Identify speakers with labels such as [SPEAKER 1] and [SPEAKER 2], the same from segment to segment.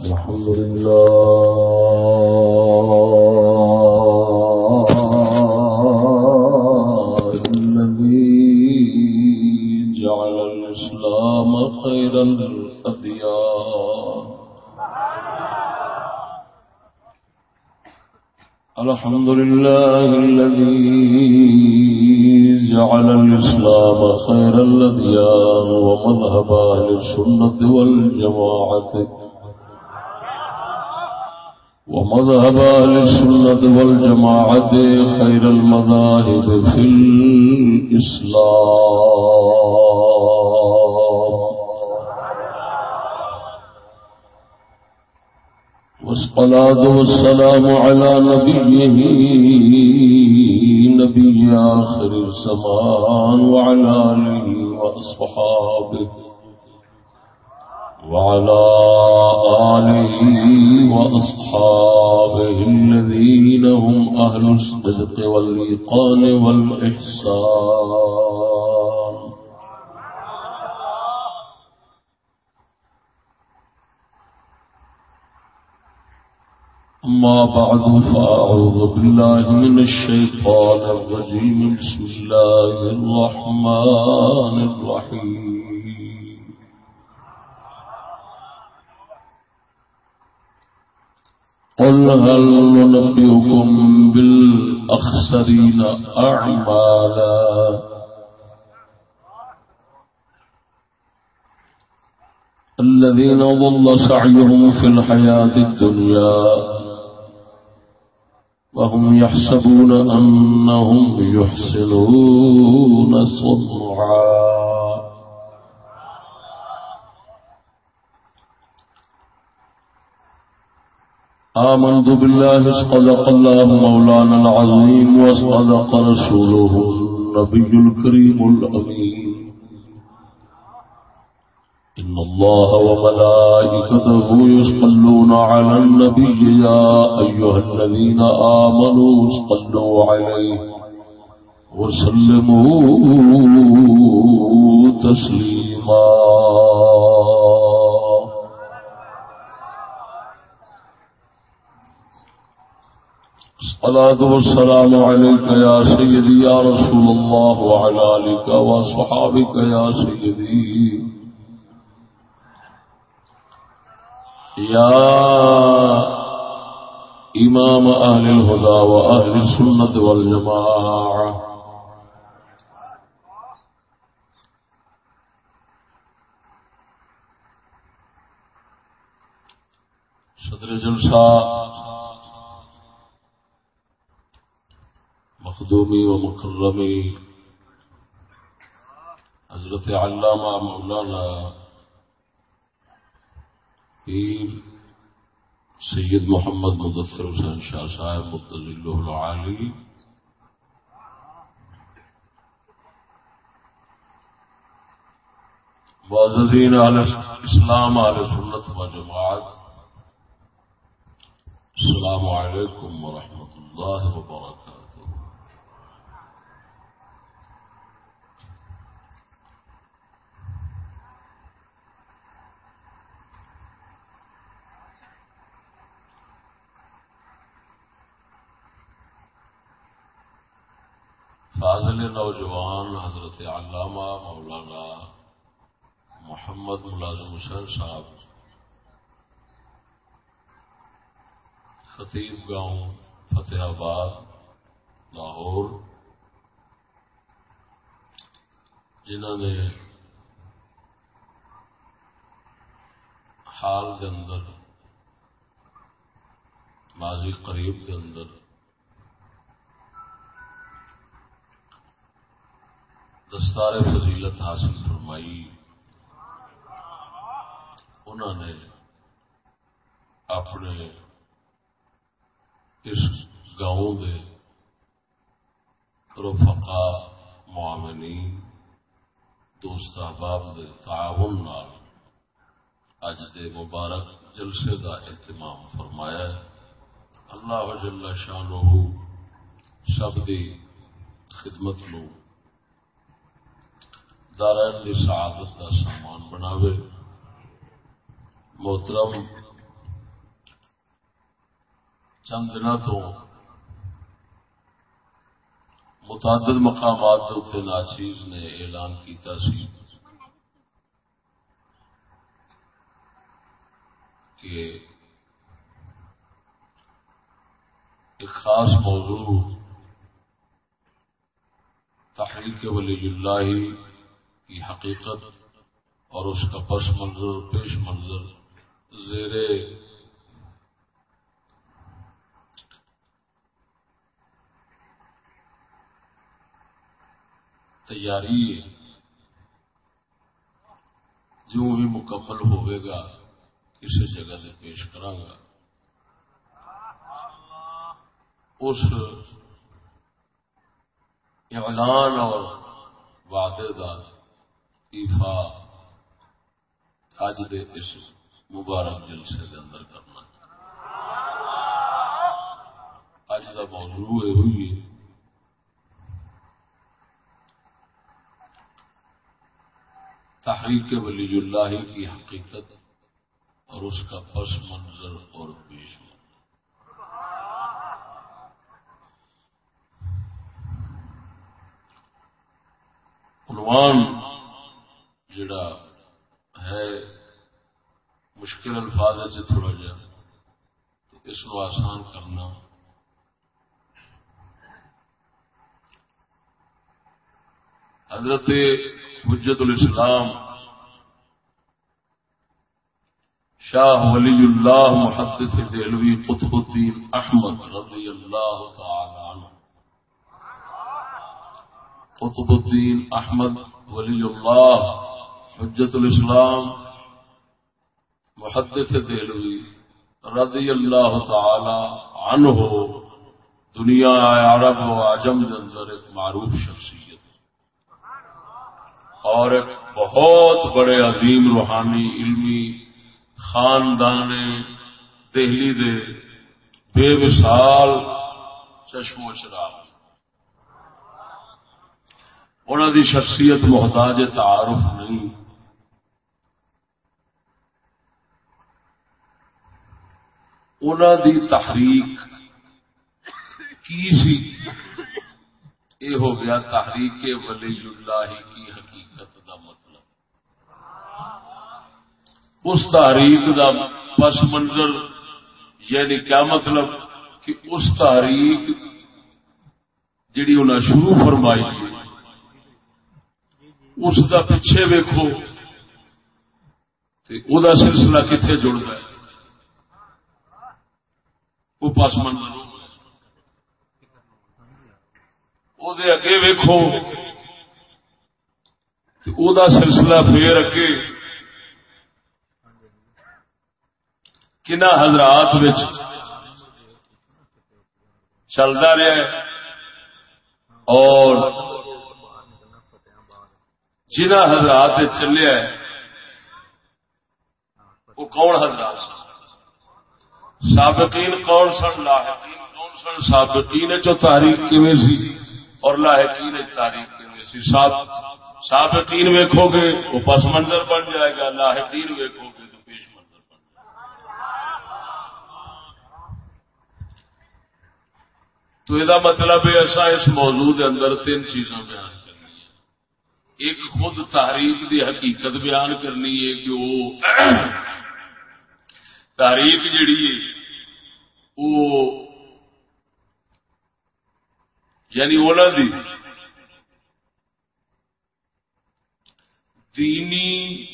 [SPEAKER 1] الحمد لله الذي جعل الإسلام خير الأديان الحمد لله الذي جعل الإسلام خير الأديان ومذهب أهل السنة والجماعة. ومذهب أهل السنة والجماعة خير المذاهب في الإسلام. والصلاة والسلام على نبيه نبي آخر الزمان وعلى آله وأصحابه وعلى آله وأصحابه الذين هم أهل الصدق والإيقان والإحسان. أما بعد فأعوذ بالله من الشيطان الرجيم. بسم الله الرحمن الرحيم. قل هل ننبئكم بالأخسرين أعمالا؟ الذين ضل سعيهم في الحياة الدنيا وهم يحسبون أنهم يحسنون صنعا. آمنت بالله صدق الله مولانا العظيم وصدق رسوله النبي الكريم الأمين. إن الله وملائكته يصلون على النبي يا أيها الذين آمنوا صلوا عليه وسلموا تسليما الصلاة والسلام عليك يا سيدي يا رسول الله وعلى آلك وصحابك يا سيدي یا امام اہل الہدا و اہل سنت والجماع صدر جلسہ مخدومی و مکرمی حضرت علامہ مولانا پیر سید محمد مدثر حسین شاہ صاحب متضل العالی معززین اسلام علیہ سنت و جماعت، السلام علیکم ورحمۃ اللہ وبرکاتہ. فاضل نوجوان حضرت علامہ مولانا محمد ملازم حسین صاحب، خطیب گاؤں، فتح آباد، لاہور جنہوں نے حال کے اندر، ماضی قریب کے اندر دستار فضیلت حاصل فرمائی۔ انہوں نے اپنے اس گاؤں کے رفقا معامنی دوست احباب کے تعاون اج دے مبارک جلسے کا اہتمام فرمایا اللہ جل شاہ سب دی خدمت نو دارائن کی سعادت کا سامان جناب محترم، چند دن تو متعدد مقامات اتنے ناچیز نے اعلان کیتا سی کہ ایک خاص موضوع تحریک ولی اللہ کی حقیقت اور اس کا پس منظر، پیش منظر زیر تیاری جو بھی مکمل ہوئے گا کسی جگہ سے پیش کرا گا۔ اس اعلان اور وعدے کا ایفا اج دے اس مبارک جلسے دے اندر کرنا۔ اج کا موضوع یہ ہوئی تحریک ولی اللہ کی حقیقت اور اس کا پس منظر اور پیش۔ عنوان جڑا ہے مشکل الفاظ ہے جی تھوڑا جا تو اس کو آسان کرنا۔ حضرت حجت الاسلام، شاہ ولی اللہ محدث دہلوی قطب الدین احمد رضی اللہ تعالی عنہ۔ قطب الدین احمد ولی اللہ حجت الاسلام، محدث دہلوی رضی اللہ تعالی عنہ، دنیا عرب و عجم کے اندر ایک معروف شخصیت۔ اور ایک بہت بڑے عظیم روحانی، علمی، خاندان، دہلی دے بے مثال چشم و شراب۔ انہوں دی شخصیت محتاج تعارف نہیں۔ انہوں دی تحریک کی سی؟ یہ ہو گیا تحریک ولی اللہ کی حقیقت کا مطلب۔ اس تحریک دا پس منظر یعنی کیا مطلب؟ کہ اس تحریک جڑی انہیں شروع فرمائی اس دا پیچھے ویکو سلسلہ کتنے جڑتا ہے؟ وہ پس منظر وہ اگے ویکو دا سلسلہ پھر اگے۔ کن حضرات چلتا رہا ہے۔ اور جنہ حضرات چلیا ہے، وہ کون حضرات سابقین کون سن؟ لاحقین کون سن؟ سابقین چو تاریخ کیویں سی؟ اور لاحقین تاریخ کیویں سی؟ سابقین ویکھو گے وہ پس منظر بن جائے گا، لاحقین ویکھو گے تو یہ مطلب ہے ایسا اس موضوع کے اندر تین چیزاں بیان کرنی ہے ایک خود تحریک دی حقیقت بیان کرنی ہے کہ وہ تحریک جیڑی ہے یعنی انہوں دی دینی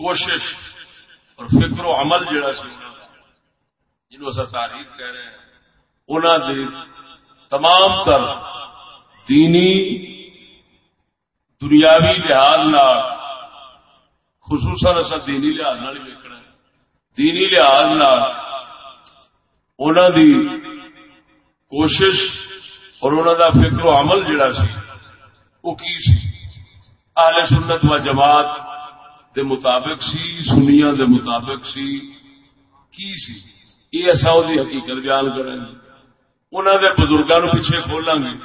[SPEAKER 1] کوشش اور فکر و عمل جڑا سی جنہوں اصا تاریخ کہہ رہے ہیں انہوں تمام تر دینی دنیاوی لحاظ خصوصاً اصا دینی لحاظ ویکنا دینی لحاظ انہوں دی کوشش اور انہوں دا فکر و عمل جڑا سی وہ کی سی؟ اہل سنت و جماعت دے مطابق سی سنیا دے مطابق سی، کی سی؟ یہ ایسا وہ حقیقت بیان کریں گے۔ انہوں نے بزرگوں پیچھے کھولا گے۔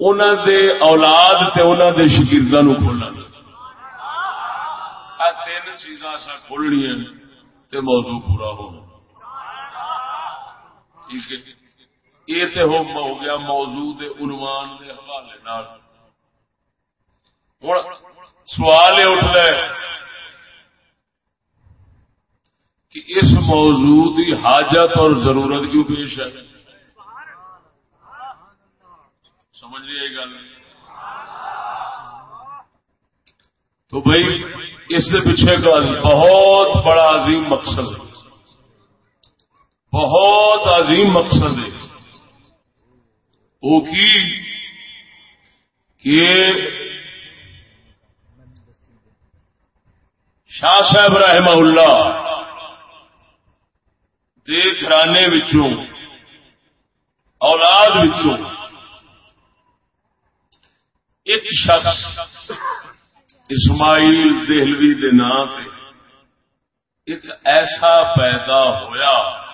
[SPEAKER 1] انہوں دے اولاد تے انہوں دے شکیردوں کھولا گے۔ آ تین چیزاں اصا کھولنی تے موضوع پورا ہونا ٹھیک ہے یہ تو ہو گیا موضوع دے عنوان دے حوالے ہوں سوال یہ اٹھتا ہے کہ اس موضوع کی حاجت اور ضرورت کیوں پیش ہے؟ سمجھ لیے گل؟ تو بھائی، اس کے پیچھے کا بہت بڑا عظیم مقصد ہے۔ بہت عظیم مقصد ہے۔ وہ کی کہ شاہ صاحب رحمہ اللہ دے گھرانے وچوں، اولاد وچوں، ایک شخص اسماعیل دہلوی دے نام ایک ایسا پیدا ہویا۔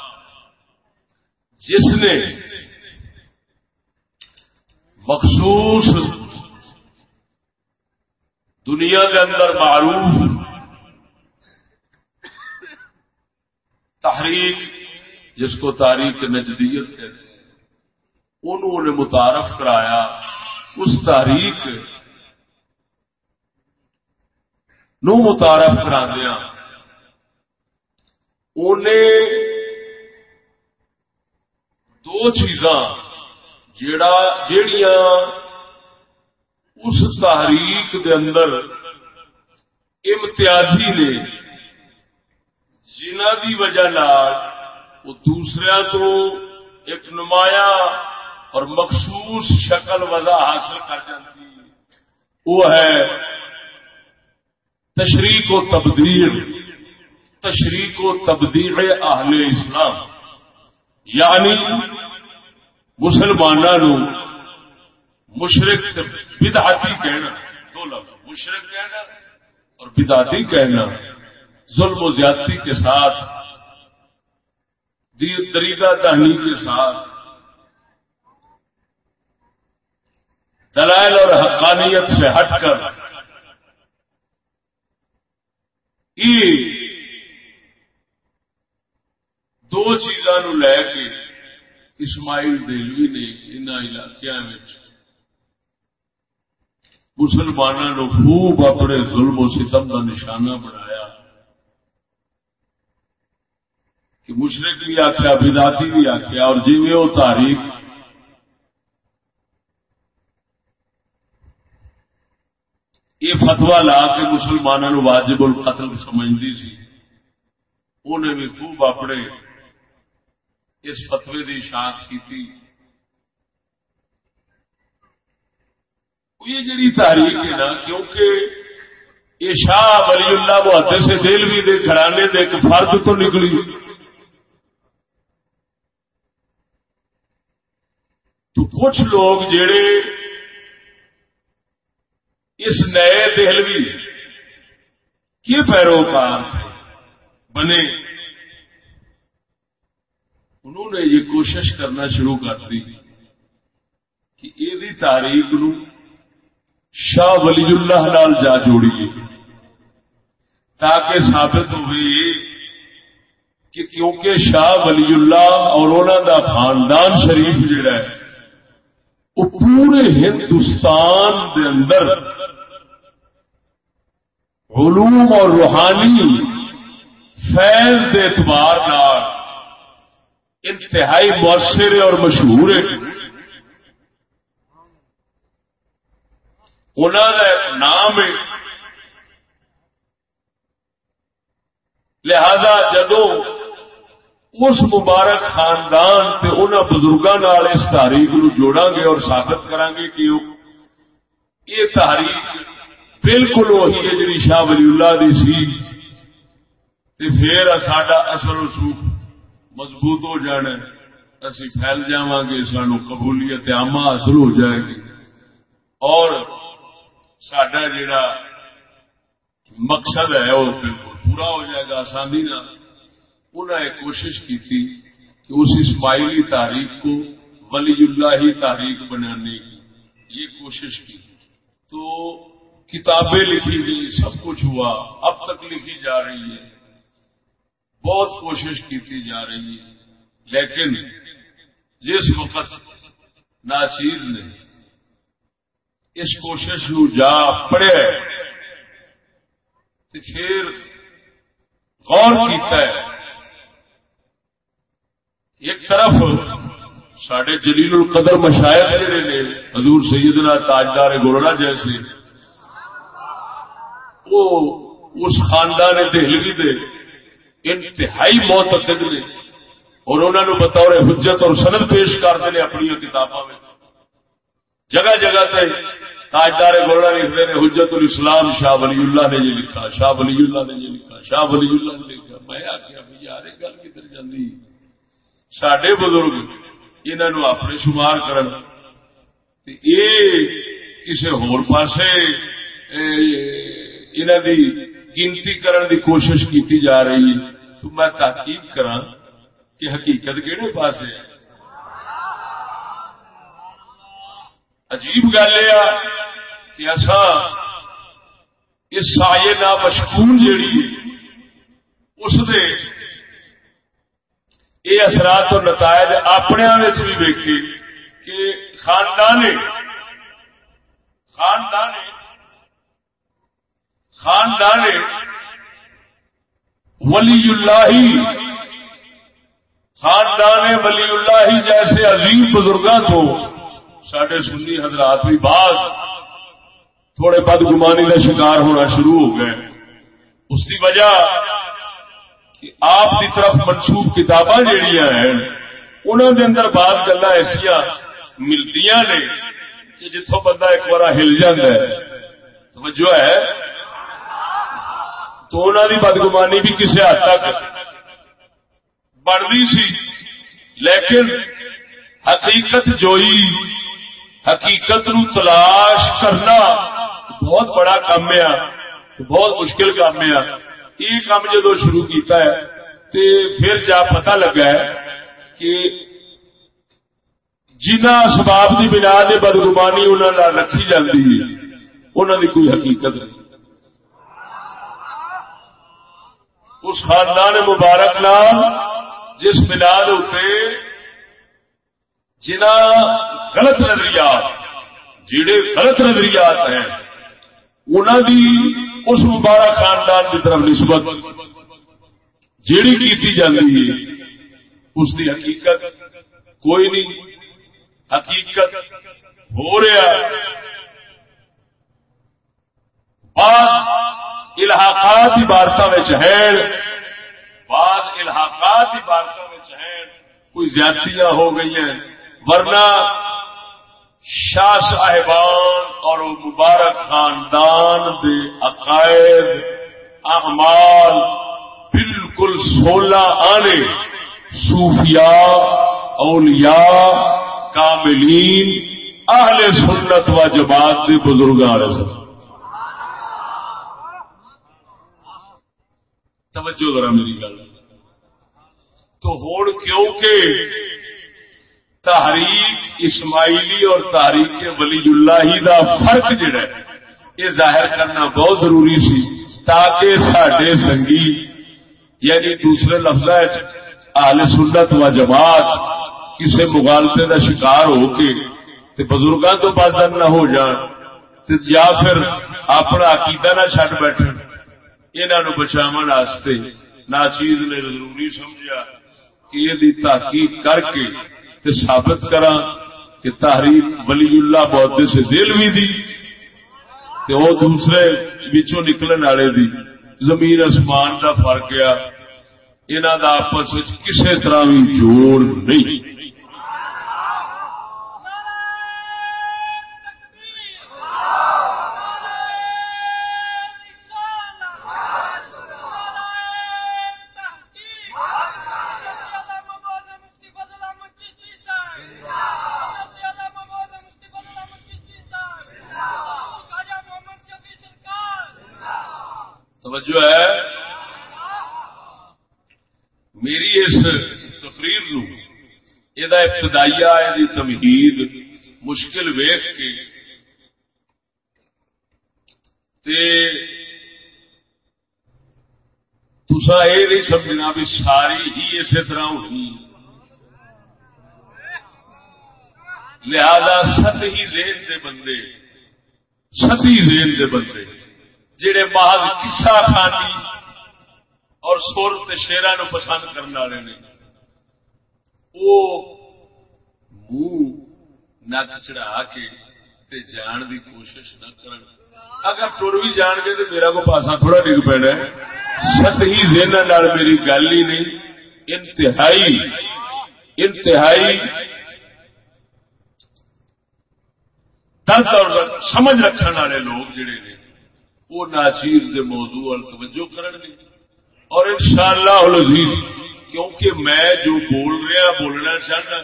[SPEAKER 1] جس نے مخصوص دنیا کے اندر معروف تحریک جس کو تاریخ نجدیت کہتے ہیں، انہوں نے متعارف کرایا، اس تاریخ نو متعارف کرا دیا۔ انہیں دو چیزاں جیڑیاں اس تحریک دے اندر امتیازی نے جنہ دی وجہ وہ دوسرے تو ایک نمایاں اور مخصوص شکل وضع حاصل کر جاتی وہ ہے تشریق و تبدیل، تشریق و تبدیل اہل اسلام۔ یعنی مسلمانوں مشرق بدعتی کہنا، دو لفظ مشرق کہنا اور بدعتی کہنا، ظلم و زیادتی کے ساتھ دریدہ دہنی کے ساتھ۔ دلائل اور حقانیت سے ہٹ کر دو چیزوں لے کے اسماعیل دلوی نے ان علاقوں مسلمانوں خوب اپنے ظلم و ستم کا نشانہ بنایا کہ مشرق بھی آخیا بداتی بھی آخیا اور جی وہ تاریخ یہ فتوا لا کے مسلمانوں واجب القتل سمجھتی سی انہیں بھی خوب اپنے اس فتوی کی شاخ کی یہ جڑی تاریخ ہے نا، کیونکہ یہ شاہ ولی اللہ محدث سے دل بھی دے گھرانے دے ایک فرد تو نکلی۔ تو کچھ لوگ جڑے اس نئے دہلوی کے پیروکار بنے۔ انہوں نے یہ کوشش کرنا شروع کر دی کہ یہ تاریخ نو شاہ ولی اللہ نال جا جوڑیے تاکہ ثابت ہوئے کہ کیونکہ شاہ ولی اللہ اور انہوں دا خاندان شریف جڑا ہے، وہ پورے ہندوستان دے اندر علوم اور روحانی فیض کے اعتبار انتہائی مؤثر اور مشہور ہے انہوں کا نام ہے لہذا جدو اس مبارک خاندان تے ان بزرگوں اس تاریخ نو جوڑا گے اور ثابت کرا گے کہ یہ تاریخ بالکل وہی ہے جی شاہ ولی اللہ دی سی۔ پھر ساڈا اصل رسوخ مضبوط ہو جانا اسی پھیل جا گے، سانو قبولیت آما حاصل ہو جائے گی۔ اور سڈا جڑا مقصد ہے، وہ بالکل پورا ہو جائے گا آسانی انہوں نے کوشش کی تھی کہ اس اسماعیلی تاریخ کو ولی اللہ ہی تاریخ بنانے کی۔ یہ کوشش کی۔ تو کتابیں لکھی گئی سب کچھ ہوا، اب تک لکھی جا رہی ہے۔ بہت کوشش کی جا رہی ہے، لیکن جس وقت ناچیز نے اس کوشش نو جا پڑے پھر غور کیتا ہے۔ ایک طرف سڈے جلیل القدر مشاعر جڑے نے، حضور سیدنا تاجدار گولڑا جیسے، وہ اس خاندان دہلوی دے انتہائی معتقد نے اور انہوں نے بطور حجت اور سند پیش کرتے ہیں اپنی کتابوں میں۔ جگہ جگہ تے تاجدار گولڑا لکھتے ہیں، حجت الاسلام شاہ ولی اللہ نے یہ لکھا، شاہ ولی اللہ نے یہ لکھا، شاہ ولی اللہ نے لکھا۔ میں آخیا بھائی یار گل کدھر جاتی سڈے بزرگ انہوں اپنے شمار کرن۔ کسی ہور پاسے انہوں دی گنتی کرن دی کوشش کی جا رہی ہے۔ تو میں تحقیق کرا کہ حقیقت کہڑے پاس ہے۔ عجیب گل یہ کہ اصا اس سائے نہ مشکون جیڑی اس دے یہ اثرات اور نتائج اپنے بھی ویکھی کہ خاندان خاندان خاندان ولی اللہ خاندان ولی اللہ جیسے عظیم بزرگوں کو سڈے سنی حضرات بھی بعض تھوڑے بدگمانی کا شکار ہونا شروع ہو گئے۔ اس کی وجہ کہ آپ کی طرف منسوخ کتاباں جہیا ہیں انہوں نے اندر بعض گلا ایسا ملتی نے کہ جتوں بندہ ایک بار ہل جائے توجہ ہے۔ تو انہوں کی بدگمانی بھی کسی حد تک بنتی سی۔ لیکن حقیقت جوئی، حقیقت نو تلاش کرنا بہت بڑا کام ہے، بہت مشکل کام ہے۔ یہ کام جدو شروع کیتا ہے تے پھر جا پتا لگا ہے کہ جنہ اسباب کی بنا دے بدگمانی انہوں رکھی جاتی ہے انہوں کی کوئی حقیقت نہیں۔ اس خاندان مبارک نام جس بنا جنا غلط نظریات جڑے غلط نظریات ہیں انہوں دی اس مبارک خاندان کی طرف نسبت جیڑی کی جاتی ہے، اس دی حقیقت کوئی نہیں۔ حقیقت ہو رہا بعض الحاقات عبارت ہے بعض الحاقات عبارتوں میں ہیں کوئی زیادتیاں ہو گئی ہیں۔ ورنہ شاہ صاحبان اور مبارک خاندان دے عقائد، اعمال بالکل سولہ آنے۔ صوفیاء، اولیاء، کاملین، اہل سنت و جماعت کے بزرگ آ رہے توجہ ذرا میری گل۔ تو ہوں کیونکہ تحریک اسماعیلی اور تحریک ولی اللہ ہی دا فرق جڑا ہے، یہ ظاہر کرنا بہت ضروری سی تاکہ سڈے سنگی یعنی دوسرے لفظ آل سنت و جماعت کسی مغالطے کا شکار ہو کے بزرگوں تو بازر نہ ہو جان یا پھر اپنا عقیدہ نہ چڈ بیٹھ انہوں بچاو نہ چیز نے ضروری سمجھا کہ یہ تحقیق کر کے تے ثابت کرا کہ تحریک ولی اللہ بہت سے دل بھی دی تے وہ دوسرے بچوں نکلن والے دی زمین آسمان کا فرق گیا انہوں کا آپس کسی طرح بھی جوڑ نہیں۔ جو ہے۔ میری اس تقریر نو یہ ابتدائیا یہ تمہید مشکل ویخ کے تسا یہ نہیں سمجھنا بھی ساری ہی اسی طرح ہوئی لہذا ست ہی زین دے بندے ستی زین دے بندے جہے محض کسا خانی اور سور شیرا نو پسند کرنے والے نے وہ منہ نک چڑھا کے جان دی کوشش نہ کرن۔ اگر تر بھی جان گے تو میرا کو پاسا تھوڑا ڈگ پینا ست ہی زین میری گل ہی نہیں۔ انتہائی انتہائی درد اور سمجھ رکھنے والے لوگ جڑے نے وہ ناچیر دے موضوع اور توجہ کرن گے۔ اور انشاءاللہ العزیز، کیونکہ میں جو بول رہا، بولنا چاہتا،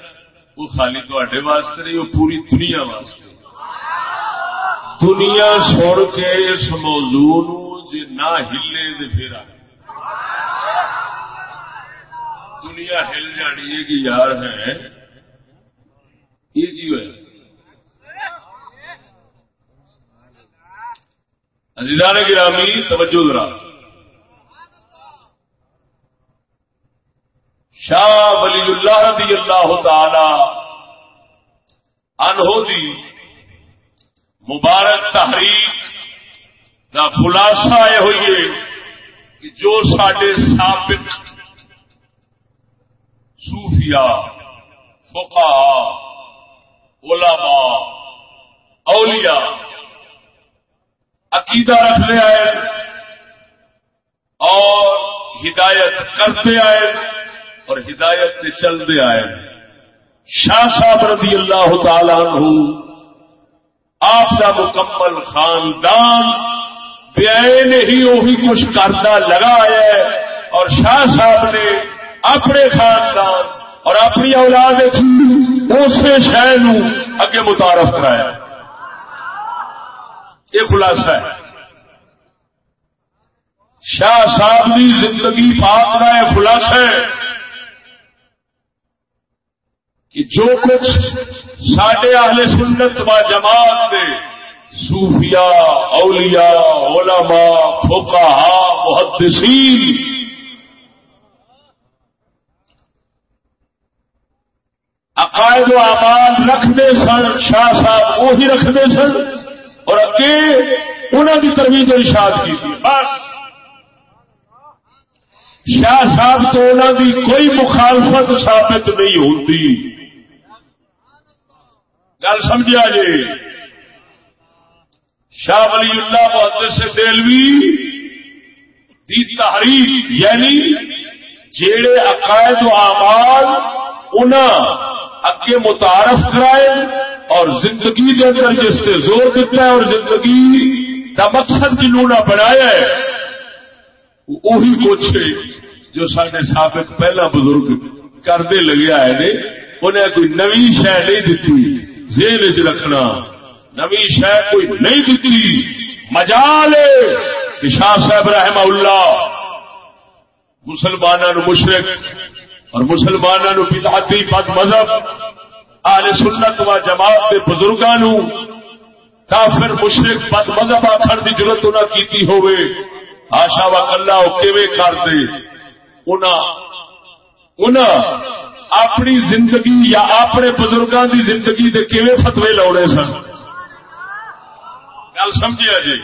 [SPEAKER 1] وہ خالی تے واسطے نہیں، وہ پوری دنیا واسطے۔ دنیا سن کے اس موضوع جی نہ ہلے تو پھر دنیا ہل جانی ہے کہ یار ہے۔ یہ کی ہوا عزیزان گرامی، توجہ ذرا۔ شاہ ولی اللہ رضی اللہ تعالی انہو دی مبارک تحریک کا خلاصہ یہ ہوئی کہ جو سڈے سابق صوفیاء فقہ علماء، اولیاء عقیدہ رکھنے آئے اور ہدایت کرتے آئے اور ہدایت سے چلتے آئے۔ شاہ صاحب رضی اللہ تعالی عنہ، آپ کا مکمل خاندان نے ہی وہی کچھ کرتا لگا ہے اور شاہ صاحب نے اپنے خاندان اور اپنی اولاد اسی شہر اگے متعارف کرایا۔ یہ خلاصہ ہے۔ شاہ صاحب کی زندگی پاک کا یہ خلاصہ ہے کہ جو کچھ سڈے اہل سنت و جماعت دے صوفیاء، اولیاء، علماء، فقہاء، محدثین عقائد و آباد رکھتے سن، شاہ صاحب وہی رکھتے سن۔ اور اگے انہوں کی ترویج ارشاد کی۔ تھی بس۔ شاہ صاحب تو انہوں کی کوئی مخالفت ثابت نہیں ہوتی۔ گل سمجھا جی۔ شاہ ولی اللہ بہت سے دلوی دی تحریک یعنی جیڑے عقائد و آماد انہیں اگے متعارف کرائے اور زندگی دے اندر جس سے زور دیتا ہے اور زندگی کا مقصد جنہوں بنایا ہے وہی کچھ جو سارے سابق پہلا بزرگ کرتے لگے آئے نے۔ انہیں کوئی نوی شہ نہیں دیتی زیر چ رکھنا۔ نوی شہ کوئی نہیں دیتی مجال شاہ صاحب رحم اللہ مسلمانوں مشرق اور مسلمانوں بدعتی پد مذہب آل سنت و جماعت کے بزرگوں کافر مشرق پد مذہب آخر کی ضرورت انہیں کی ہوئے آشا و کلا وہ کیویں کرتے انہیں اپنی زندگی یا اپنے بزرگوں کی زندگی دے کیویں فتوے لاؤنے سن؟ گل سمجھا جی؟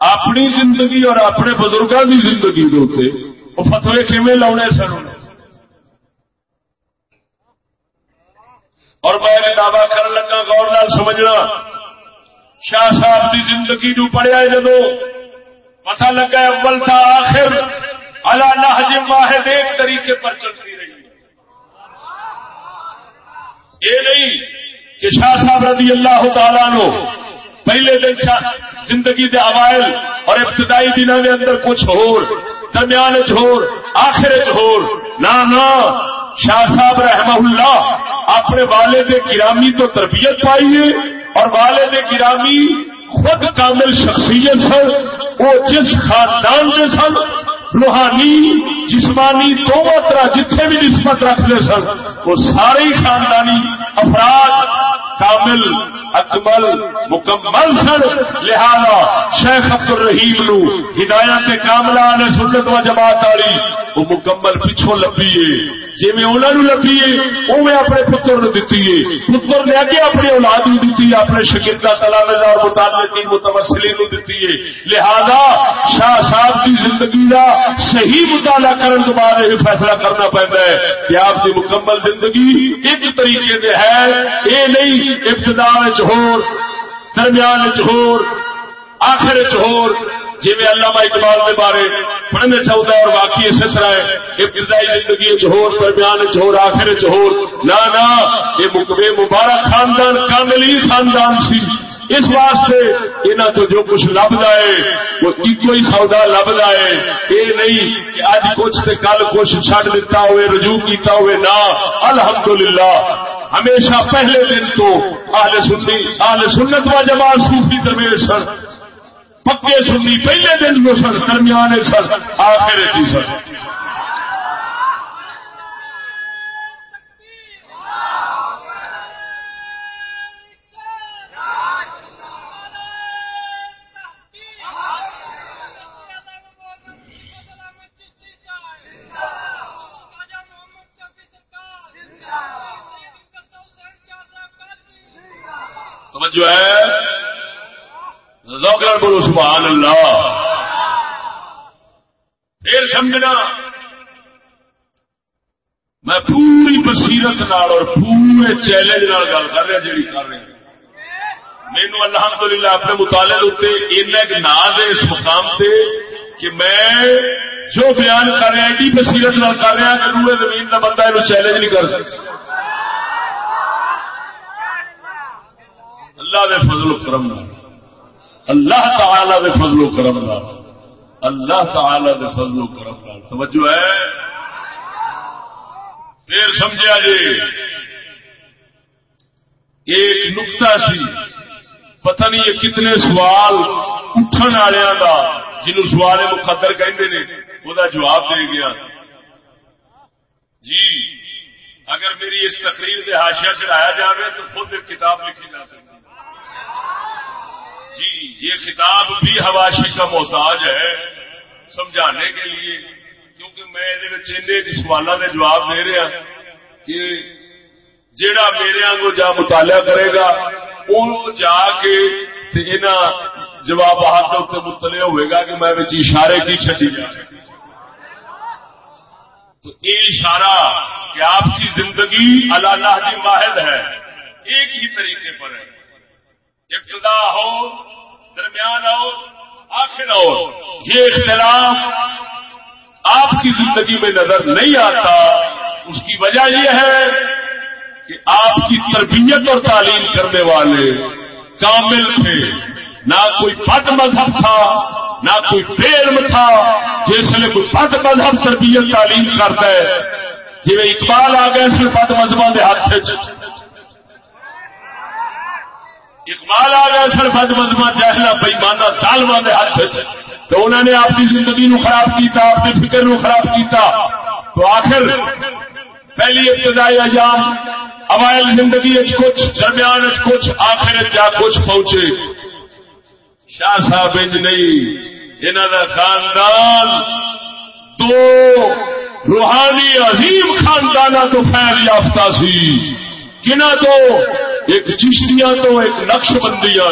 [SPEAKER 1] اپنی زندگی اور اپنے بزرگوں کی زندگی دے وہ فتوے کیویں لاؤنے سن؟ اور میں دعوی کر لگا گور نال سمجھنا۔ شاہ صاحب کی زندگی نو پڑھیا جدو پتا لگا اول تھا آخر اللہ نہ واحد ایک طریقے پر چلتی رہی یہ نہیں کہ شاہ صاحب رضی اللہ تعالیٰ نو پہلے دن زندگی دے اوائل اور ابتدائی دنوں کے اندر کچھ ہور درمیان ہور آخر ہور۔ نہ نہ شاہ صاحب رحمہ اللہ اپنے والد گرامی تو تربیت پائیے اور والد گرامی خود کامل شخصیت سن، وہ جس خاندان سے سن، روحانی، جسمانی دونوں طرح جتنے بھی نسبت رکھتے سن، وہ سارے خاندانی افراد کامل، اکمل، مکمل سن۔ لہذا شیخ عبد الرحیم نو ہدایت کاملہ نے سنت و جماعت والی وہ مکمل پچھوں لبھی جی میں انہوں لبھی ہے وہ اپنے پتر نے دیتی ہے۔ پتر نے اگے اپنی اولاد نو دیتی ہے، اپنے شکردہ تلامز اور متعلقین متوسلی نو دیتی ہے۔ لہذا شاہ صاحب کی زندگی کا صحیح مطالعہ کرنے کے بعد یہ فیصلہ کرنا پڑتا ہے کہ آپ کی مکمل زندگی ایک طریقے سے ہے۔ یہ نہیں، ابتدا ہور، درمیان ہور، آخر ہور۔ جی میں علامہ اقبال کے بارے پڑھنے چاہتا ہے اور باقی اسی طرح ہے ابتدائی زندگی چہور درمیان چہور آخر چہور نہ نہ یہ مبارک خاندان، کاملی خاندان سی۔ اس واسطے یہاں تو جو کچھ لب جائے وہ ایک ہی سودا لب جائے یہ نہیں کہ اج کچھ تے کل کچھ چڈ دیتا ہوئے، رجوع کیتا ہوئے۔ نہ الحمدللہ۔ ہمیشہ پہلے دن تو آل سنی آل سنت و جماعت صوفی درویش سن۔ پکے سنی پہلے دن جو سن درمیان سن آخر کی سن۔ جو ہے؟ بولو سبحان اللہ۔ پھر سمجھنا، میں پوری بصیرت نال اور پورے چیلنج نال گل کر رہا جی کر رہے مینو الحمد للہ اپنے مطالعے اتنے ایک ناز ہے اس مقام سے کہ میں جو بیان کر رہا، ایڈی بصیرت نال کر رہا کہ روئے زمین کا بندہ یہ چیلنج نہیں کر سکتا۔ اللہ دے فضل و کرم نال۔ اللہ تعالی دے فضل و کرم لا اللہ تعالی دے فضل و کرم لا توجہ ہے؟ پھر سمجھا جی ایک نقطہ سی، پتہ نہیں یہ کتنے سوال اٹھن والوں کا جنہوں سوال مقدر کہتے ہیں وہ جواب دے گیا۔ جی اگر میری اس تقریر سے ہاشیا چڑھایا جائے تو خود ایک کتاب لکھی جا سکتی جی یہ خطاب بھی حواشی کا محتاج ہے، سمجھانے کے لیے، کیونکہ میں سوالوں کے جواب دے رہا کہ جیڑا میرے آنگو جا مطالعہ کرے گا وہ جا کے جواب اتنے مطلع ہوئے گا کہ میں اشارے کی چڈی جا تو یہ اشارہ کہ آپ کی زندگی اللہ جی واحد ہے، ایک ہی طریقے پر ہے۔ ابتدا ہو، درمیان ہو آخر ہو یہ اختلاف آپ کی زندگی میں نظر نہیں آتا۔ اس کی وجہ یہ ہے کہ آپ کی تربیت اور تعلیم کرنے والے کامل تھے۔ نہ کوئی بد مذہب تھا، نہ کوئی پیر تھا۔ جس نے کوئی بد مذہب تربیت تعلیم کرتا ہے۔ جی اقبال آ گئے اس میں بد مذہبوں کے ہاتھ اقبال آ گیا سر بد مدما جہلا بےمانا سالما کے ہاتھ تو انہوں نے آپ کی زندگی نو خراب کیتا، اپنی فکر نو خراب کیتا۔ تو آخر پہلی ابتدائی ایام، اوائل زندگی کچھ، درمیان کچھ، آخر جا کچھ پہنچے۔ شاہ صاحب انج نہیں انہوں کا خاندان دو روحانی عظیم خاندان تو فیل یافتہ سی۔ کنہ تو ایک چشتیاں تو ایک نقش بندیاں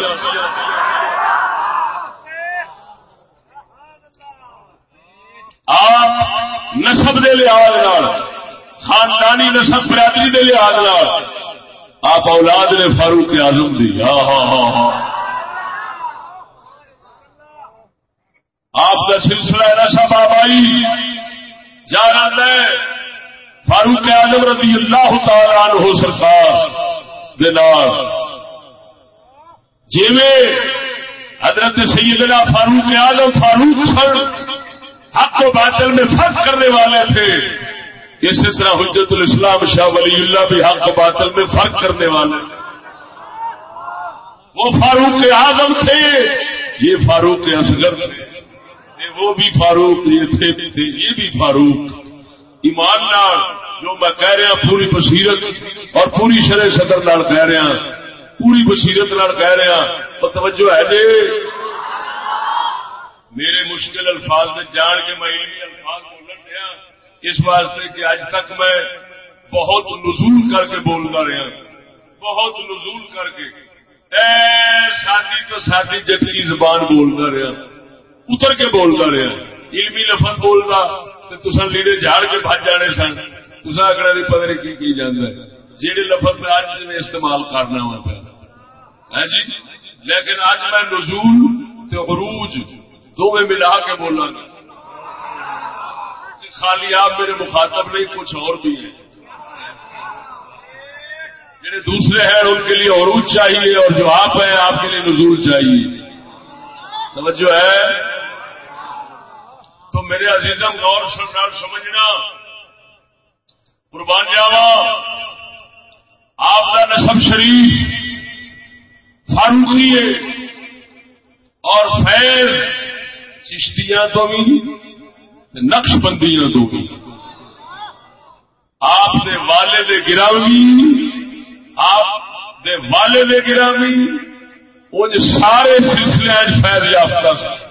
[SPEAKER 1] آپ نسب دے لحاظ خاندانی نسب برادری دے لحاظ آپ اولاد نے فاروق اعظم دی۔ ہاں ہاں ہاں ہاں آپ کا سلسلہ نشا بابائی جا رہا ہے۔ فاروق اعظم رضی اللہ تعالیٰ عنہ سرکار جی حضرت سیدنا فاروق آلم فاروق سن، حق و باطل میں فرق کرنے والے تھے۔ اسی طرح حجت الاسلام شاہ ولی اللہ بھی حق و باطل میں فرق کرنے والے۔ وہ فاروق اعظم تھے، یہ فاروق اصغر تھے۔ وہ بھی فاروق، یہ تھے، یہ بھی فاروق۔ ایمان نال جو میں کہہ رہا پوری بصیرت اور پوری شرح صدر نال کہہ رہا پوری بصیرت نال کہہ رہا اور توجہ ہے جی۔ میرے مشکل الفاظ میں جان کے میں علمی الفاظ بولن دیا۔ اس واسطے کہ اج تک میں بہت نزول کر کے بولتا رہا بہت نزول کر کے۔ اے سادی تو سادی جتنی زبان بولتا رہا اتر کے بولتا رہا علمی لفظ بولتا۔ تو تصا لیڑے جھاڑ کے بج جانے سن۔ تصا اگڑا بھی پتہ نہیں کی کی جانا ہے۔ جہے لفظ میں اج میں استعمال کرنا ہوا پہ ہے ہاں جی؟ لیکن اج میں نزول تے عروج دو میں ملا کے بولا گا۔ خالی آپ میرے مخاطب نہیں، کچھ اور بھی ہیں۔ جڑے دوسرے ہیں، ان کے لیے عروج چاہیے اور جو آپ ہیں، آپ کے لیے نزول چاہیے۔ توجہ ہے؟ تو میرے عزیزم غور سرکار سمجھنا۔ قربان جاوا۔ آپ کا نسب شریف فاروقی ہے۔ اور فیض چشتیاں تو بھی نقش بندیاں تو بھی۔ آپ دے والے دے گرامی، آپ دے والے دے گرامی، وہ جو سارے سلسلے فیض یافتہ سن۔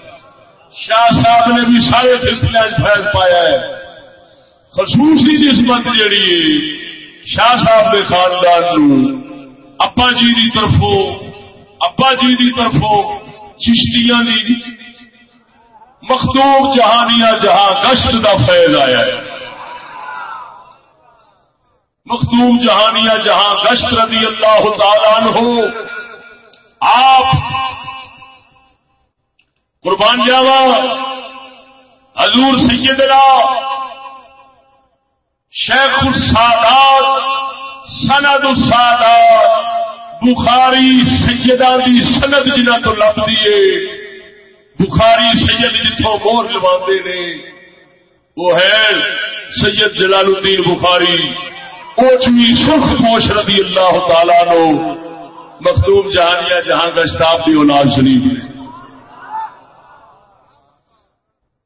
[SPEAKER 1] شاہ صاحب نے بھی سارے سلسلے فیض پایا ہے۔ خصوصی نسبت جیڑی شاہ صاحب کے خاندان ابا جی کی طرفوں ابا جی کی طرفوں چشتیاں دی مختوب جہانیا جہاں گشت کا فیض آیا ہے۔ مختوب جہانیا جہاں گشت رضی اللہ تعالیٰ ہو آپ قربان جاوا۔ حضور سیدنا شیخ السادات، سند السادات، بخاری سیدہ دی سند جنہ تو لب دیے بخاری سید جتوں مور لوا نے، وہ ہے سید جلال الدین بخاری۔ اوچوی سرخ پوش رضی اللہ تعالیٰ نو مختوم جہانیہ جہاں کا اسٹاف بھی اولاد شریف ہے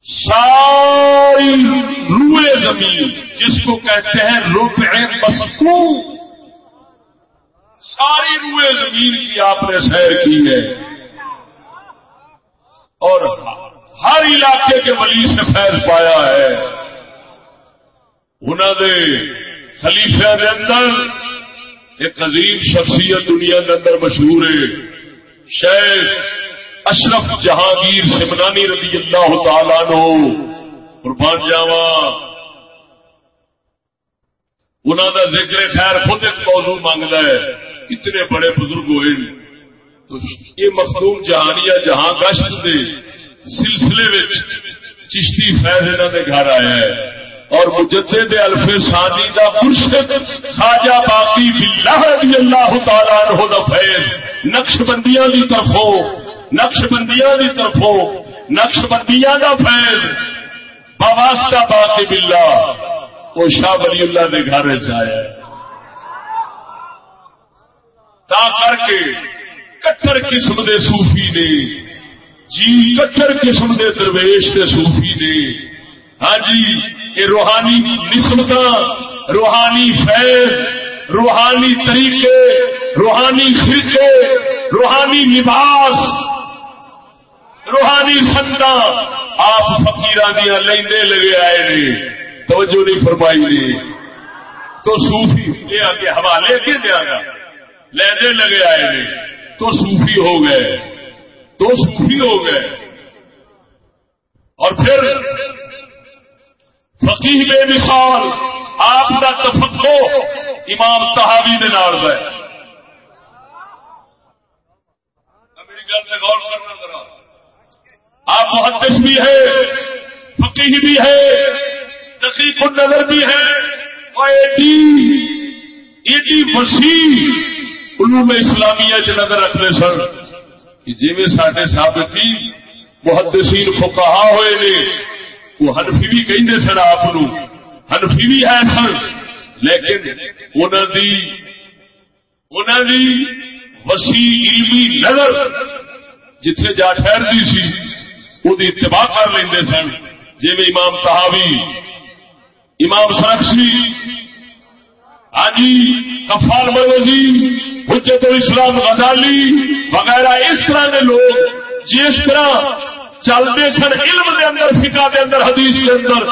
[SPEAKER 1] ساری روئے زمین، جس کو کہتے ہیں روپے مسکو۔ ساری روئے زمین کی آپ نے سیر کی ہے۔ اور ہر علاقے کے ولی سے فیض پایا ہے۔ انہوں نے خلیفہ کے اندر ایک عظیم شخصیت دنیا کے اندر مشہور ہے، شیخ اشرف جہانگیر سمنانی رضی اللہ تعالیٰ نو قربان جاوا انہوں کا ذکر خیر خود ایک موضوع مانگتا ہے۔ اتنے بڑے بزرگ ہوئے تو یہ مخلوم جہانیہ جہاں گشت کے سلسلے چشتی فیض انہوں نے گھر آیا ہے۔ اور مجدد الف ثانی دا مرشد خواجہ باقی باللہ رضی اللہ تعالیٰ عنہ دا فیض نقش بندیاں دی طرفوں نقش بندیاں دی طرفوں نقش بندیاں دا فیض۔ باواسطہ باقی باللہ، وہ شاہ ولی اللہ دے گھر آیا تا کر کے کٹر قسم دے صوفی نے جی کٹر قسم دے درویش دے صوفی نے۔ ہاں جی یہ روحانی نسبت روحانی فیض، روحانی طریقے، روحانی فرقے روحانی لباس روحانی سندا آپ فکیر دیا لیندے لگے آئے نے۔ توجہ نہیں فرمائی نے تو صوفی یہ آگے، حوالے کے دیا گا لیندے لگے آئے نے۔ تو صوفی ہو گئے۔ تو صوفی ہو گئے۔ اور پھر فقیر بے مثال، آپ کا تفقو امام تحاوی نے نال ہے۔ میری گل سے غور کرنا ذرا۔ آپ محدث بھی ہے فقیر بھی ہے دقیق النظر بھی ہے اور ایڈی ایڈی وسیع علوم اسلامیہ چ نظر رکھنے سن کہ جی سارے سابقی محدثین فقہا ہوئے نے، وہ ہنفی بھی کہیں سن آپ ہنفی بھی ہے سن لیکن انہوں دی انہوں دی وسیع علمی نظر جتھے جا ٹھہرتی سی وہ اتباع کر لیں سن۔ جی امام صحابی، امام سرخسی ہاں جی کفال مروزی، حجت الاسلام غزالی وغیرہ اس طرح کے لوگ جس طرح چلتے سن، علم دے اندر فکا دے اندر، حدیث کے اندر،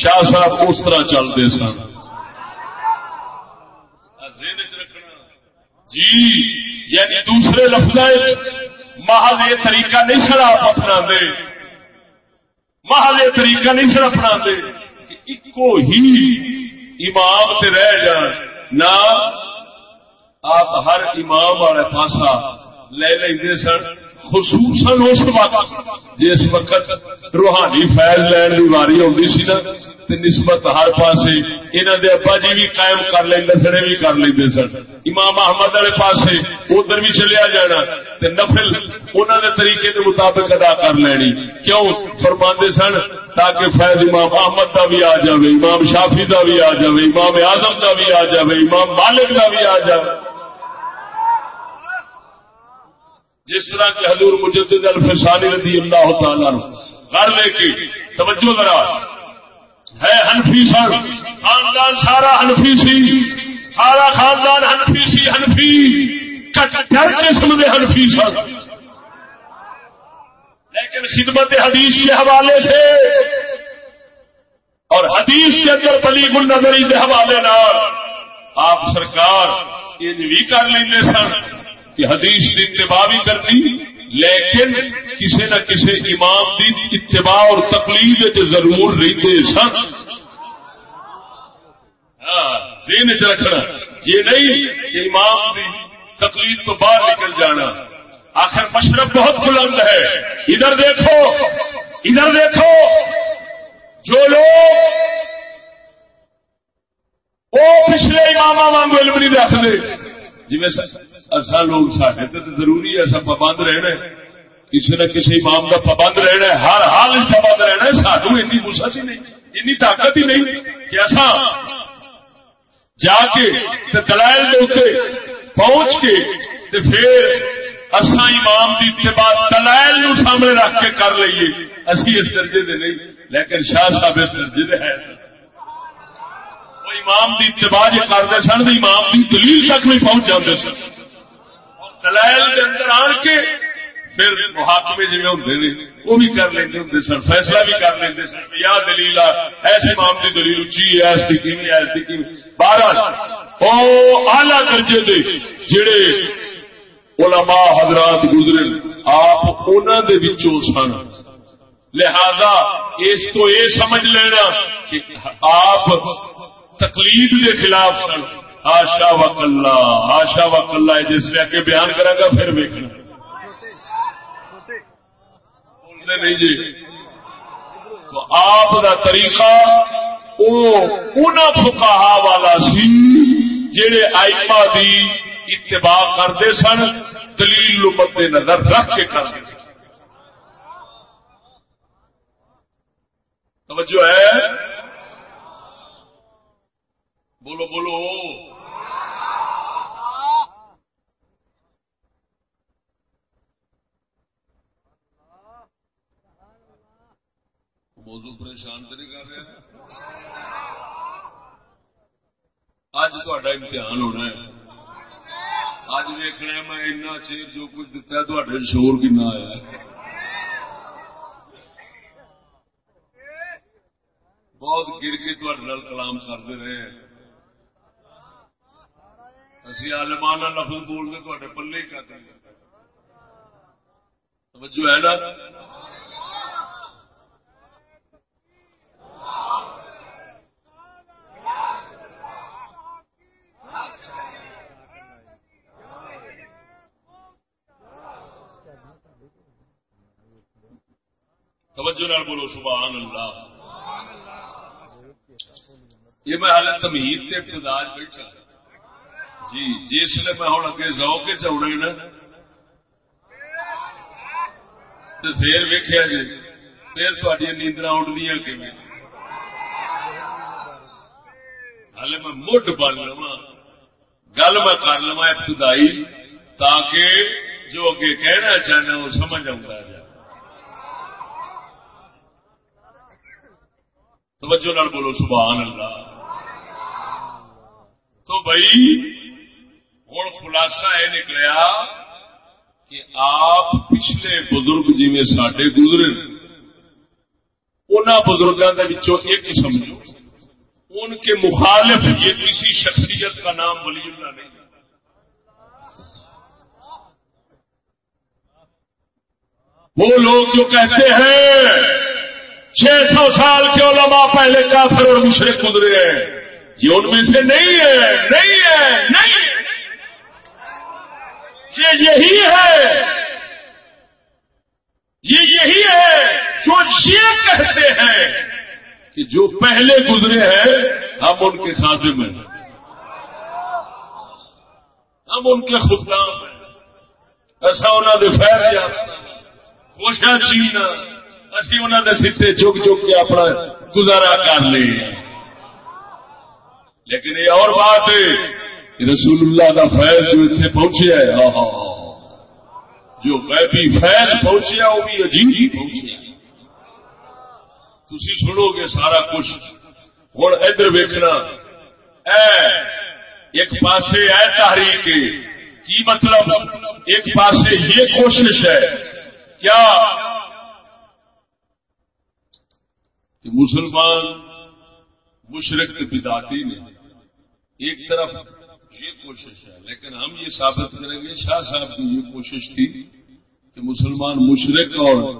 [SPEAKER 1] شاہ صاحب اس طرح چلتے سن۔ جی یعنی دوسرے لفظ محل یہ طریقہ نہیں سر آپ اپنا دے محل یہ طریقہ نہیں سر اپنا دے ایکو ہی امام سے رہ جان۔ نہ آپ ہر امام والے پاسا لے لیں سن۔ خصوصاً اس وقت، جس وقت روحانی فیض لین کی واری آتی سی نا نسبت ہر پاسے انہوں دے ابا جی بھی قائم کر لیں سن بھی کر لیں سن۔ امام احمد والے پاسے ادھر بھی چلیا جانا، تے نفل انہوں نے طریقے کے مطابق ادا کر لینی۔ کیوں؟ فرما سن، تاکہ فیض امام احمد کا بھی آ جائے امام شافی کا بھی آ جائے امام اعظم کا بھی آ جائے امام مالک کا بھی آ جائے جس طرح کے حضور مجدد الفسانی رضی اللہ تعالیٰ گھر لے کے، توجہ ذرا، ہے ہنفی سر خاندان سارا ہنفی سی، سارا خاندان ہنفی سی ہنفی کٹر قسم کے ہنفی سر لیکن خدمت حدیث کے حوالے سے، اور حدیث کے اندر پلی گل نظری کے حوالے نال، آپ سرکار یہ بھی کر لیں سن۔ کہ حدیث کی اتباع بھی کرنی لیکن کسی نہ کسی امام کی اتباع اور تقلید ضرور رہتے سن۔ ہاں، دین چ رکھنا۔ یہ نہیں کہ امام کی تقلید تو باہر نکل جانا۔ آخر مشرق بہت بلند ہے۔ ادھر دیکھو ادھر دیکھو۔ جو لوگ وہ پچھلے امام وانگ علم نہیں رکھتے۔ جی اصا لوگ سارے تو ضروری ہے ایسا پابند رہنا کسی نہ کسی امام کا پابند رہنا ہے۔ ہر حال پابند رہنا ہے، سانو ایسی وسعت ہی نہیں این طاقت ہی نہیں کہ ایسا جا کے دلائل دے پہنچ کے پھر اصا امام کی اتباع دلائل نو سامنے رکھ کے کر لیے اسی اس درجے دے نہیں، لیکن شاہ صاحب اس درجے دے ہے۔ سر امام کی اتباع جی کرتے سن تو امام کی دلیل تک بھی پہنچ جاتے سن۔ دلائل کے اندر آن کے پھر محاکمے جی ہوں وہ بھی کر لیں ہوں سن، فیصلہ بھی کر لیں سن یا دلیل ایسے امام کی دلیل اچھی ہے، ایس کی کیویں، ایس کی کیویں۔ بارہ وہ آلہ درجے دے جڑے علماء حضرات گزرے، آپ انہوں دے وچوں سن۔ لہذا، اس کو یہ سمجھ لینا کہ آپ تقلید دے خلاف سن۔ آشا و کلا آشا و کلا جس میں اگے بیان کرا گا، پھر ویکنا نہیں جی۔ تو آپ دا طریقہ فکاہا والا سی، جڑے آئما دی اتباع کرتے سن، دلیل مد نظر رکھ کے کرتے توجہ ہے؟ بولو بولو موضوع پریشان تو نہیں کر رہے اج تا امتحان ہونا ہے۔ اج ویکنا میں اتنا چیز جو کچھ دتا ہے شور کنا آیا بہت گر کے کلام کرتے رہے ہیں۔ اسی آلمانہ لفظ بول کے تے پلے ہی کرتے توجہ ہے نا؟ توجہ نال بولو سبحان اللہ یہ میں حالت تمہید کے ابتدا بیٹھا جی جس لیے میں ہوں اگے زو کے چوڑے نا۔ پھر ویخیا جی پھر تھوڑی نیندر اڈدیا کہ ہال میں مڈ بن لوا گل میں کر لوا ابتدائی، تاکہ جو اگے کہنا چاہنا وہ سمجھ آتا جائے توجہ نال بولو، سبحان اللہ۔ تو بھائی ہوں خلاصہ یہ نکلیا کہ آپ پچھلے بزرگ جی میں سڈے گزرے ان بزرگوں کے ایک سمجھو ان کے مخالف یہ کسی شخصیت کا نام ولی اللہ نہیں وہ لوگ جو کہتے ہیں چھ سو سال کے علماء پہلے کافر اور مشرق گزرے ہیں یہ ان میں سے نہیں ہے نہیں ہے نہیں ہے یہ یہی ہے۔ یہ یہی ہے جو یہ کہتے ہیں کہ جو پہلے گزرے ہیں، ہم ان کے خادم ہیں۔ ہم ان کے خود نام ہیں۔ ایسا انہوں نے فیل خوشا چینا اسی انہوں نے سیٹے چک چک کے اپنا گزارا کر لی لیکن یہ اور بات ہے رسول اللہ کا فیض جو اتنے پہنچیا ہے ہاں ہاں جو غیبی فیض پہنچیا وہ بھی عجیب ہی پہنچیا تھی سنو گے سارا کچھ۔ ہوں ادھر ویکنا اے، ایک پاسے ہے تحریک، کی مطلب؟ ایک پاسے یہ کوشش ہے۔ کیا؟ کہ مسلمان مشرق بداتی نے ایک طرف کوشش ہے۔ لیکن ہم یہ ثابت کریں گے، شاہ صاحب کی یہ کوشش تھی کہ مسلمان مشرق اور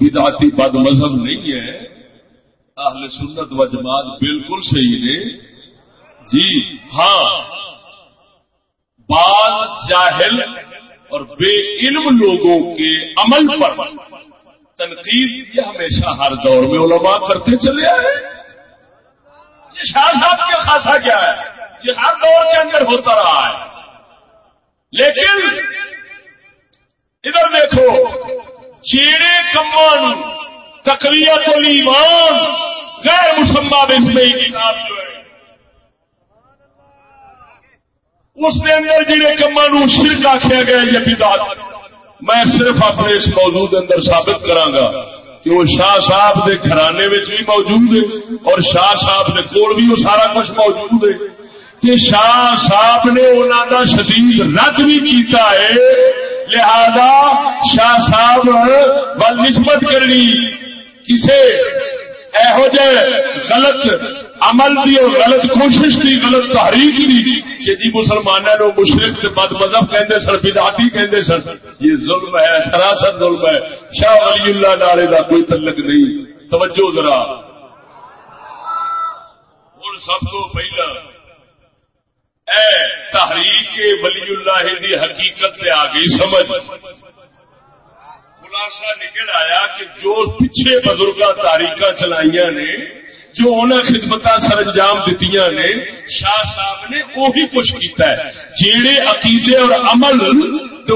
[SPEAKER 1] بدعتی بد مذہب نہیں ہے۔ اہل سنت و جماعت بالکل صحیح ہے۔ جی ہاں۔ بعض جاہل اور بے علم لوگوں کے عمل پر۔ تنقید یہ ہمیشہ ہر دور میں علماء کرتے چلے آئے۔ یہ شاہ صاحب کے خاصا کیا ہے؟ یہ ہر دور کے اندر ہوتا رہا ہے۔ لیکن ادھر دیکھو، چیڑے کمان تقریت ایمان غیر مسمہ میں کتاب جو ہے۔ اس کے اندر جڑے کما شرک آخیا گیا، یہ بدعت۔ میں صرف اپنے اس موضوع کے اندر ثابت کراگا کہ وہ شاہ صاحب کے گھرانے میں بھی موجود ہے اور شاہ صاحب کے کول بھی وہ سارا کچھ موجود ہے۔ کہ شاہ صاحب نے انہوں کا شدید رد بھی کیتا ہے۔ لہذا شاہ صاحب بل نسبت کرنی کسے ایہو غلط عمل دی اور غلط کوشش دی، غلط تحریک دی کہ جی مسلمانوں نے مشرق سے بد مذہب کہندے سر بدعاتی کہندے سر یہ ظلم ہے، سراسر ظلم ہے۔ شاہ ولی اللہ نارے کا کوئی تعلق نہیں۔ توجہ ذرا۔ اور سب تو پہلا اے تحریک ولی اللہ دی حقیقت پہ آ گئی سمجھ۔ خلاصہ نکل آیا کہ جو پچھے بزرگ تاریخ چلائی نے، جو انہیں خدمت سر انجام دیتی نے، شاہ صاحب نے وہی کچھ کیتا ہے۔ جیڑے عقیدے اور عمل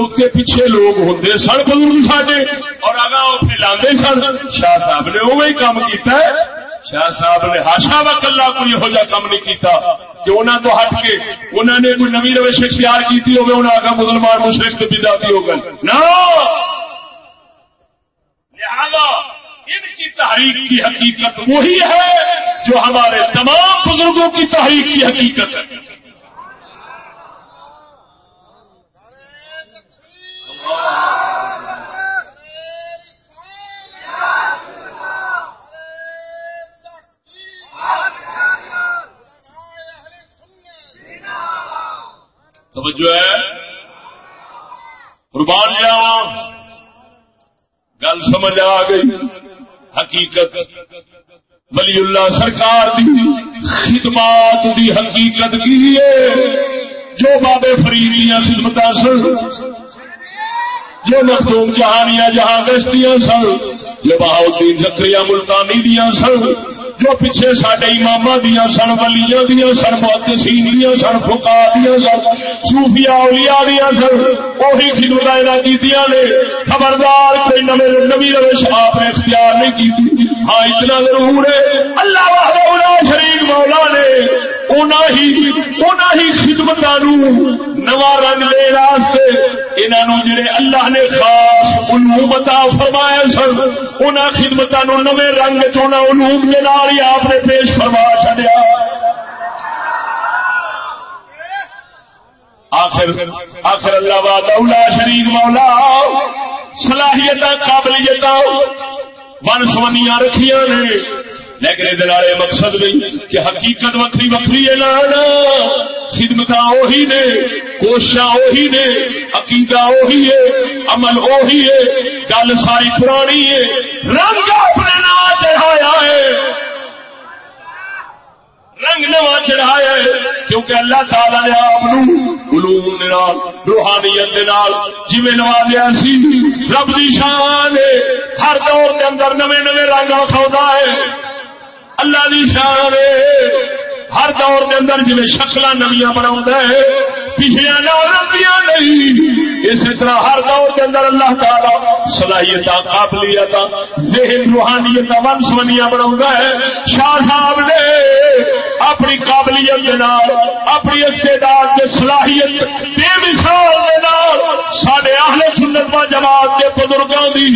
[SPEAKER 1] کے پیچھے لوگ ہوں سن، بزرگ ساڈے، اور اگا وہ پھیلا سن۔ شاہ صاحب نے وہی کام کیتا ہے۔ شاہ صاحب نے ہاشا و کلا کوئی یہو جہ کام نہیں کیتا کہ انہوں تو ہٹ کے انہوں نے کوئی نوی روش اختیار کی ہوگی انہیں آگا مسلمان مشرق بھی جاتی ہو گئے۔ لہذا ان کی تحریک کی حقیقت وہی ہے جو ہمارے تمام بزرگوں کی تحریک کی حقیقت ہے۔ توجہ ہے؟ قربان جاوا گل سمجھ آ گئی۔ حقیقت۔ ولی اللہ سرکار دی خدمات دی حقیقت کی ہے؟ جو بابے فریدیاں خدمت سن، جو مخدوم جہانیاں جہاں گشتیاں سن، جو بہاؤدین زکریہ ملتانی دیا سن جو پیچھے سڈے امام دیا سن، ولیاں دیا سن، محدثین دیا سن فقا دیا سن، صوفیاء اولیاء دیا سن وہی خدمت کی نے، خبردار کوئی نوی روش آپ نے اختیار نہیں کی ہاں اتنا ضرور ہے۔ اللہ وحدہ شریف مولا نے ہی خدمت نو رنگ دے راستے انہوں جڑے اللہ نے خاص علومت فرمایا سن ان خدمت نو رنگ چونا علوم کے نال ہی آپ نے پیش فرما چڑیا آخر آخر اللہ باد شریف مولا صلاحیت قابلیت ون سمنیاں رکھیاں نے۔ لیکن یہ مقصد نہیں کہ حقیقت وکری وکری ہے خدمت اہی نے کوشش اہی نے، عقیدہ اہی ہے عمل اہی ہے گل ساری پرانی ہے رنگ اپنے نام چڑھایا ہے رنگ نوا چڑھایا کیونکہ اللہ تعالی نے آپ علوم روحانیت جی نوازیا سی۔ رب دی شان ہر دور کے اندر نویں نویں رنگ آخا ہے۔ اللہ دی شان ہر دور کے اندر جی شکل نمیا بنا ہے پچھلیا نہ نہیں۔ اسی طرح ہر دور کے اندر اللہ تعالی صلاحیت، قابلیت، ذہن، روحانیت ون سمنیا بنا ہے۔ شاہ صاحب نے اپنی قابلیت کے نال، اپنی استعداد کے صلاحیت بے مثال کے نال سارے اہل سنت جماعت کے بزرگوں کی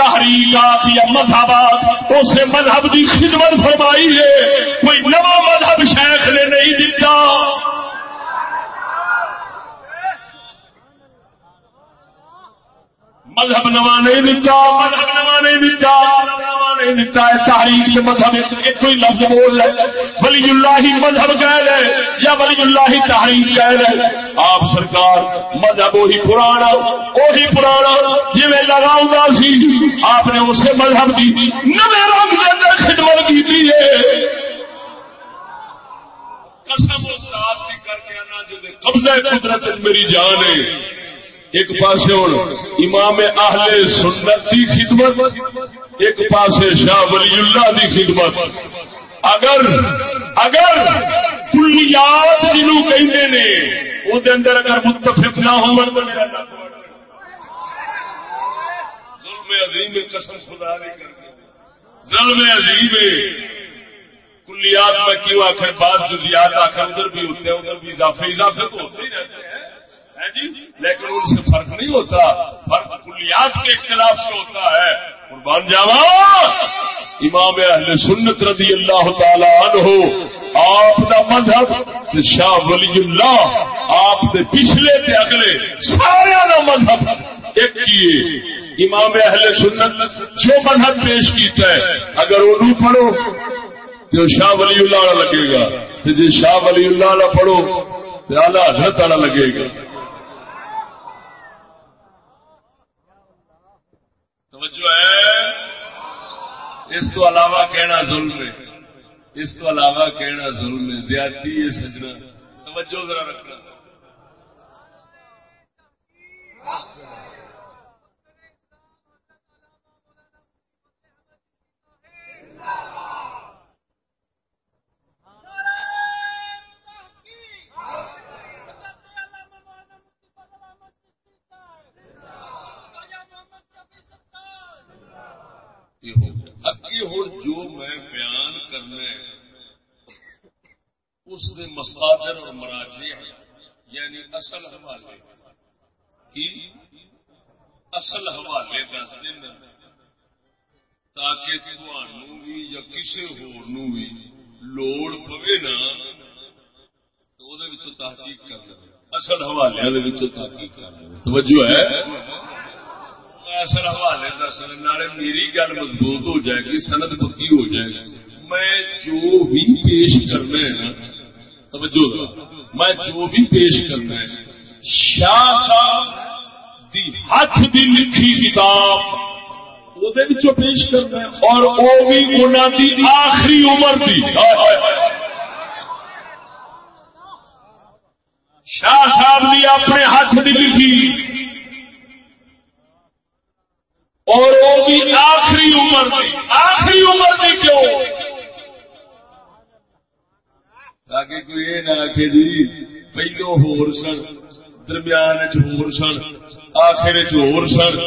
[SPEAKER 1] تحریکات یا مذہبات اسے مذہب کی خدمت فرمائی ہے۔ کوئی نواں مذہب شیخ نے نہیں دیتا مذہب نوا نہیں دتا مذہب نوا نہیں دتا نہیں دتا ہے، تاریخ کے مذہب ایک ہی لفظ بول رہے ولی اللہ مذہب کہہ رہے یا ولی اللہ تاریخ کہہ رہے آپ سرکار، مذہب وہی پرانا وہی پرانا جی میں لگاؤں سی۔ آپ نے اسے مذہب کی نوے رنگ کے اندر خدمت کی ہے۔ قسم و ساتھ کر کے آنا، جو قبضہ قدرت میری جان ہے۔ ایک پاس امام اہل سنت کی خدمت، ایک پاس شاہ ولی اللہ کی خدمت۔ اگر اگر کلیات جنو کہتے نے وہ اندر اگر متفق نہ ہو ظلم عظیم قسم خدا نہیں کرتے۔ ظلم عظیم کلیات میں کیوں آخر بعد جزیات آخر ادھر بھی ہوتے ہیں، ادھر بھی اضافے اضافے تو ہوتے ہی رہتے ہیں۔ جی؟ لیکن ان سے فرق نہیں ہوتا۔ فرق کلیات کے اختلاف سے ہوتا ہے۔ قربان جاوا امام اہل سنت رضی اللہ تعالی عنہ، آپ کا مذہب شاہ ولی اللہ آپ کے پچھلے تے اگلے، سارے کا مذہب ایک کیے امام اہل سنت جو مذہب پیش کیتا ہے، اگر وہ پڑھو، تو شاہ ولی اللہ لگے گا۔ جی شاہ ولی اللہ پڑھو، تو آلہ حضرت والا لگے گا۔ جو ہے، اس تو علاوہ کہنا ظلم ہے۔ اس تو علاوہ کہنا ظلم ہے۔ زیادتی ہے سجنا۔ توجہ ذرا رکھنا۔ اگے ہوں۔ جو میں بیان کرنا اس دے مصادر اور مراجے یعنی اصل حوالے۔ کی؟ اصل حوالے دس دن۔ تاکہ بھی یا کسی بھی لوڑ پوے نا، تو تحقیق کر لیں اصل حوالے تحقیق کر لیں توجہ ہے؟ اصل حوالے دس نالے میری گل مضبوط ہو جائے گی، سند پکی ہو جائے گی۔ میں جو بھی پیش کرنا ہے نا، توجہ میں جو بھی پیش کرنا ہے، شاہ صاحب دی ہاتھ دی لکھی کتاب وہ پیش کرنا ہے۔ اور وہ بھی انہوں دی آخری عمر دی۔ شاہ صاحب دی اپنے ہاتھ دی لکھی۔ اور وہ بھی آخری عمر کی آخری عمر کی کیوں؟ تاکہ کوئی یہ نہ آخے جی پہلو ہور سن، درمیان چور سن، آخر چور سن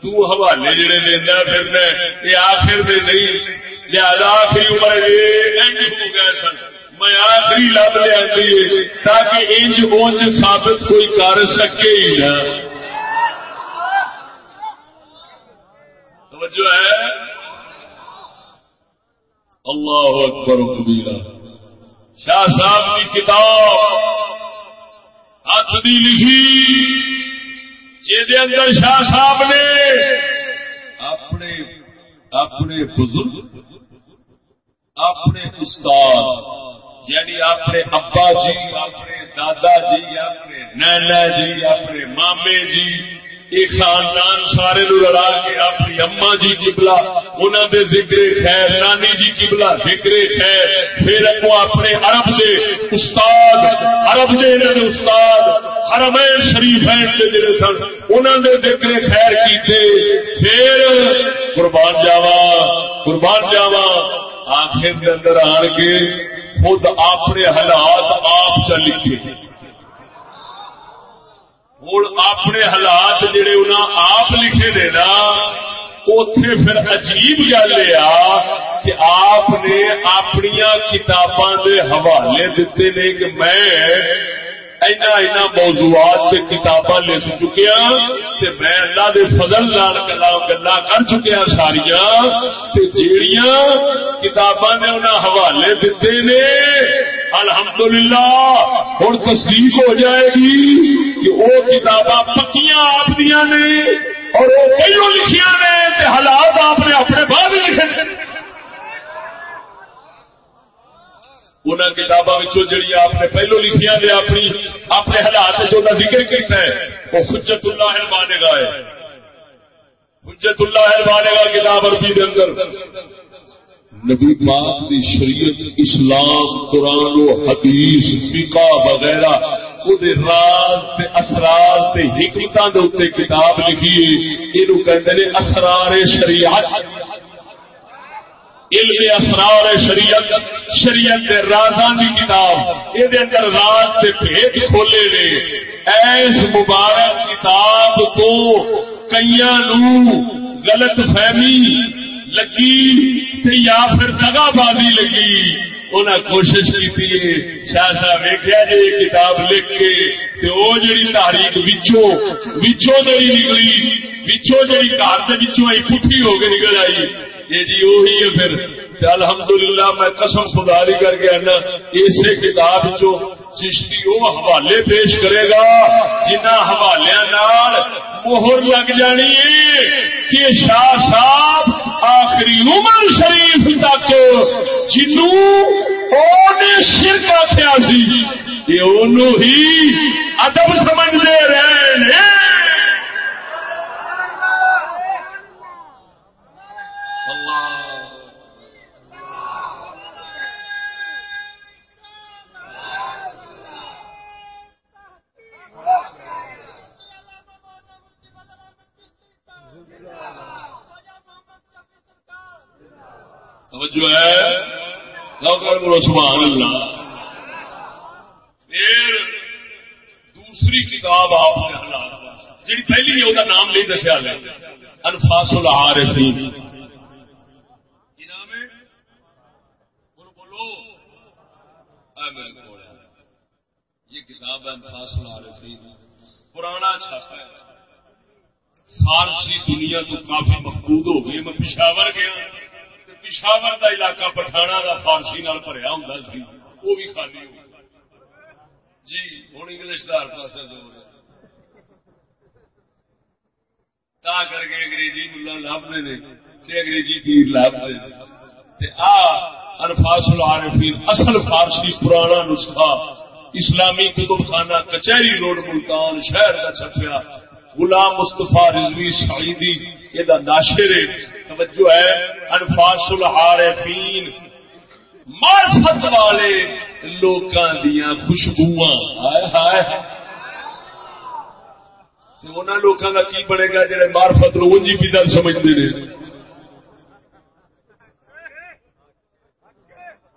[SPEAKER 1] توالے جڑے لینا پھرنا یہ آخر دے نہیں، لہذا آخری عمر ہو گئے سن۔ میں آخری لب لیا تاکہ انج اونج ثابت کوئی کر سکے ہی نہ۔ توجہ ہے؟ اللہ اکبر کبیرہ۔ شاہ صاحب کی کتاب ہاتھ دی لکھی۔ جی اندر شاہ صاحب نے اپنے اپنے بزرگ، اپنے استاد یعنی اپنے ابا جی اپنے دادا جی اپنے نینا جی اپنے مامے جی یہ خاندان سارے لڑا کے اپنی اما جی کبلا انہوں دے ذکر خیر، نانی جی کبلا ذکر خیر، پھر اگو اپنے عرب دے استاد، عرب دے استاد، حرمین شریف کے جڑے سن انہوں نے ذکر خیر کیتے، پھر قربان جاوا قربان جاوا آخر کے اندر آن کے خود اپنے حالات آپ چل لکھے۔ ہوں۔ اپنے حالات جڑے انہیں آپ لکھے نے نا اتے پھر عجیب گل یہ کہ آپ نے اپنی کتاباں دے حوالے دیتے نے کہ میں اینا اینا موضوعات سے کتاباں لکھ چکیا تے میں اللہ دے فضل نال گلا کر چکیا ساریا تے جیڑیاں کتاباں نے انہاں حوالے دیتے نے الحمدللہ ہن تصدیق ہو جائے گی کہ وہ کتاباں پکیاں آپ دیا نے اور وہ پہلو لکھیا نے حالات آپ نے اپنے بعد لکھے ان کتابوں جڑی آپ نے پہلو لکھیا نے اپنی، اپنے حالات جو ذکر کیتا ہے، وہ حجت اللہ بانے گا ہے۔ حجت اللہ بانے گا کتاب عربی کے اندر نبی پاک دی شریعت، اسلام، قرآن و حدیث، فقہ وغیرہ راز اثرات حکمت کتاب لکھی یہ کہتے ہیں اسرار شریعت۔ علم اسرار شریعت شریعت رازاں کی کتاب۔ یہ اندر راز سے بھیج کھولے نے۔ ایس مبارک کتاب تو کئی غلط فہمی لگی یا پھر دگا بازی لگی۔ انہیں کوشش کی شاہ صاحب ویکیا جی کتاب لکھ کے وہ جی تاریخ وچوں وچوں جی نکلی، وچوں جی گھر کے پٹھی ہو کے نکل آئی۔ یہ جی وہی ہے پھر الحمدللہ میں قسم خداری کر کے آنا، اسی کتاب چو چشتی وہ حوالے پیش کرے گا جنہ حوالے مہر لگ جانی ہے کہ شاہ صاحب آخری عمر شریف تک جنوں شرک آخیا سی یہ ہی ادب سمجھتے رہے توجہ ہے؟ سبحان اللہ۔ پھر دوسری کتاب آپ نے حالات جی پہلی ہے وہ نام نہیں دسیا گیا۔ انفاس العارفین یہ کتاب ہے انفاس العارفین پرانا چھاپا ہے۔ فارسی دنیا تو کافی مفقود ہو گئی میں پشاور گیا۔ پشاور کا علاقہ پٹھانا کا فارسی نال بھریا ہوں سی، وہ بھی خالی ہو جی ہوں انگلش کا پاس تا کر کے انگریزی ملا لبتے نے کہ انگریزی پیر لبتے انفاس العارفین، اصل فارسی پرانا نسخہ، اسلامی کتب خانہ کچہری روڈ ملتان شہر کا چھپیا۔ غلام مستفا رضوی سعیدی، یہ ناشر توجہ ہے. انفاس العارفین. معرفت والے لوکاں دیاں خوشبواں ہائے ہائے. انہوں لوگوں کا کی بنے گا جڑے مارفت نو انجی بھی دل سمجھتے ہیں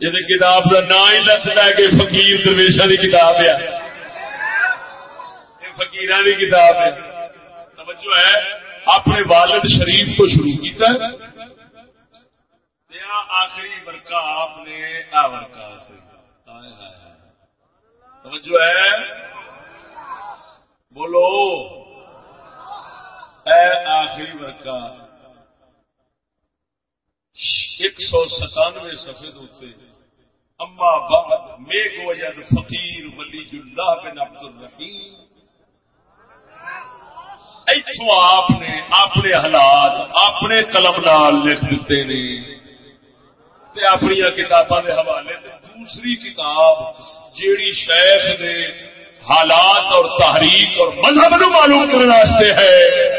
[SPEAKER 1] یہ کتاب کا نام ہی دستا ہے کہ فقیر درویشا کی کتاب ہے. یہ کی کتاب ہے. توجہ ہے. اپنے والد شریف کو شروع کیتا ہے۔ آخری ورکا آپ نے آ ورکا توجہ ہے۔ بولو۔ اے آخری ورکا ایک سو ستانوے سفید ہوتے اما بعد میں گوجد فقیر ولی اللہ بن عبد الرحیم اتو آپ نے اپنے حالات، اپنے قلم نال لکھ دیتے نے اپنی کتاباں کے حوالے دوسری کتاب جیڑی شیخ دے حالات اور تحریک اور مذہب نو معلوم کرنے ہے۔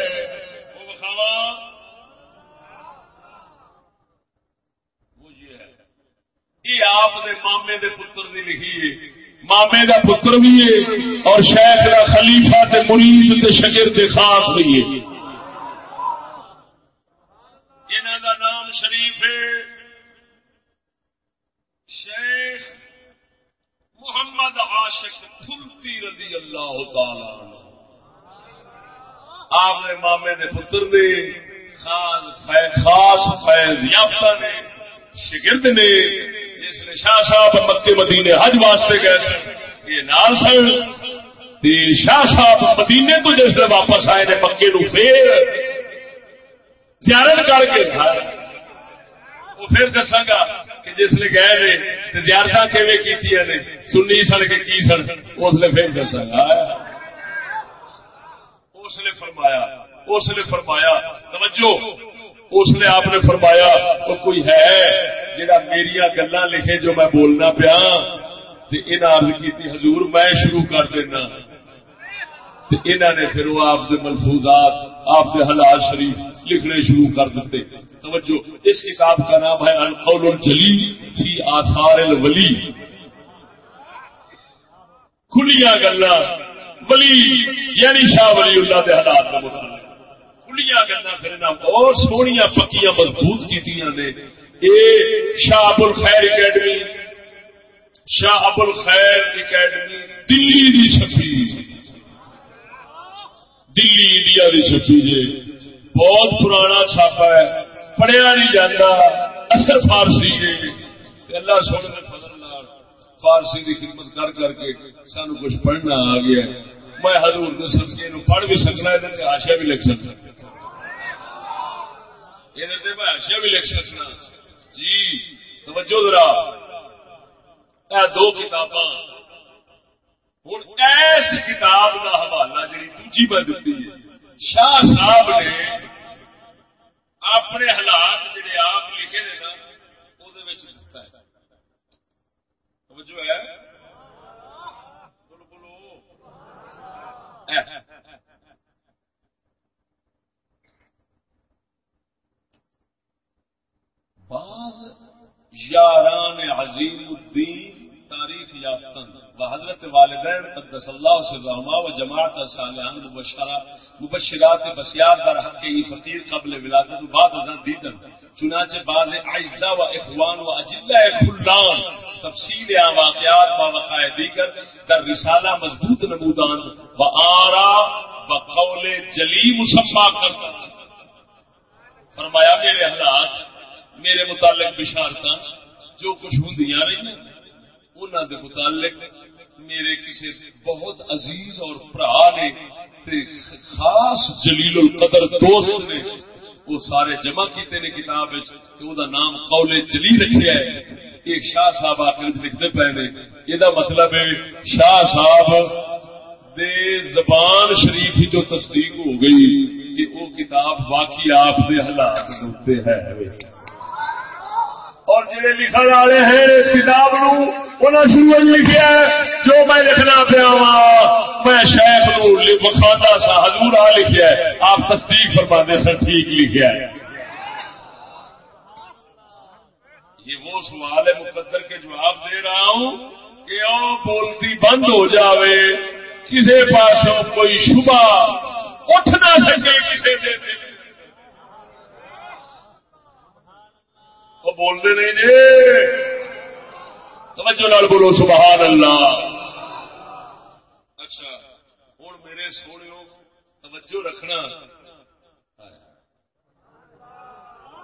[SPEAKER 1] یہ آپ دے مامے دے پتر دی لکھی ہے۔ مامے دا پتر بھی ہے اور شیخ دا خلیفہ تے مرید تے شکر تے خاص بھی ہے۔ انہوں دا نام شریف ہے، شیخ محمد عاشق پھلتی رضی اللہ تعالی آپ نے مامے دے پتر نے خاص فیض یافتہ نے شگرد نے جس نے شاہ صاحب مکے مدینے حج واسطے گئے سن، یہ نال سن۔ شاہ صاحب مدینے تو جس نے واپس آئے نے مکے نو پھر زیارت کر کے وہ پھر دساگا کہ جس نے گئے نے زیارت کی نے؟ سنی سن کے کی سن؟ اس نے پھر دساگا اس نے فرمایا، اس نے فرمایا، توجہ اس نے آپ نے فرمایا تو کوئی ہے جڑا میری گلا لکھے جو میں بولنا پیا؟ عرض کی حضور میں شروع کر دینا. انہوں نے پھر وہ آپ کے ملفوظات، آپ کے حالات شریف لکھنے شروع کر دیتے۔ توجہ، اس کتاب کا نام ہے القول الجلی فی آثار الولی۔ کھلیاں گلا ولی یعنی شاہ ولی اللہ کے حالات کا مطلب کھلیاں گلا پھر اور سویا پکیاں مضبوط کی شاہ ابل خیر اکیڈمی، شاہ ابل خیر اکیڈمی، دلی دی چھپی۔ دلی انڈیا دی چھپی جی بہت پرانا چھاپا ہے، پڑھیا نہیں جاتا اثر فارسی ہے اللہ سونے فضل فارسی کی خدمت کر کر کے سانو کچھ پڑھنا آ گیا میں حضور کے سلسلے پڑھ بھی سکنا ہے آشیا بھی لکھ سکتا یہ آشیا بھی لکھ سکنا جی توجہ ذرا۔ دو کتاباں۔ ہوں ایس کتاب کا حوالہ جی دوجی میں دیتی ہے۔ شاہ صاحب نے اپنے حالات جڑے آپ لکھے نے نا وہ دتا ہے۔ توجہ ہے۔ بولو بولو۔ بعض یاران عظیم الدین تاریخ یافتن. و حضرت والدین قدس اللہ سے رحما و جماعت صالحان مبشرہ مبشرات بسیار در حق ای فقیر قبل ولادت و بعد ازاں دیدن. چنانچہ بعض اعزا و اخوان و اجلہ خلان تفصیل واقعات با وقائع دیگر در رسالہ مضبوط نمودان و آرا و قول جلی مصفا کرتا فرمایا میرے حالات میرے متعلق بشارت جو کچھ ہوں رہی ہیں انہوں دے متعلق میرے کسی بہت عزیز اور برا نے خاص جلیل القدر دوست نے وہ سارے جمع کیتے نے کتاب نام قول جلی رکھے ہے۔ ایک شاہ صاحب آخر لکھتے پے نے یہ مطلب ہے شاہ صاحب دے زبان شریف ہی جو تصدیق ہو گئی کہ وہ کتاب واقعی آپ کے حالات ہوتے ہیں اور جڑے لکھن والے ہیں اس کتاب نو شروع لکھا جو میں لکھنا پیا وا میں شیخ نو وکھانا سا ہزور آ لکھا ہے، آپ تصدیق فرما سر ٹھیک لکھا ہے۔ یہ وہ سوال ہے مقدر کے جواب دے رہا ہوں کہ او بولتی بند ہو جاوے کسی پاس کوئی شبہ اٹھ نہ سکے کسی دے وہ بولتے نہیں جی۔ توجہ لال بولو، سبحان اللہ۔ اچھا ہوں میرے سونے توجہ رکھنا۔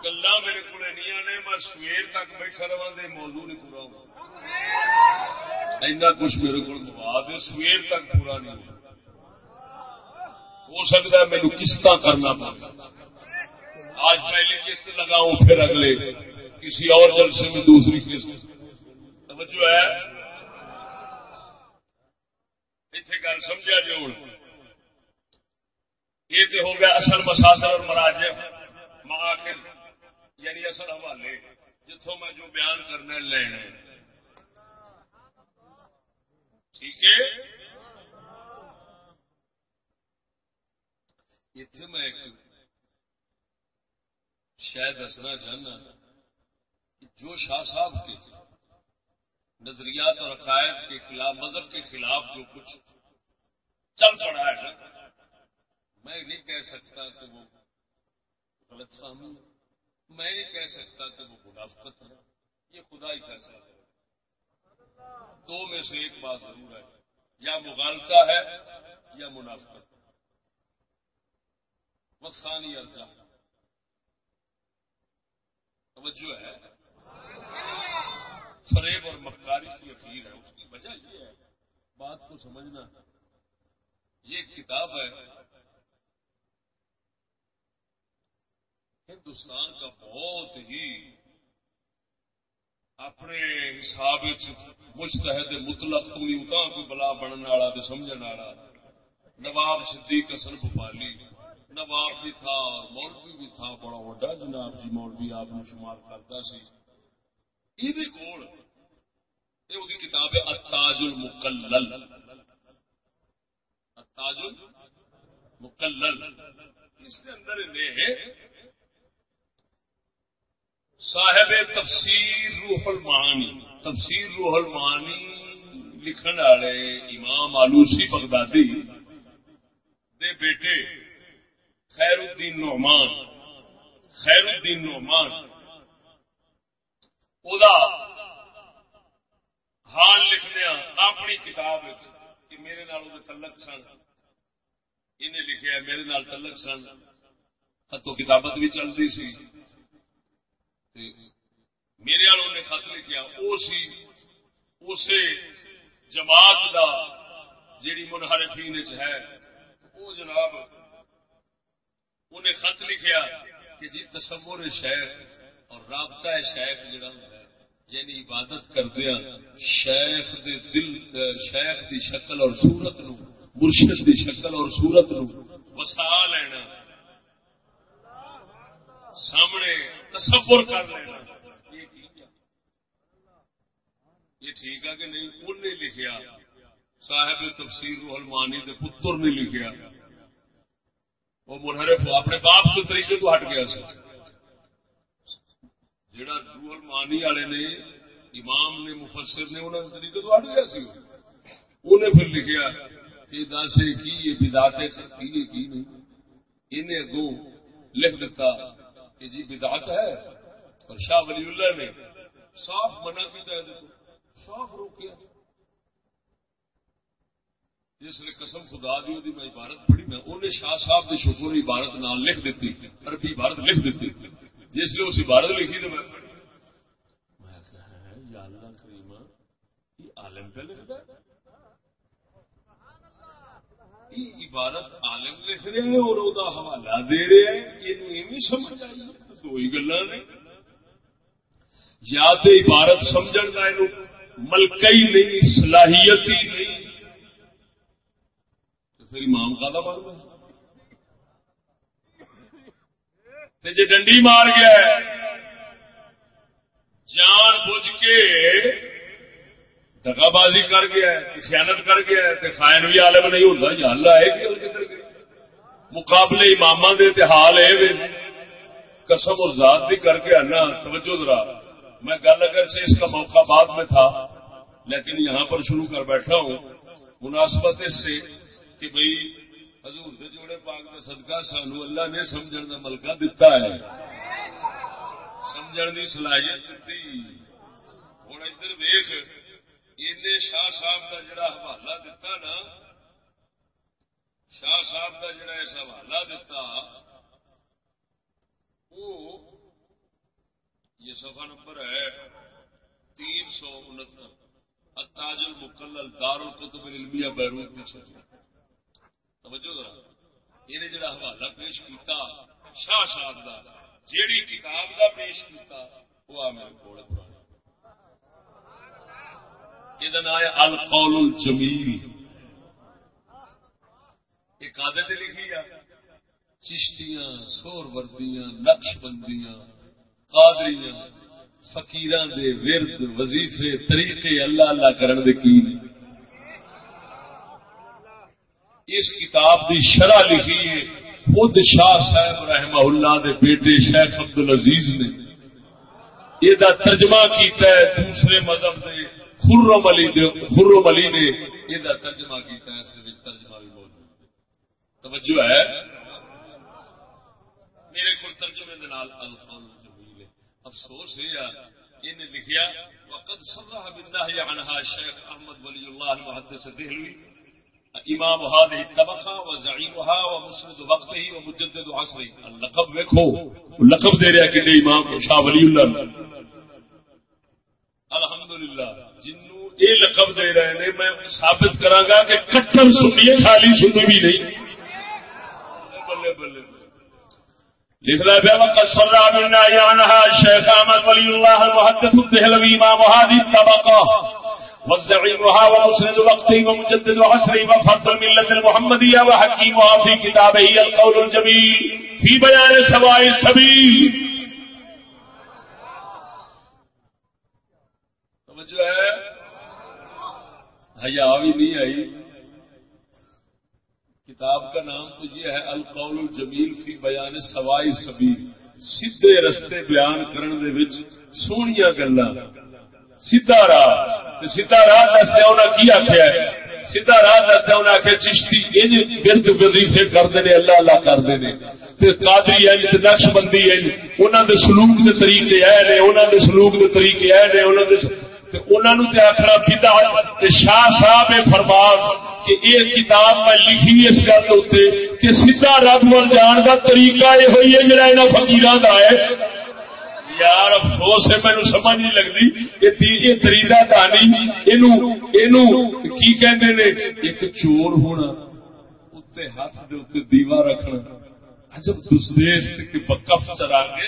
[SPEAKER 1] گلا میرے کو نہیں میں سویر تک بیٹھا رہا دے، موضوع نہیں پورا ہوں اینا کچھ میرے کو مواد ہے سویر تک پورا نہیں ہوا ہو سکتا ہے میرے قسط کرنا پڑے۔ آج پہلی قسط لگاؤں، پھر اگلے۔ کسی اور جلسے میں دوسری قسط۔ توجہ ہے۔ اتنے گل سمجھا جی ہوں یہ تو ہو گیا اصل مساثر اور مراجع۔ مآخر یعنی اصل حوالے۔ جتوں میں جو بیان کرنا لینا ٹھیک ہے؟ اتنے میں ایک شاید دسنا چاہنا۔ جو شاہ صاحب کے نظریات اور عقائد کے خلاف، مذہب کے خلاف جو کچھ چل پڑا ہے، میں نہیں کہہ سکتا کہ وہ غلط فہمی میں نہیں کہہ سکتا کہ وہ منافقت ہے، یہ خدا ہی فیصلہ کرے دو میں سے ایک بات ضرور ہے، یا مغالتا ہے یا منافقت وسانی ارجا توجہ ہے۔ فریب اور مکاری کی اخیر ہے، اس کی وجہ یہ ہے، بات کو سمجھنا، یہ ایک کتاب ہے، ہندوستان کا بہت ہی اپنے حساب مشتحد مطلق تو نہیں اتنا کوئی بلا بننے والا تو سمجھنے والا۔ نواب صدیق حسن بھوپالی، نواب بھی تھا اور مولوی بھی تھا، بڑا وڈا جناب جی مولوی آپ نے شمار کرتا سی۔ یہ کول یہ کتاب ہے اتاج المکلل اتاج المکلل اس کے اندر انہیں صاحب تفسیر روح المعانی، تفسیر روح المعانی لکھن والے امام آلوسی بغدادی دے بیٹے خیر الدین نعمان خیر الدین نعمان۔ دا حال لکھنے اپنی کتاب کہ میرے نال تلک سن انہیں لکھا میرے نال تلک سن ہاتھوں کتابت بھی چلتی سی میرے انہیں خط لکھا وہ سی اسے جماعت دا جیڑی منحرفین ہے وہ جناب انہیں خط لکھیا کہ جی تصور شیخ اور رابطہ شیخ جڑا یعنی عبادت کردیا شیخ دے دل، شیخ دی شکل اور صورت نو، مرشد دی شکل اور صورت نو وسا لینا، سامنے تصور کر لینا۔ یہ ٹھیک ہے۔ کہ نہیں؟ انہیں لکھیا۔ صاحب تفسیر روح المانی دے پتر نے لکھیا۔ وہ منحرف اپنے باپ کے طریقے تو ہٹ گیا سر جڑا روح المانی والے نے، امام نے، مفسر نے انہوں نے طریقے تو ہٹ گیا سی۔ انہیں پھر لکھیا کہ دس کی، یہ بدات کی کی نہیں۔ انہیں اگوں لکھ دیتا کہ جی بدعت ہے۔ اور شاہ ولی اللہ نے صاف منع کیا صاف روکیا۔ جس نے قسم خدا دی دی میں عبارت پڑھی، میں انہیں شاہ صاحب کی شکر عبارت نال لکھ دیتی عربی عبارت لکھ دیتی جس نے اس عبارت لکھی تو میں عالم پہ لکھتا عبارت عالم لکھ رہے ہیں اور وہ حوالہ دے رہے ہیں۔ یہ سمجھ آئی دو ہی گلا نے یا تو عبارت سمجھ کا ملکئی نہیں، صلاحیت ہی نہیں۔ پھر امام کا بنتا جی ڈنڈی مار گیا ہے، جان بوجھ کے دگا بازی کر گیا سیانت کر گیا خائن بھی عالم نہیں ہوتا یا اللہ ہے کہ کدھر گئے؟ مقابلے امام دے حال ہے قسم اور ذات بھی کر کے آنا، توجہ ذرا، میں گل اگر سے اس کا موقع بعد میں تھا، لیکن یہاں پر شروع کر بیٹھا ہوں، مناسبت اس سے کہ بھائی حضور دے جوڑے پاک کا صدقہ سانو اللہ نے سمجھن کا ملکہ دتا ہے۔ سمجھن کی صلاحیت دیتی ہوں ادھر ویخ ان شاہ صاحب کا جڑا حوالہ دتا نا، شاہ صاحب کا جڑا اس حوالہ دتا وہ یہ سفا نمبر ہے تین سو انہتر۔ تاج المکلل دار القطب العلمیہ بیروت میں چھپی توجہ ذرا۔ یہ جڑا حوالہ پیش کیتا، شاہ صاحب دا، جیڑی کتاب دا پیش کیتا، وہ آ میرے کول پرانا یہ نام ہے القول الجمیل۔ ایک عادت لکھی ہے، چشتیاں، سور وردیاں، نقش بندیاں، قادریاں، فقیران دے ورد، وظیفے، طریقے اللہ اللہ کرن دے کی اس کتاب دی شرح لکھی ہے، خود شاہ صاحب رحمہ اللہ دے بیٹے شیخ عبد العزیز نے۔ یہ ترجمہ کیتا ہے دوسرے مذہب دے، خرم علی دے، خرم علی نے یہ ترجمہ کیتا ہے، اس نے ترجمہ بھی موجود توجہ ہے؟ میرے کو ترجمے دے نال الفاظ افسوس ہے یہ لکھیا، وقد صرح بالله عنها الشيخ احمد ولي الله المحدث الدهلوي امام هذه الطبقه وزعيمها ومسند وقته ومجدد عصره. اللقب دیکھو لقب دے رہا کہ امام شاہ ولی اللہ. الحمدللہ. جنوں اے لقب دے رہے ہیں، میں ثابت کراں گا کہ کٹر سنی خالی سنی بھی نہیں. بلے بلے لکھنا پہ وقت سر ملنا عنها الشيخ احمد ولي الله المحدث الدهلوي امام هذه الطبقه والزعيمها ومسند وقته ومجدد عصره وفرد الملة المحمدية وحكيمها في كتابه القول الجميل في بيان سواء السبيل. توجہ ہے؟ حیا بھی نہیں آئی۔ کتاب کا نام تو یہ ہے القول الجمیل فی بیان سوائی سبیل۔ سیدھے رستے بیان کرن دے وچ سونیاں گلاں۔ سیدھا راہ سیدھا راہ دستے انہاں کی آکھیا ہے؟ سیدھا راہ دستے انہاں آکھیا چشتی انج گرد وظیفے کردے نے، اللہ اللہ کردے نے۔ تے قادری ہے تے نقش بندی ہے۔ انہاں دے سلوک دے طریقے اے نے، انہاں دے سلوک دے طریقے اے نے، انہاں دے آخنا پیتا شاہ صاحب فرمان کہ یہ کتاب میں لکھی اس گل اتنے کہ سیدا رب مل جان کا طریقہ یہ ہوئی ہے، جڑا یہاں فکیر کا ہے۔ یار افسوس ہے مینو سمجھ نہیں لگتی۔ یہ طریقہ کہانی کی کہتے نے؟ ایک چور ہونا اتنے ہاتھ دے اتنے دیوا رکھنا۔ عجب دسدیس کف چرا کے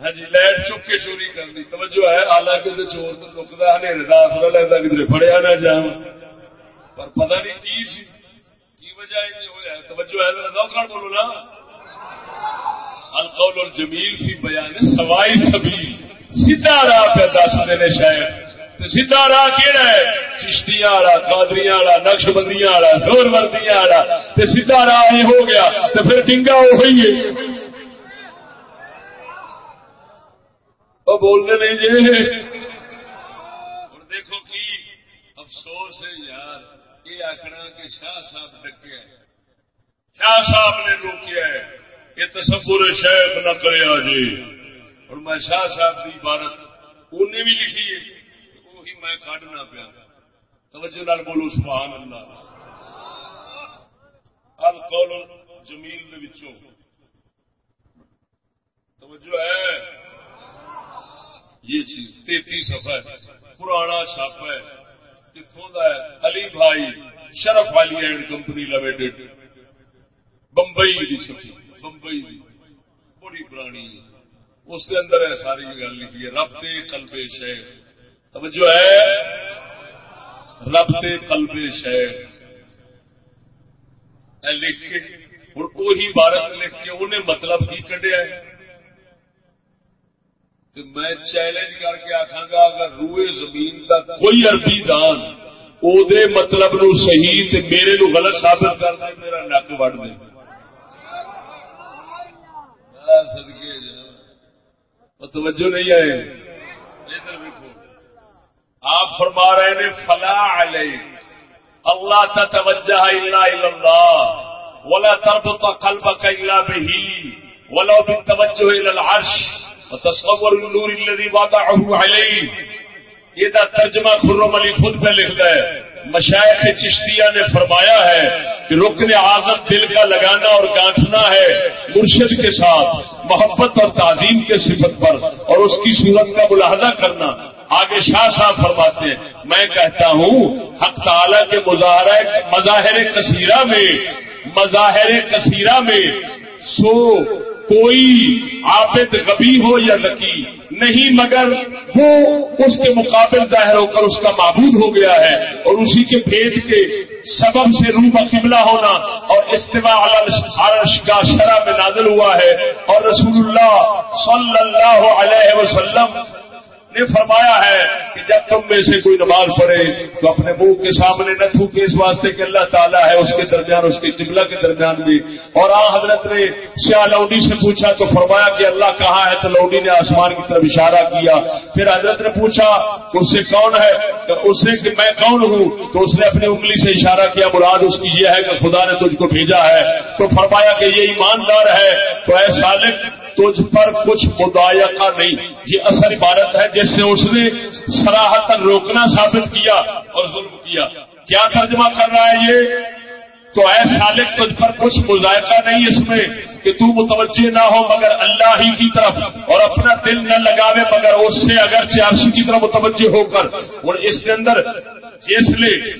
[SPEAKER 1] ہاں جی لائٹ چک کے چوری کرنی توجہ ہے حالانکہ چور تو لکتا ہے کا آسرا لگتا کدھر فڑیا نہ جا پر پتہ نہیں کی سی، کی وجہ توجہ ہے بولو نا۔ القول الجمیل فی بیان سوائی سبیل. سیدھا راہ پہ دس دے شاید. سیدھا راہ کہڑا ہے؟ چشتیاں والا، قادریاں والا نقش بندیاں والا زور وردیاں والا. تے سیدھا راہ یہ ہو گیا تو پھر ڈنگا وہی ہے. وہ بولتے نہیں جی. دیکھو کی افسوس ہے یار، یہ آخنا کہ شاہ صاحب ڈکیا ہے شاہ صاحب نے روکیا ہے۔ یہ تصور شیخ نہ کرے جی اور میں شاہ صاحب کی عبارت انہیں بھی لکھی ہے وہی میں کھڑنا پیا۔ توجہ لال بولو، سبحان اللہ۔ القول جمیل توجہ ہے۔ یہ چیز تینتیس سفر پرانا چھاپ ہے۔ کتوں کا ہے؟ علی بھائی شرف والی اینڈ کمپنی لمیٹڈ، بمبئی کی چھپی۔ بمبئی کی بڑی پرانی۔ اس کے اندر ہے ساری گل لکھی ہے ربتے قلب شیخ۔ توجہ ہے؟ ربتے قلب شیخ۔ لکھ کے اور وہی عبارت لکھ کے انہیں مطلب کی کڈیا ہے؟ میں چیلنج کر کے آخا گا، اگر روئے زمین کا کوئی عربی دان، او دے مطلب نو صحیح تے میرے نو غلط ثابت کر دے، میرا نک وڈ دے۔ توجہ نہیں آئے۔ آپ فرما رہے نے فلا علیہ اللہ تتوجہ الا الى اللہ۔ ولا تربط قلبك الا به ولو بالتوجه الى العرش۔ تصور النور الذي وضعه عليه یہ ترجمہ خرم علی خود پہ لکھتا ہے مشائق چشتیہ نے فرمایا ہے کہ رکن اعظم دل کا لگانا اور گانٹنا ہے مرشد کے ساتھ، محبت اور تعظیم کے صفت پر اور اس کی صورت کا ملاحظہ کرنا۔ آگے شاہ صاحب فرماتے ہیں، میں کہتا ہوں، حق تعالی کے مظاہرہ، مظاہر کثیرہ میں، مظاہر کثیرہ میں سو کوئی عابد غبی ہو یا نکی نہیں، مگر وہ اس کے مقابل ظاہر ہو کر اس کا معبود ہو گیا ہے اور اسی کے بھید کے سبب سے روح قبلہ ہونا اور استفاع عرش کا شرح میں نازل ہوا ہے اور رسول اللہ صلی اللہ علیہ وسلم نے فرمایا ہے کہ جب تم میں سے کوئی نماز پڑھے تو اپنے منہ کے سامنے نہ تھوکے اس واسطے کہ اللہ تعالیٰ ہے اس کے درمیان، اس کے قبلہ کے درمیان بھی۔ اور آ حضرت نے شاہ لوڈی سے پوچھا تو فرمایا کہ اللہ کہاں ہے؟ تو لوڈی نے آسمان کی طرف اشارہ کیا۔ پھر حضرت نے پوچھا، اس سے کون ہے؟ اس نے کہ میں کون ہوں؟ تو اس نے اپنی انگلی سے اشارہ کیا، مراد اس کی یہ ہے کہ خدا نے تجھ کو بھیجا ہے۔ تو فرمایا کہ یہ ایماندار ہے۔ تو اے سالک تجھ پر کچھ مدایقہ نہیں۔ یہ اصل عبارت ہے جس سے اس نے سراہت روکنا ثابت کیا اور ظلم کیا۔ کیا ترجمہ کر رہا ہے یہ؟ تو اے سالک تجھ پر کچھ مذائقہ نہیں اس میں کہ تو متوجہ نہ ہو مگر اللہ ہی کی طرف اور اپنا دل نہ لگاوے مگر اس سے اگر چارسی کی طرف متوجہ ہو کر۔ اور اس کے اندر اس لیے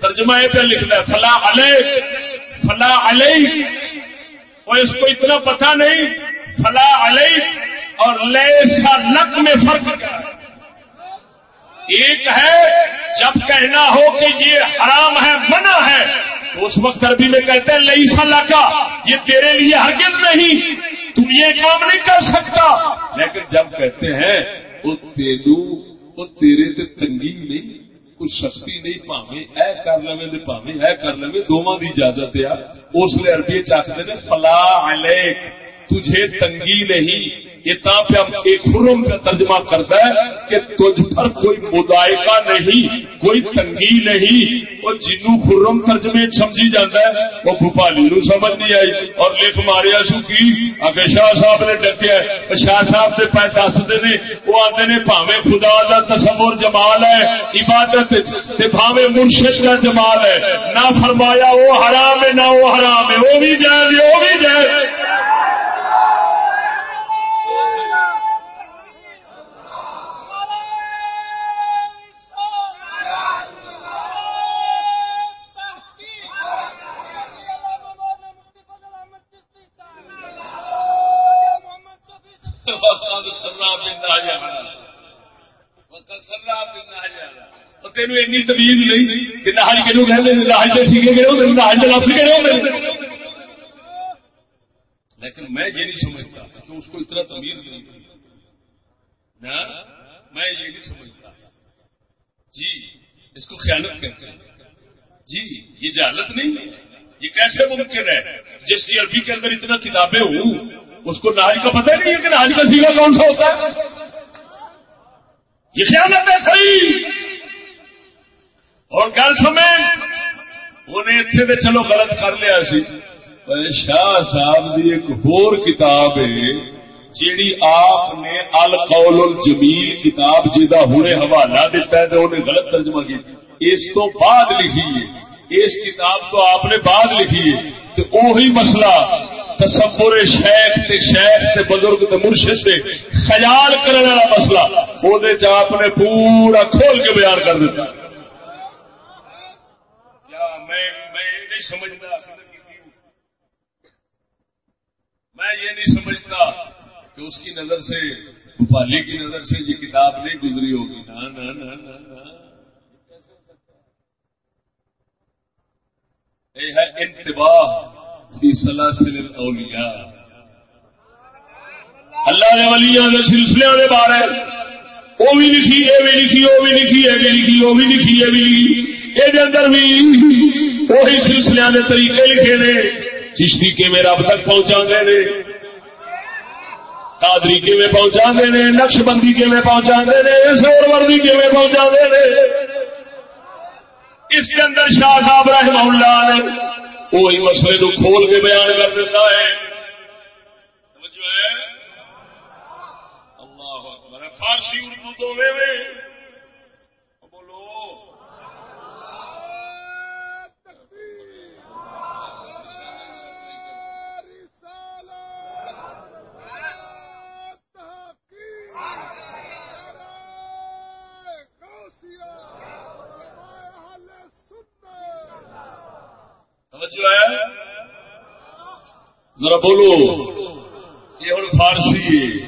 [SPEAKER 1] ترجمہ پہ لکھنا ہے فلاں علیہ فلاں علیہ اور اس کو اتنا پتہ نہیں فلا علیہ اور لے سا لک میں فرق کیا ایک ہے جب کہنا ہو کہ یہ حرام ہے، منع ہے، تو اس وقت عربی میں کہتے ہیں لئی سا کا یہ تیرے لیے ہرگز نہیں، تم یہ کام نہیں کر سکتا۔ لیکن جب کہتے ہیں وہ تیلو وہ تیرے تے تنگی نہیں کچھ سختی نہیں پاوے اے کر لوے پاوے اے کر لوے دونوں کی اجازت ہے اس لیے عربی چاہتے ہیں فلا علیک۔ تجھے تنگی نہیں، یہ پہ ایک حرم کا ترجمہ کرتا ہے کہ تجھ پر کوئی مدائقہ نہیں، کوئی تنگی نہیں۔ وہ جنو خرم ترجمے سمجھی جاتا ہے، وہ بھوپالی نو سمجھ نہیں آئی۔ اور لکھ ماریا سو کی اگر شاہ صاحب نے ڈکیا شاہ صاحب سے پہ دستے نے، وہ آتے نے پاوے خدا کا تصور جمال ہے، عبادت بھاوے مرشد کا جمال ہے۔ نہ فرمایا، وہ حرام ہے، نہ وہ حرام ہے۔ وہ بھی جائے وہ بھی جائے تین این تمیز نہیں کہ نہج کے سیگے گئے نہج لفظ لیکن میں یہ نہیں سمجھتا کہ اس کو اتنا تمیز نہیں نہ، میں یہ نہیں سمجھتا۔ جی اس کو خیالت کہتے ہیں۔ جی یہ جہالت نہیں یہ کیسے ممکن ہے؟ جس کی عربی کے اندر اتنا کتابیں ہوں، اس کو نہاری کا پتہ نہیں ہے کہ نہاری کا سیگا کون سا ہوتا ہے۔ یہ خیالت ہے صحیح اور گل سمے انہیں اتنے تو چلو غلط کر لیا سی۔ شاہ صاحب کی ایک ہور کتاب ہے، جیڑی آپ نے القول الجمیل کتاب جہاں ہونے حوالہ دیتا ہے تو انہیں غلط ترجمہ کی اس تو بعد لکھی ہے۔ اس کتاب تو آپ نے بعد لکھی ہے۔ تو وہی مسئلہ تصور شیخ تے شیخ تے بزرگ تے مرشد سے خیال کرنے والا مسئلہ۔ وہ آپ نے پورا کھول کے بیان کر دیتا۔ کیا میں نہیں سمجھتا میں یہ نہیں سمجھتا کہ اس کی نظر سے بھوپالی کی نظر سے یہ کتاب نہیں گزری ہوگی۔ نا نا نا نا نا۔ یہ ہے انتباہ۔ اولیاء اللہ نے ولیاں کے سلسلے کے بارے وہ بھی لکھی، یہ بھی لکھی، وہ بھی لکھی، یہ بھی لکھی، وہ بھی لکھی، یہ بھی لکھی۔ یہ اندر بھی وہی سلسلے کے طریقے لکھے نے، چشتی کے میں رب تک پہنچا دے نے؟ قادری کے میں پہنچا دے نے؟ نقش بندی کے میں پہنچا دے نے؟ سور وردی کے میں پہنچا دے نے؟ اس کے اندر شاہ صاحب رحمہ اللہ نے وہی مسئلے کو کھول کے بیان کر دیتا ہے۔ اللہ فارسی اردو تو توجہ ہے؟ ذرا بولو۔ یہ ہوں فارسی۔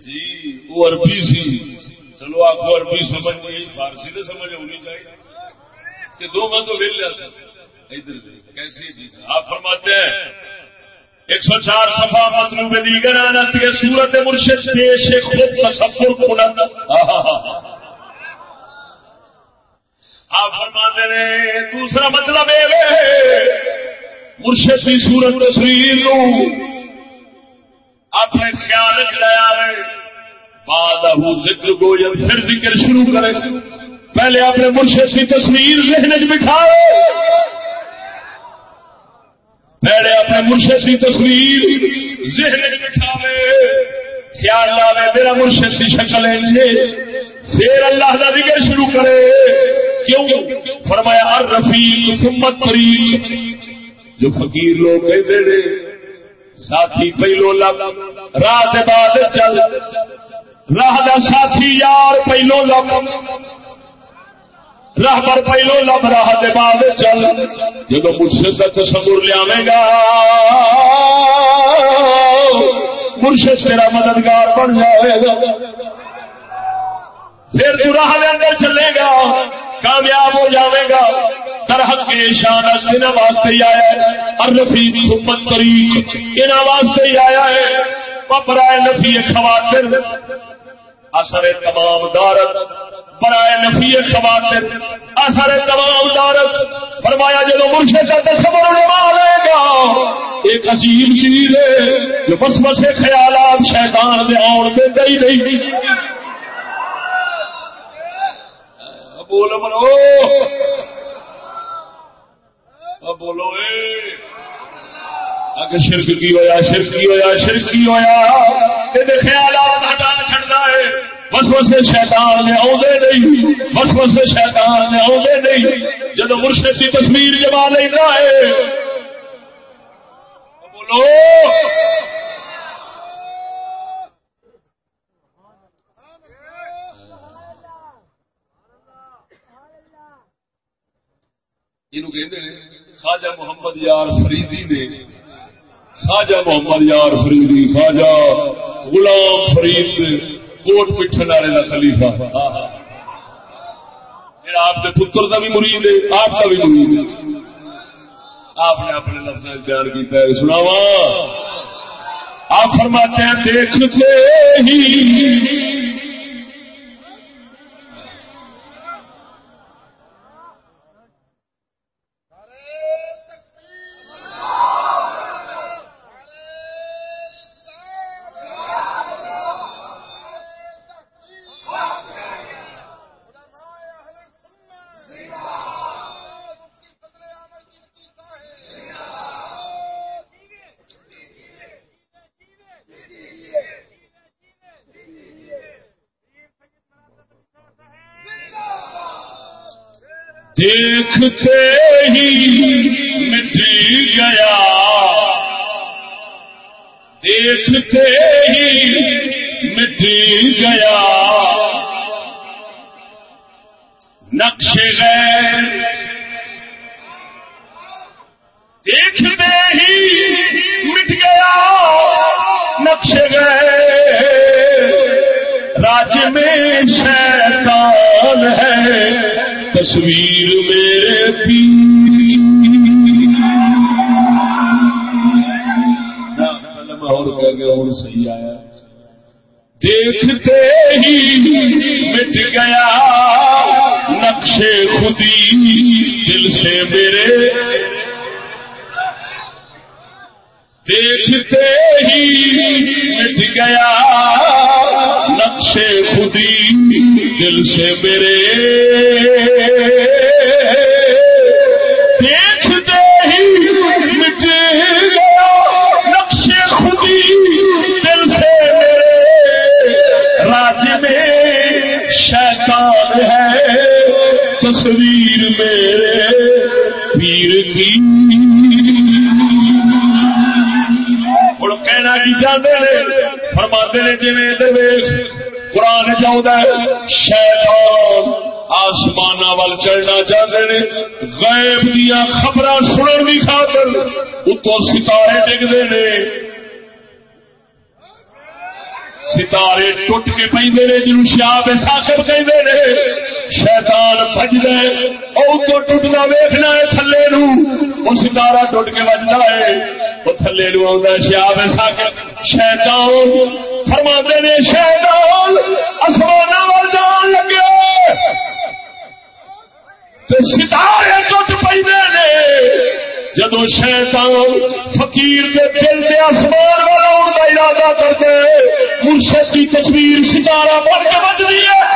[SPEAKER 1] جی وہ عربی سی۔ چلو، آپ کو عربی سمجھ نہیں فارسی تو سمجھ ہونی چاہیے۔ کہ دو من تو لے لیا ادھر کیسے جی۔ آپ فرماتے ہیں، ایک سو چار سفا مطلوب دیگر آنت کے سورت مرشد پیش خود تصور کنند۔ آپ فرماتے ہیں، دوسرا مطلب یہ مرشد کی سورت تصویر اپنے خیال چلایا ہے بعد ذکر کو جب پھر ذکر شروع کرے۔ پہلے اپنے مرشد کی تصویر ذہن چ بٹھائے پہلے اپنے مرشد کی تصویر ذہن چ بٹھاوے۔ خیال لاوے میرا مرشد کی شکل ہے۔ پھر اللہ کا ذکر شروع کرے۔ کیوں؟ فرمایا رفیق سمت جو فقیر لوگ کہتے ساتھی پہلو لب، راہ بعد چل۔ راہ دا ساتھی یار پہلو لب۔ راہ پر پہلو لب، راہ دے بعد چل۔ جب مرشد کا تصور لیا گا، مرشد تیرا مددگار بن جائے گا۔ پھر تو راہ دے اندر چلے گا۔ کامیاب ہو جائے گا۔ ترحق کے شان ان واسطے ہی آیا ہے۔ ارفی سمت طریق ان واسطے ہی آیا ہے۔ برائے نفی خواتر، اثر تمام دارت، برائے نفی خواتر، اثر تمام دارت۔ فرمایا جب مرشد کا تصور لما لے گا، ایک عجیب چیز ہے جو بس بس خیالات شیطان دے آن دے گئی نہیں۔ بولو بولو بولو اگر شرک کی ہویا، شرک کی ہویا، شرک کی ہویا؟ یہ خیالات ہٹا چڑتا ہے۔ بس بس شیطان نے آدھے نہیں۔ بس بس شیطان نے آدھے نہیں۔ جب مرشد کی تصویر جما لینا ہے۔ بولو۔ خواجہ محمد یار فریدی نے خواجہ محمد یار فریدی خواجہ غلام فرید کوٹ پٹھن والے کا خلیفہ میرا آپ کے پتر کا بھی مرید ہے آپ کا بھی مرید ہے آپ نے اپنے لفظ بیان کیا ہے سناوا آپ فرماتے ہیں دیکھتے ہی دیکھتے ہی مٹ گیا۔ دیکھتے ہی مٹ گیا۔ نقش غیر دیکھتے ہی مٹ گیا۔ نقش گئے راج میں شیطان ہے۔ تصویر میرے پیر اور کہہ گیا اور صحیح آیا۔ دیکھتے ہی مٹ گیا نقش خودی دل سے میرے۔ دیکھتے ہی مٹ گیا نقش خودی دل سے میرے۔ تصویر میرے پیر کی۔ ہوں کہنا کی چاہتے ہیں؟ فرماتے ہیں جی قرآن چاہتا ہے، شیطان آسمان وال چڑھنا چاہتے ہیں۔ غیب دیا خبر سنن کی خاطر اتو ستارے ڈگتے ہیں۔ ستارے ٹوٹ کے پہ جن شاپ ساخر کہ شیطان بج گئے اتو ٹوٹنا ویخنا ہے تھلے نو۔ وہ ستارا ٹوٹ کے بجتا ہے وہ تھلے نو آتا شاپ ساخر شیطان فرما نے، شیطان آسمان وال جان لگے۔ ستارے ٹوٹ پہ جدو شیطان فقیر کے دل کے آسمان والا کا ارادہ کرتے مرشد کی تصویر ستارہ بن کے بج رہی ہے۔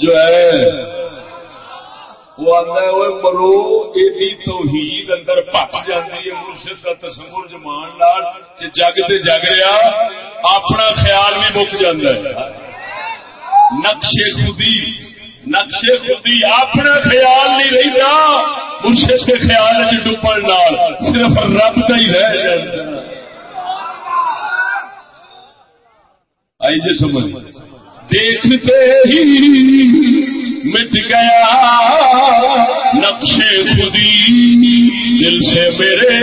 [SPEAKER 1] جو ہے۔ آتا ہے وہ مرو، ایڈی توحید اندر پک جاتی ہے، مرشد کا تصور جمان لال کہ جگ تے جگ رہا، اپنا خیال بھی مک جاتا ہے۔ نقشے خودی نقشے خودی، اپنا خیال نہیں رہتا مرشد کے خیال چ ڈبن لال صرف رب کا ہی رہ جاتا آئی جی سمجھ۔ دیکھتے ہی مٹ گیا نقشے خودی، دل سے میرے۔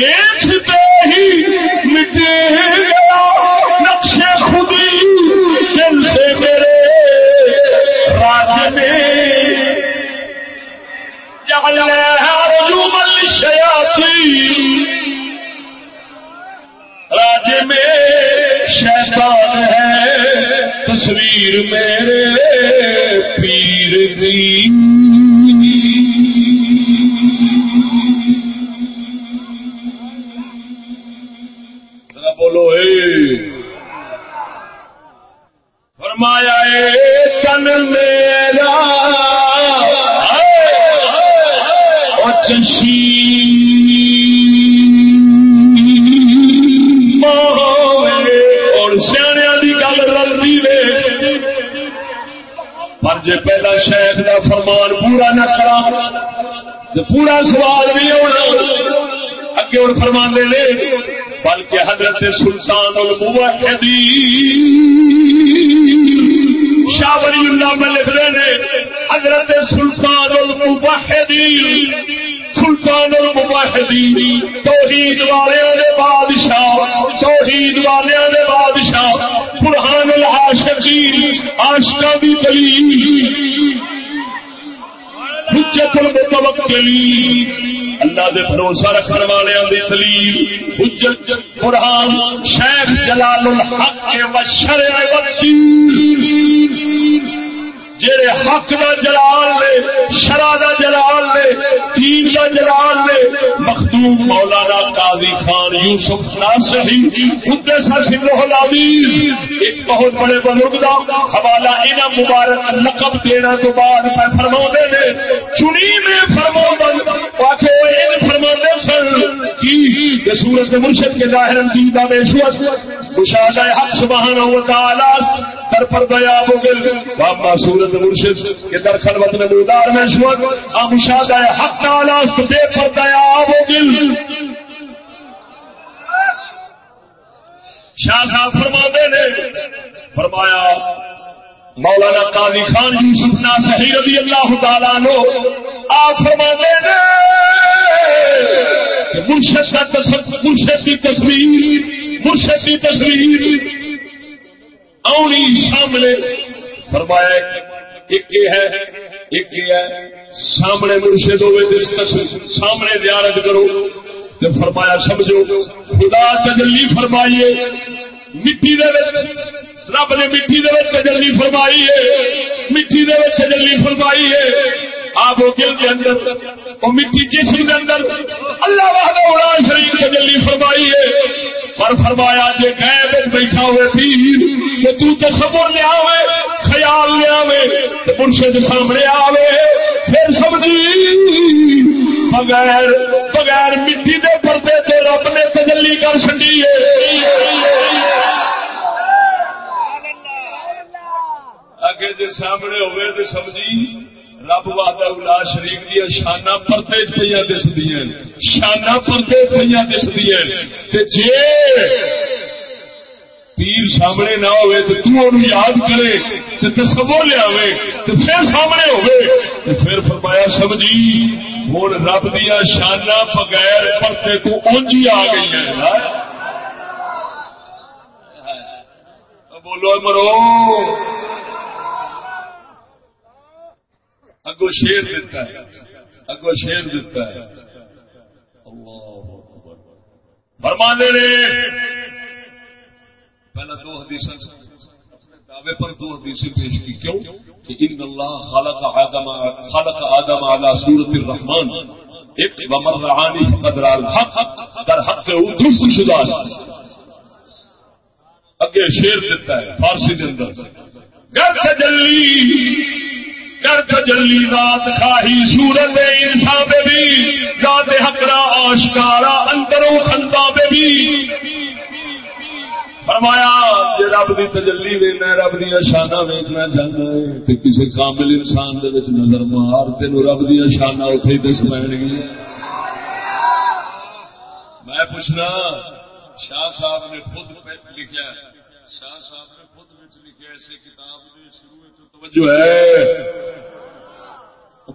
[SPEAKER 1] دیکھتے ہی مٹ گیا نقشے خودی، دل سے میرے۔ راج میں راج میں شیطان ہے۔ تصویر میرے پیر دی بولو اے فرمایا اے تن میرا چشی جی پہلا شیخ دا فرمان پورا نہ کرا تو پورا سوال بھی ہونا۔ اگے ہوں فرمان دے لے، بلکہ حضرت سلطان الموحدی شاہ ولی اللہ میں لکھ رہے ہیں حضرت سلطان الموحدی سلطان توحید دے بادشاہ، توحید دے بادشاہ۔ عاشقاں دی دلیل۔ حجت المتوکلین۔ اللہ دے بھروسہ رکھنے والے دی دلیل۔ حجت قرآن شیخ جلال الحق و شرع و جڑے حق دا جلال لے شرع دا جلال لے دین دا جلال لے مخدوم مولانا قاضی خان یوسف ناصری خود سا سنگھ العزیز ایک بہت بڑے بزرگ دا حوالہ انعام مبارک لقب دینا تو بعد میں فرما نے، چنی میں فرما واقع ان فرما سن، کی؟ سورت مرشد کے ظاہر دیدہ میں شوت مشاہدہ حق سبحانہ و تعالی در پر دیا ہو گل۔ بابا سورت مرشد کے در خلوت نمودار میں شوت ہم مشاہدہ حق تعالی اس بے پر دیا ہو گل۔ شاہ صاحب فرما دے نے فرمایا، مولانا قاضی خان یوسف نا صحیح رضی اللہ تعالیٰ نو آپ فرما دے نے مرشد کا مرشد کی تصویر مرشد کی تصویر آنی سامنے فرمایا ایک یہ ہے، ایک یہ ہے، سامنے مرشد ہوئے سامنے زیارت کرو۔ تو فرمایا، سمجھو، خدا تجلی فرمائیے، مٹی دے رب نے مٹی دے تجلی فرمائی ہے۔ مٹی دے تجلی فرمائی ہے۔ آپ دل کے اندر، وہ مٹی جسم کے اندر اللہ وحدہ شریف تجلی فرمائی ہے۔ پر فرمایا جی گئے بیٹھا ہوئے پیر تو تو تصور لیا ہوئے خیال لیا ہوئے تو منشد سامنے آوے۔ پھر سمجھی، بغیر بغیر مٹی دے پردے تے رب نے تجلی کر چڈی اگے جی سامنے ہوئے تو سمجھی رب وحدہ شریف دیا شانہ پرتے پہ دس دیا شانہ پرتے پہ دس دیا جی پیر سامنے نہ ہوئے تو تم یاد کرے تو تصو لیا تو پھر سامنے ہوئے تو پھر فرمایا، سمجھی ہوں رب دیا شانہ بغیر پرتے تو اونجی آ گئی ہیں۔ بولو مرو۔ اگو شیر دیتا ہے، اگو شیر دیتا ہے۔ فرما دے پہلا دو حدیث دعوے پر دو حدیثیں پیش کی۔ کیوں؟ کہ ان اللہ خالق آدم خالق آدم اعلی سورت الرحمان ایک ومر رعانی قدر الحق در حق او دوسری شدہ۔ اگے شیر دیتا ہے، فارسی کے اندر۔ گر تجلی گر تجلی ذات خواہی صورت انسان بھی، ذات حق را آشکارا اندروں خندہ بھی۔ فرمایا جی رب کی تجلی وینا رب دیا شانا ویکنا چاہنا ہے تو کسی کامل انسان دے وچ نظر مار تین رب دیا شانا اتے ہی دس پی گی۔ میں پوچھنا، شاہ صاحب نے خود لکھا شاہ صاحب نے خود لکھا ایسے کتاب کے شروع توجہ ہے۔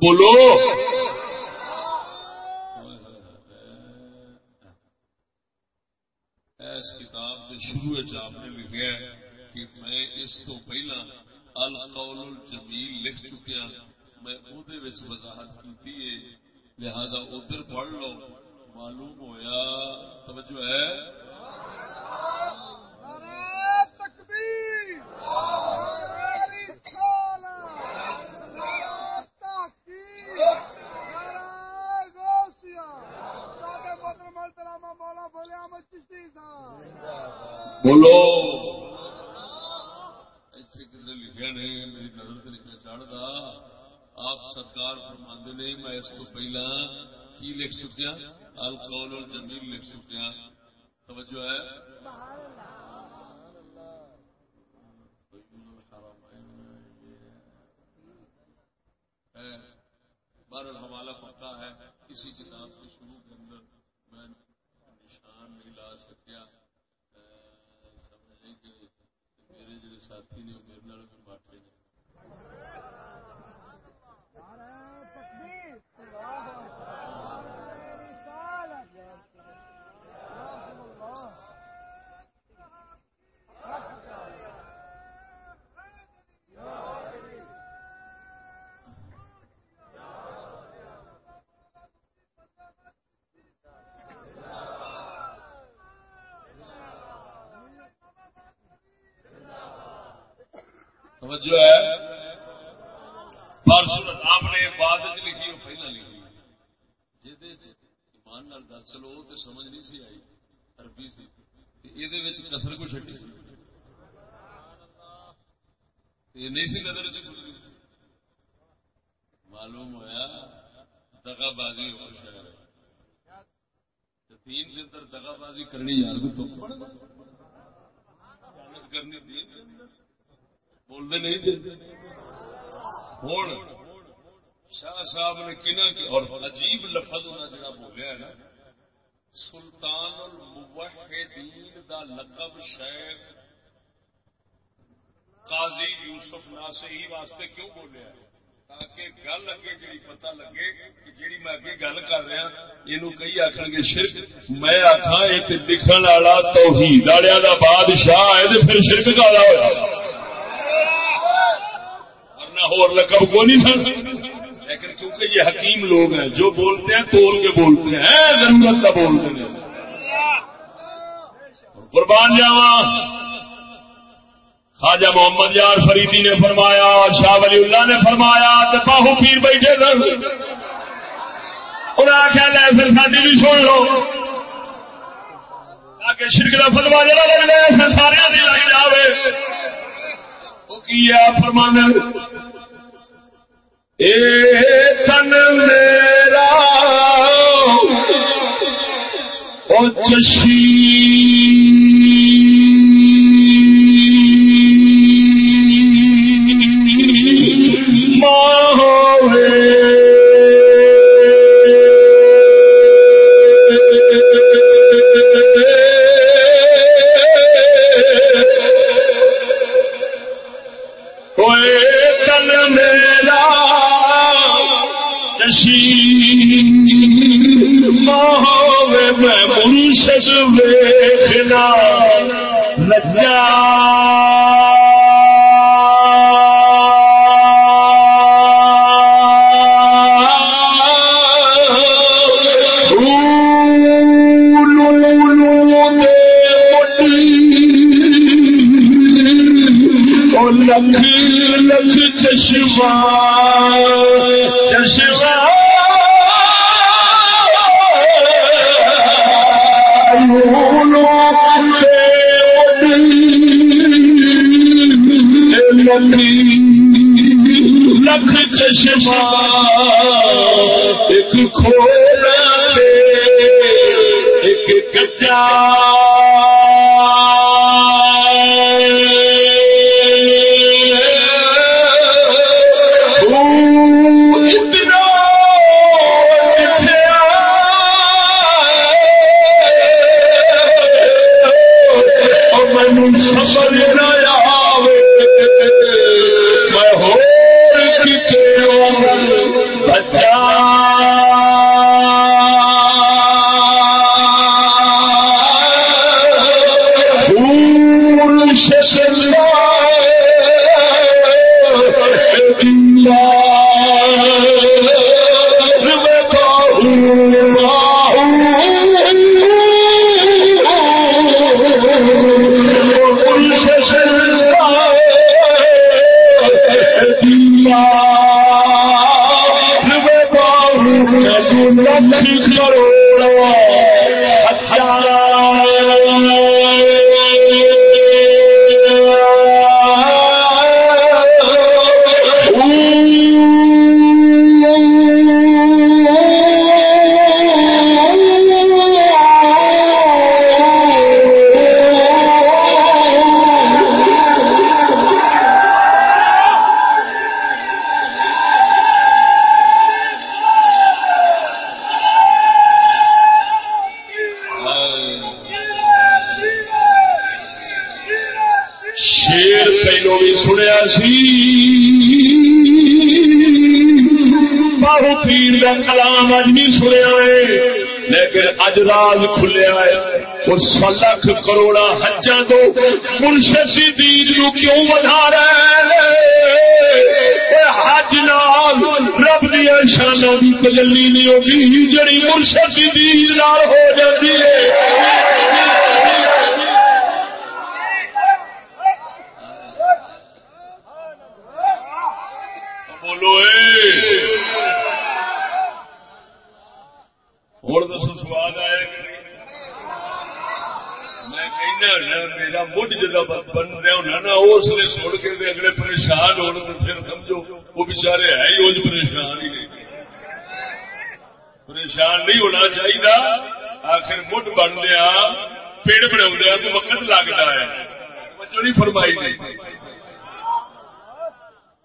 [SPEAKER 1] بولو۔ اس کتاب کے شروع آپ نے لکھا کہ میں اس تو پہلا القول الجمیل لکھ چکیا میں وضاحت کی لہذا ادھر پڑھ لو۔ معلوم ہویا۔ توجہ ہے۔ بولو۔ لکھا میری نظر سے لکھنا چڑھتا آپ سرکار فرماندے نے، میں اس کو پہلا کی لکھ چکیا؟ الکول اور جمیل لکھ چکیا۔ توجہ ہے۔ بہر حوالہ پکا ہے۔ اسی کتاب سے شروع کے اندر میں نشان نہیں لا سکیا میرے جڑے ساتھی نے میرے نال بھی باٹے نے توجہ ہے صورت آپ نے بعد چ لکھی وہ پہلے لکھی جی ایمان نال دس چلو تو سمجھ نہیں سی آئی عربی سی یہ کسر کو چٹی یہ نہیں سی نظر چ معلوم ہوا دگا بازی ہو شہر ہے تین دن تک دگا بازی کرنی یار کو تو کرنی تین دن بولتے نہیں جی؟ ہوں شاہ صاحب نے کنا اور عجیب لفظ ہونا جڑا بولیا ہے نا، سلطان الموحدین دا لقب شیخ قاضی یوسف ناسے واسطے کیوں بولیا ہے؟ تاکہ گل اگے جی پتا لگے کہ جیڑی میں اگے گل کر رہا ہاں، یہ کئی آخر گے، شرک، میں آخا یہ لکھن والا توحید والوں کا بادشاہ ہے تو پھر شرک کا ہوا اور لقب کو نہیں سن لیکن کیونکہ یہ حکیم لوگ ہیں، جو بولتے ہیں تول کے بولتے ہیں۔ ضرورت کا بولتے ہیں۔ قربان جاوا۔ خواجہ محمد یار فریدی نے فرمایا، شاہ ولی اللہ نے فرمایا باہو پیر بیٹھے انہیں آخیا لے پھر ساتھی بھی سن لو۔ تاکہ شرک کا فتوا جڑا لگنا سارے لائی جائے وہ کی فرمانا تن میرا چشی۔ Allah. لکھ چشمہ ایک کھولا ایک کچا lọ́tí lọ́rọ̀ lọ́wọ́. کروڑا حجاں تو منشی دین نو کیوں بنا رہے حج نال رب دیا شانہ کی تجلی نہیں ہوگی، جڑی منشی دین نال ہو جاتی ہے بولو ہوں دسو سواد آئے میرا مڈ جگہ بن رہا ہونا نا اس لیے سن کے اگلے پریشان ہونے تو پھر سمجھو وہ بچارے ہے ہی وہ پریشان ہی نہیں پریشان نہیں ہونا چاہیے آخر مڈ بن لیا پیڑ بنا تو وقت لگتا ہے۔ جو نہیں فرمائی نہیں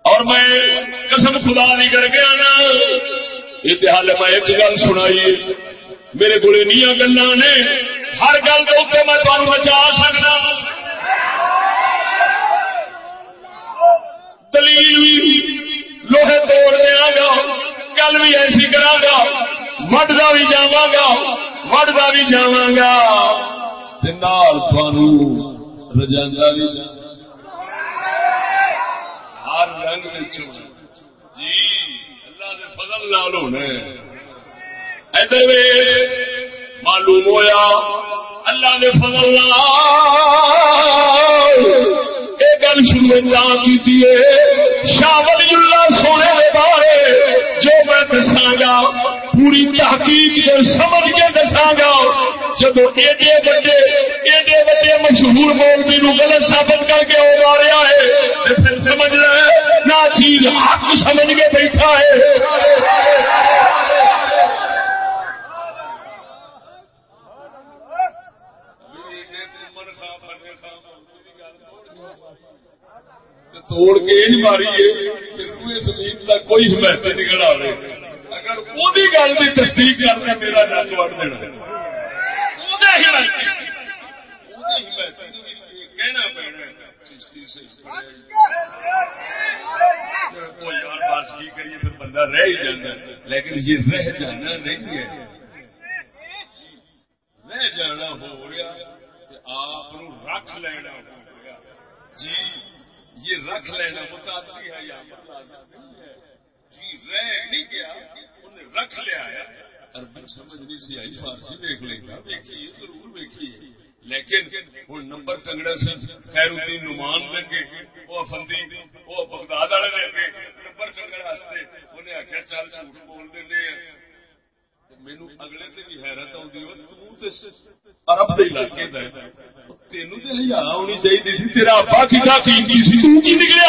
[SPEAKER 1] اور میں قسم خدا نہیں کر کے آنا، یہ حال میں ایک گل سنائی میرے کو گلا نے، ہر گل کے اتنے میں تمہیں بچا سکتا دلیل بھی لوہے توڑ دیا گا گل بھی ایسی کرا گا مڈا بھی جا گا مڈا بھی جا گا۔ رجانگا بھی ہر رنگ جی اللہ کے فضل لال ہونے ادھر معلوم ہویا، اللہ نے فضل یہ گل شروع کی شاہ ولی اللہ سونے بارے جو میں دساگا پوری تحقیق سے سمجھ کے دساگا جب ایڈے بڑے ایڈے بڑے مشہور مولوی نو غلط ثابت کر کے ہو رہا ہے پھر سمجھ رہے نہ چیز حق سمجھ کے بیٹھا ہے۔ توڑ کے نہیں ماری زمین کا کوئی حمایت نکل آئے اگر وہ گل کی تصدیق کرنا میرا نک وڑ دینا کریے پھر بندہ رہ ہی جانا لیکن یہ رہ جانا نہیں ہے رہ جانا ہو رہا آپ رکھ لینا ہو رہا جی یہ رکھ لینا متعدی ہے یا متاثر نہیں ہے جی رہ نہیں گیا رکھ لیا ہے۔ عربی سمجھ نہیں سی آئی، فارسی دیکھ لے گا دیکھیے ضرور دیکھیے۔ لیکن ہوں نمبر ٹنگڑا سی خیر الدین نمان لگے وہ افندی وہ بغداد والے لگے نمبر ٹنگڑ واسطے انہیں آخیا چل جھوٹ بول دیں مینو اگلے تے بھی حیرت آتی ارب کے علاقے کا تین تو ہزار ہونی چاہیے سی، تیرا کی نکلیا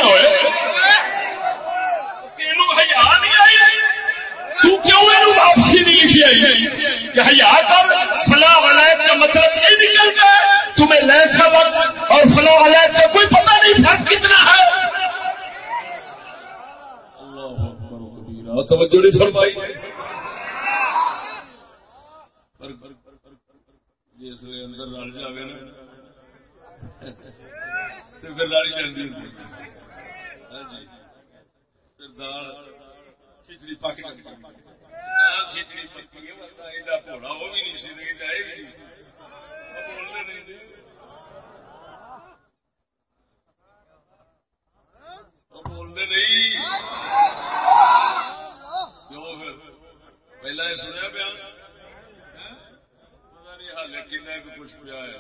[SPEAKER 1] ہزار نہیں آئی۔ واپسی نہیں لکھی آئی جی؟ کہ ہزار کر، فلاں ولایت کا مطلب یہ نکلتا ہے تمہیں لے سبق اور فلاں ولایت کا کوئی پتہ نہیں فرق کتنا ہے۔ توجہ نہیں فرمائی۔ جس اندر رل جائے نا۔ پھر لڑ جاتی ہاں جی۔ پھر دال۔ کھچڑی پک کھچڑی پکی وہ بھی نہیں سی بولتے نہیں کیوں پھر؟ پہلا یہ سنیا پیا۔ کچھ پیا ہے۔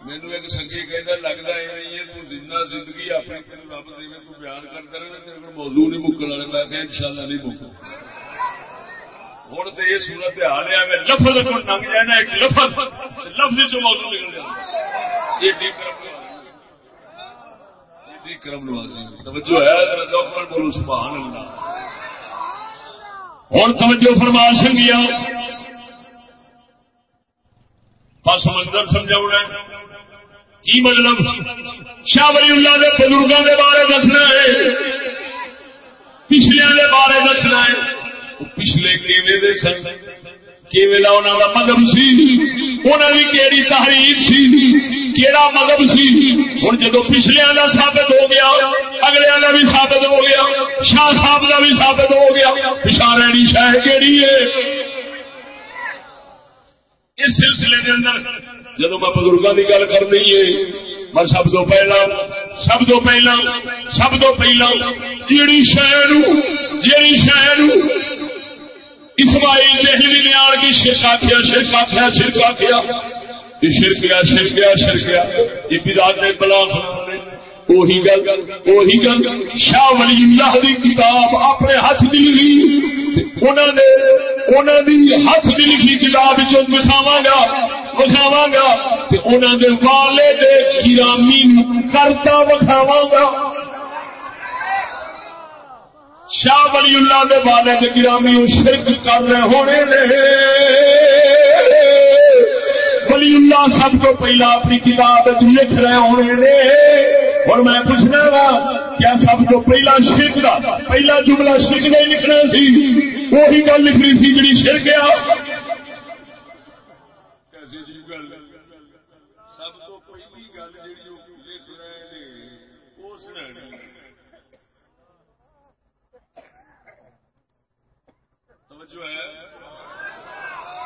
[SPEAKER 1] مینو ایک سنگی کہ لگتا ہے تو زندہ زندگی اپنی رب دے تو بیان کرتا رہے تیرے کو موضوع نہیں مکن والے میں کہ ان شاء اللہ نہیں مکن ہوں تو یہ سورت حال ہے میں لفظ کو لنگ جانا ایک لفظ لفظ جو موضوع نکل جاتا یہ کرم یہ ڈی کرم نوازی توجہ ہے بولو سبحان اللہ ہوں توجہ فرما سنگیا پس منظر سمجھا کی مطلب؟ شاہ ولی اللہ کے بزرگوں کے بارے دسنا ہے۔ پچھلے کے بارے دسنا ہے۔ پچھلے کیوے سن؟ کیولا انہوں کا مذہب سی؟ انہوں کی کہڑی تحریر سی؟ کہڑا مذہب سی؟ ہوں جدو پچھلے کا ثابت ہو گیا اگلے کا بھی ثابت ہو گیا، شاہ صاحب کا بھی ثابت ہو گیا۔ پچھا رہی شاہ کہڑی ہے؟ اس سلسلے کے اندر جدو میں بزرگوں کی گل کرنی ہے میں سب تو پہلا، سب تو پہلا، سب تو پہلا، جیڑی شہر جیڑی شہر اسماعیل جہلی نے آڑ کی شرکا کیا شرکا کیا شرکا کیا یہ شرکیا شرک گیا یہ بداد میں بلا وہی گل وہی گل، شاہ ولی اللہ دی کتاب اپنے ہاتھ دی لکھی۔ انہوں نے انہوں دی ہاتھ دی لکھی کتاب دکھاوا گا وکھاوا گا۔ انہوں دے والے دے گرامی کرتا وکھاوا گا۔ شاہ ولی اللہ دے والے دے گرامی شرک کر رہے ہونے نے۔ ولی اللہ سب کو پہلا اپنی کتاب لکھ رہے ہونے نے۔ اور میں پوچھنا وا، کیا سب کو پہلا شرک کا پہلا جملہ شرک کا ہی لکھنا سی؟ وہی گل لکھنی تھی جی شرک گیا جو ہے۔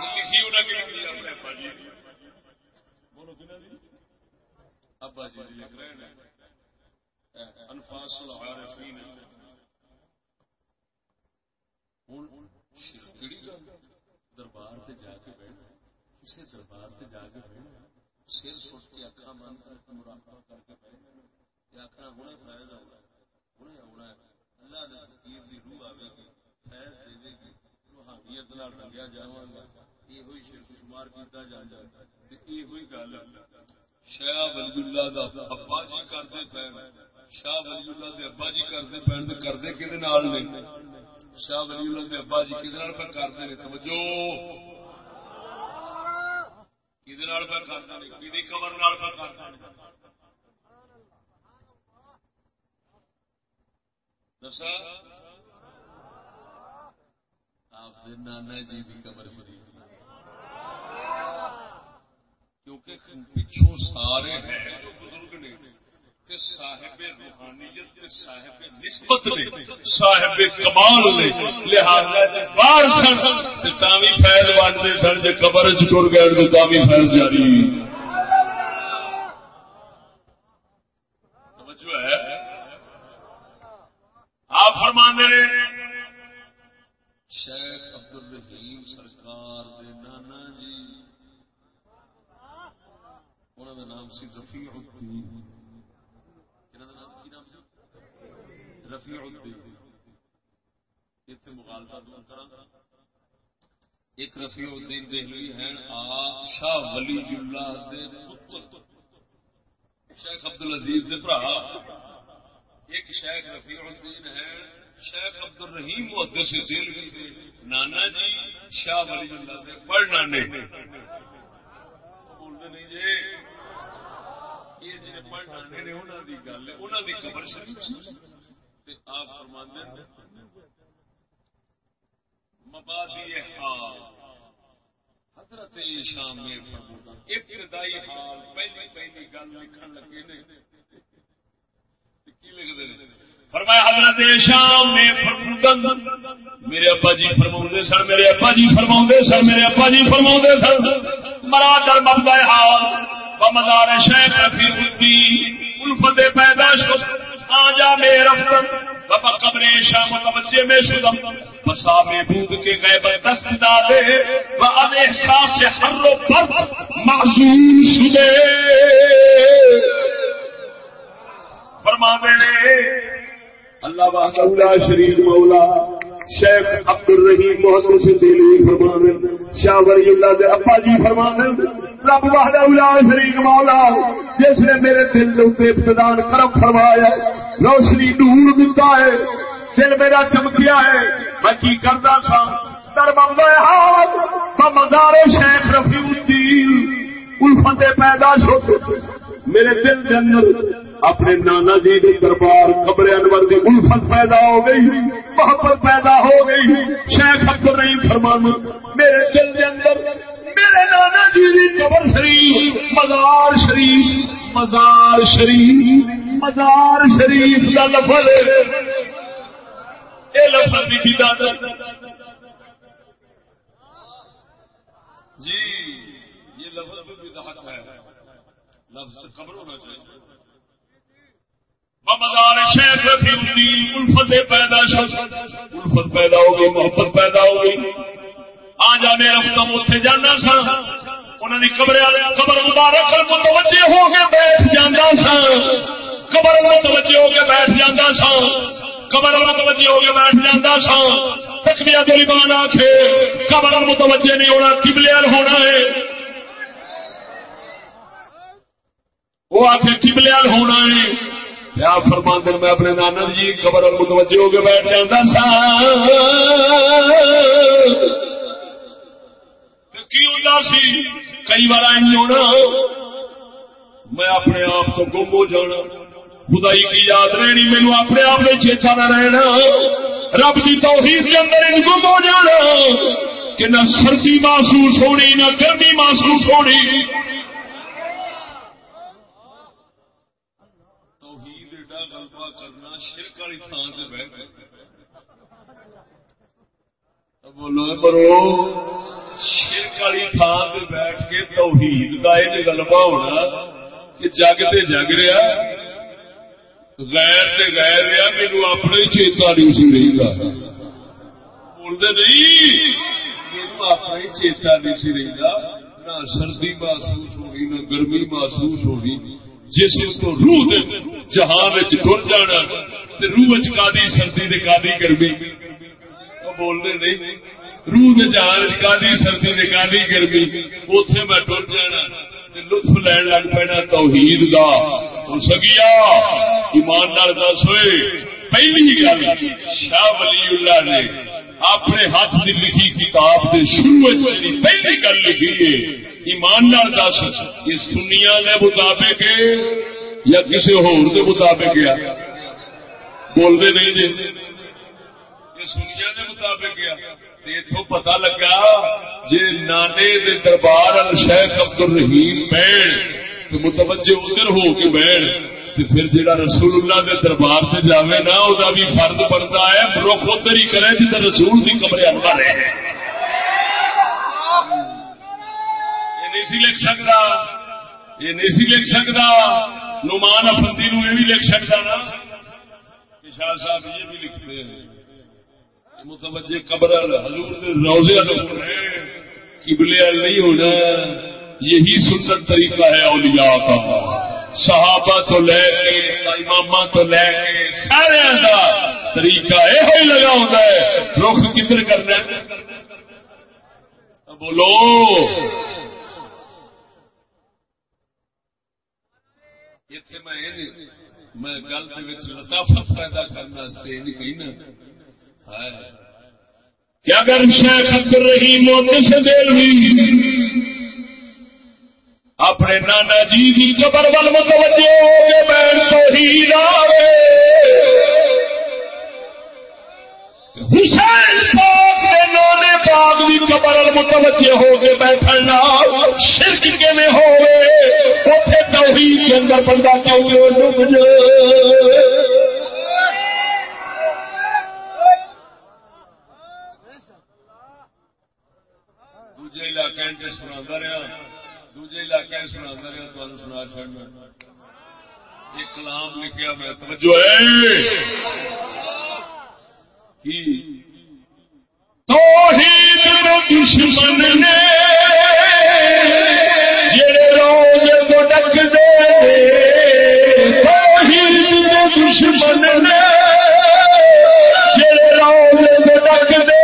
[SPEAKER 1] لکھی انہیں اپنے ابا جی بولو ابا جی لکھ رہے ہیں۔ انفاس العارفین۔ ہوں کہڑی گل دربار سے جا کے بیٹھنا کسی دربار سے جا کے بیٹھنا سر سوچ کے اکھا بند کر کے مراقبہ کر کے بیٹھنا آخر ہوں فائد آنا ہوں آنا اللہ کے فقیر کی روح آئے گی، فیض دے گی۔ روحانیت رنگیا جا یہ شرک شمار کیا جا یہ گل ہے۔ شاہ ولی اللہ دا ابا جی کرتے پے شاہ ولی اللہ دے ابا جی کرتے پے کرتے کہ شاہ ولی اللہ دے ابا جی کہ کرتے ہیں توجہ! دسا؟ آپ نانا جی کی قبر شریف کیونکہ پچھوں سارے ہیں جو بزرگ نے صاحب روحانیت صاحب نسبت نے، صاحب کمال نے، لہذا باہر سن تاوی فیل وانتے سن جی قبر چر گئے تو تاوی فیل جاری۔ ہے؟ آپ فرمانے شیخ عبد الرحیم سرکار دے نانا جی انہوں کا نام سی رفیع الدین۔ رفیع الدین۔ اتنے مغالطہ دور کرا ایک رفیع الدین دہلی ہیں شاہ ولی اللہ دے پتر۔ شیخ عبد العزیز دے برا ایک شیخ رفیع الدین ہے شیخ عبد الرحیم محدث دہلوی دے۔ نانا جی شاہ ولی اللہ دے۔ بڑ نانے۔ نہیں جی۔ یہ جی نے انہوں گل ہے انہوں شریف آپ فرماندے مبادی حال، حضرت شام میں ابتدائی حال، پہلی پہلی گل لکھن لگے نے۔ فرمایا، حضرت شام میں فرمودن، میرے ابا جی فرما سن، میرے ابا جی فرما سن، میرے ابا جی فرما سن۔ مرادر مبدا حال مدار شیخ رفیع الدین، الفت پیدائش آجا میں رفتم بابا قبر شام متوجہ میں شدم۔ بسا میں بود کے غیب دست دادے و اب احساس حر و برد معصوم شدے۔ فرما دے اللہ وحدہ شریف مولا، شیخ عبد الرحیم محمد سے دلی فرمان شاہ ولی اللہ دے ابا جی فرمان رب وحدہ الا شریک مولا، جس نے میرے دل کے ابتدان کرم فرمایا روشنی نور دیتا ہے، دل میرا چمکیا ہے، میں کی کرتا تھا در ممبئی مزار شیخ رفیع الدین، الفت پیدا ہوتے میرے دل کے اندر اپنے نانا جی کے دربار قبر انور کی الفت پیدا ہو گئی، محبت پیدا ہو گئی۔ شیخ عبد نہیں فرمان میرے دل کے اندر میرے نانا جی کی قبر شریف، مزار شریف مزار شریف مزار شریف کا لفظ یہ لفظ بھی جی یہ لفظ بھی بدعت ہے۔ لفظ قبر ہونا چاہیے۔ مزار شیخ الفت پیدا الفت پیدا ہو گئی، محبت پیدا ہو گئی۔ آ جا میں رفتم اتنے جانا سا انہوں نے قبر قبر مبارک متوجہ ہو کے بیٹھ جانا سا قبر متوجہ ہو کے بیٹھ جانا سا قبر متوجہ ہو کے بیٹھ جانا سا تکبیا دلی بان آ کے قبر متوجہ نہیں ہونا کبلیال ہونا ہے۔ وہ آ کے کبلیال ہونا ہے۔ کیا فرما دن میں اپنے نانا جی خبر متوجہ ہو کے بیٹھ جاتا سا۔ کی ہوتا سی؟ کئی بار ہونا۔ میں اپنے آپ تو گم ہو جانا۔ خدائی کی یاد رہنی مینو اپنے آپ میں چیتا نہ رہنا۔ رب کی توحید کے اندر گم ہو جانا۔ کہ نہ سردی محسوس ہونی، نہ گرمی محسوس ہونی۔ بولو کرو شرک والی تھان سے بیٹھ کے توحید کا یہ ہونا کہ جگ تے جگ رہا غیر تے غیر رہا میرے اپنے ہی چیتا نہیں سی رہی گا بولتے نہیں میرے اپنا ہی چیتا نہیں سی رہی گا نہ سردی محسوس ہونی نہ گرمی محسوس ہونی جس کو روح جہان ٹر جانا روح چی سردی کا گرمی بولنے نہیں۔ روح جہان چی سردی نے کا گرمی اتنے میں ٹر جانا لطف لین لگ پینا توحید کا ہو سکیا ایمان دس ہوئے، پہلی گل، شاہ ولی اللہ نے اپنے ہاتھ کی لکھی کتاب سے شروع پہلی گل لکھی ہے۔ ایماندار دس، اس دنیا کے مطابق یا کسی ہور کے مطابق گیا بولتے نہیں جی۔ اس دنیا کے مطابق گیا اتو پتا لگا جی نانے دے دربار شیخ عبد الرحیم بہن تو متوجہ ادھر ہو کے بہن پھر جا رسول اللہ کے دربار سے جائے نا وہ بھی فرد بنتا ہے، رخ ادھر ہی کرے جی رسول کی کمرے اندر ہے۔ یہ نہیں سی لکھ سکتا یہ نہیں سی لکھ سکتا نمان افندی نو یہ بھی لکھ سکتا نا شاہ صاحب یہ بھی لکھتے ہیں متوجہ قبر حضور روزے قبلے نہیں ہونا یہی سنت طریقہ ہے اولیاء کا صحابہ تو لے کے امام تو لے کے سارے کا طریقہ یہ لگا ہوتا ہے رخ کدھر کرنا بولو اتنے میں میں گل لطافت پیدا کرنے نہیں نا کیا کر شیخ رہی موت سے دیر اپنے نانا جی کی قبر ول متوجہ ہو گئے بہن تو ہی لاوے حسین پاک کے نانے پاک بھی قبر متوجہ ہو گئے بیٹھنا شرک کے میں ہوئے اوتھے توحید کے اندر بندہ کیوں ڈوب جائے؟ دوجے علاقے سنا رہا، دوجے علاقے سنا رہا تمہیں سنا چڑنا ایک کلام لکھیا میں، توجہ ہے۔ دشمن نے جڑے روز کو ڈک دے دشمن نے جڑے روز کو ڈک دے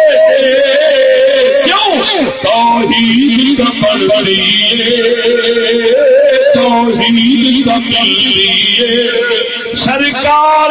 [SPEAKER 1] کیوں؟ توحید کا سرکار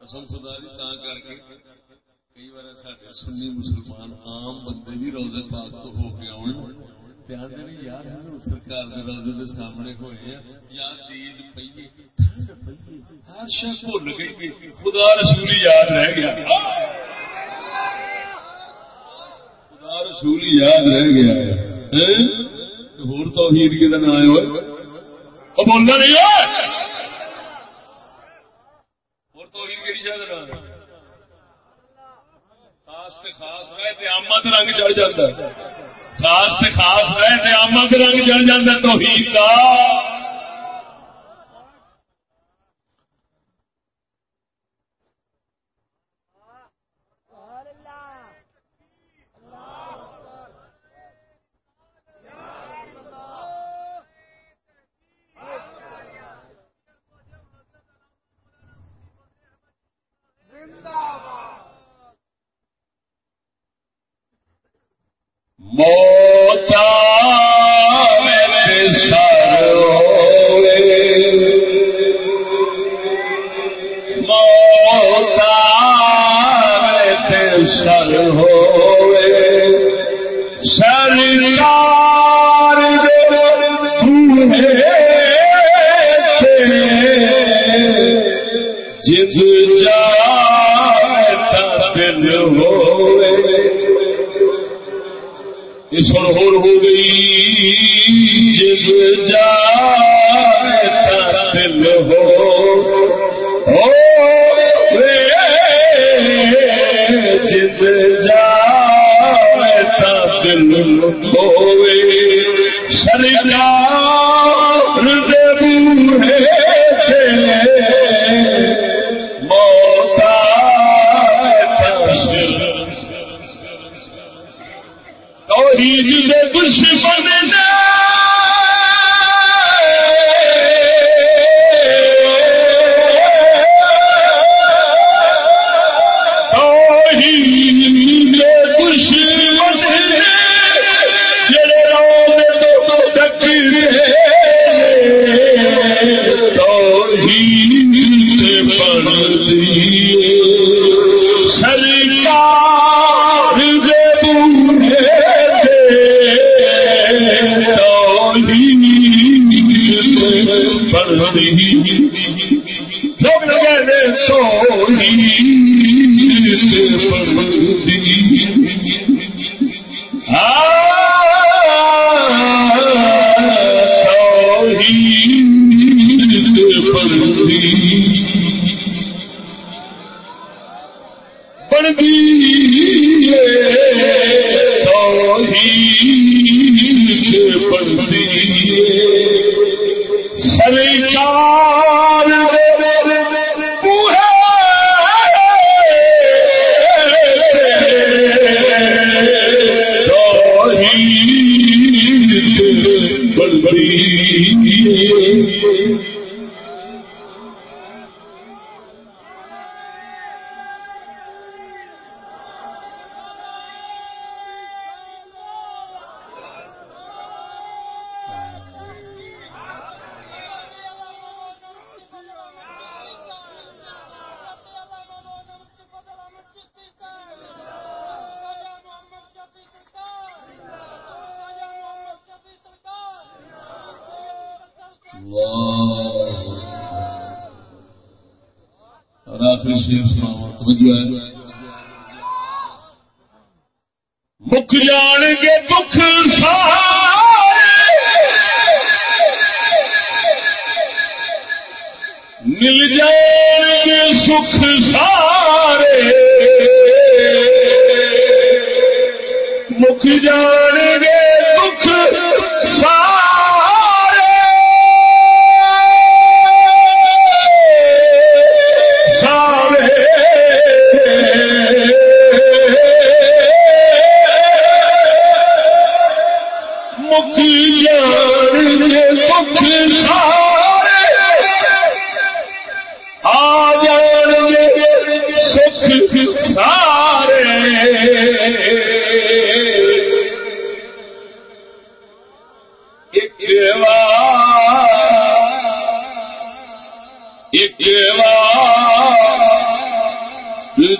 [SPEAKER 1] قسم خدا دی کر کے کئی بار سارے سنی مسلمان عام بندے بھی روزے پاک تو ہو کے آن پیادے بھی یار ہاں، سرکار کے روزے کے سامنے ہوئے یا دید ہر شخص بھول گئی خدا یاد رہ گیا۔ خدا رسول یاد رہ گیا ہور توحید کے دن آئے ہوئے۔ بولنا نہیں ہے آمد رنگ چڑھ جاتا۔ خاص تے خاص رہے تے آمد رنگ چڑھ جاتا تو ہی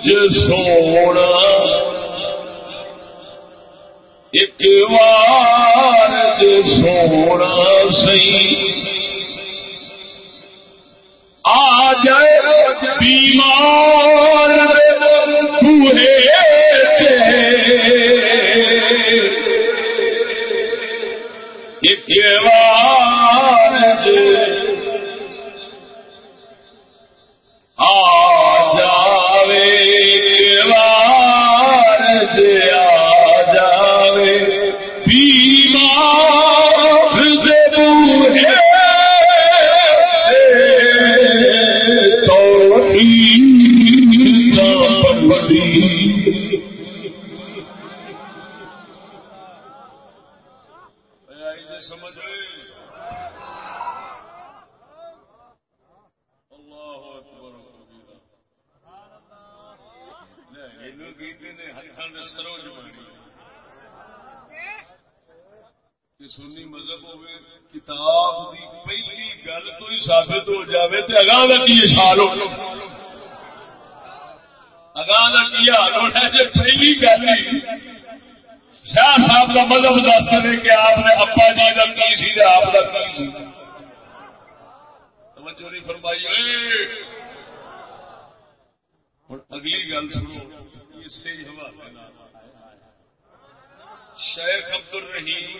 [SPEAKER 1] just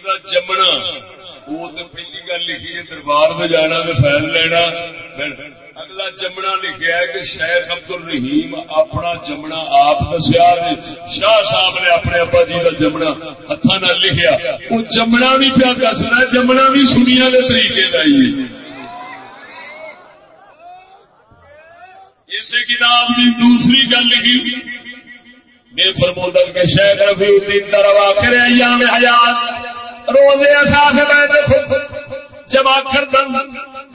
[SPEAKER 1] جمنا. گل لکھی دربار میں جانا اگلا جمنا لکھا کہ جمنا بھی جی پیا دسنا جمنا بھی سنیا کے طریقے کا ہی اسی کتاب کی دوسری گل لکھی۔ بے فرمودل کے شیخ رفیع الدین طرف آخر ایام حیات۔ روزے احساس میں خود۔ جمع کردن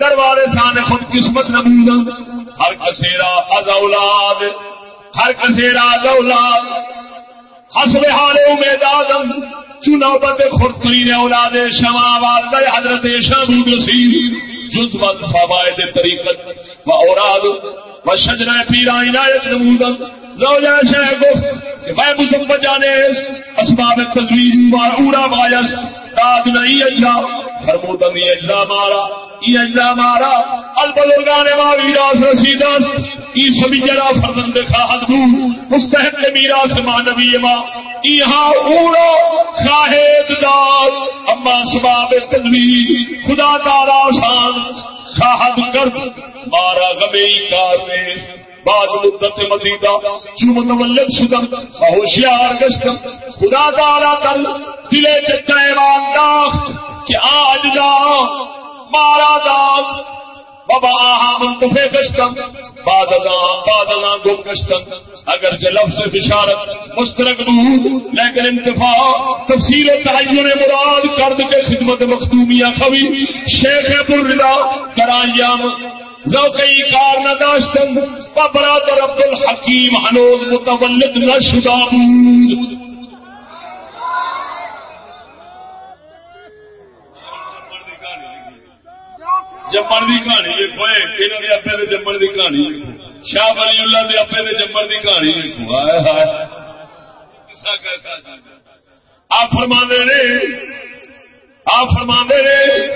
[SPEAKER 1] دروارے سان خود قسمت نمود ہر کسیرا از اولاد، ہر کسیرا از اولاد۔ حسب حال امید آدم چنوبت خرطرین اولاد شماوات دے حضرت شامود رسید جز وز فوائد طریقت و اوراد و شجرہ پیران عنایت نمودن زوجہ شیخ گفت کہ میں مزم بجانے اسباب تزویز و اورا بایس داد نہیں اجلا فرمودن یہ اجلا مارا۔ اجزا مارا۔ البزرگان ما ویراس رسیدس ای سبھی جرا فرزند خواہد بو مستحق میراث ما نبی ما ایہا اولو خواہد دار۔ اما سباب تدوی خدا تعالی شان۔ خواہد کر۔ مارا غمی کار میں۔ بعد مدت مدیدہ جو متولد شدم ہوشیار گشتم۔ خدا تعالی کر دلے چچا ایمان داخت کہ آج دا مارا داغ بابا آہا منتفے گشتم بادنا بادنا گم گشتم۔ اگر سے لفظ بشارت مسترک دود لیکن انتفاع تفصیل تعین مراد کرد کے خدمت مخدومیہ خوی شیخ بردا کرائیام ذوقی کار نہ داشتن برادر عبد الحکیم حنوز متولد نہ شدہ بود جمن کی کہانی لکھو یہاں کے اپنے جمن کی کہانی لکھو۔ شاہ بلی اللہ کے اپنے جمن کی کہانی لکھو۔ آپ فرما نے، آپ فرما نے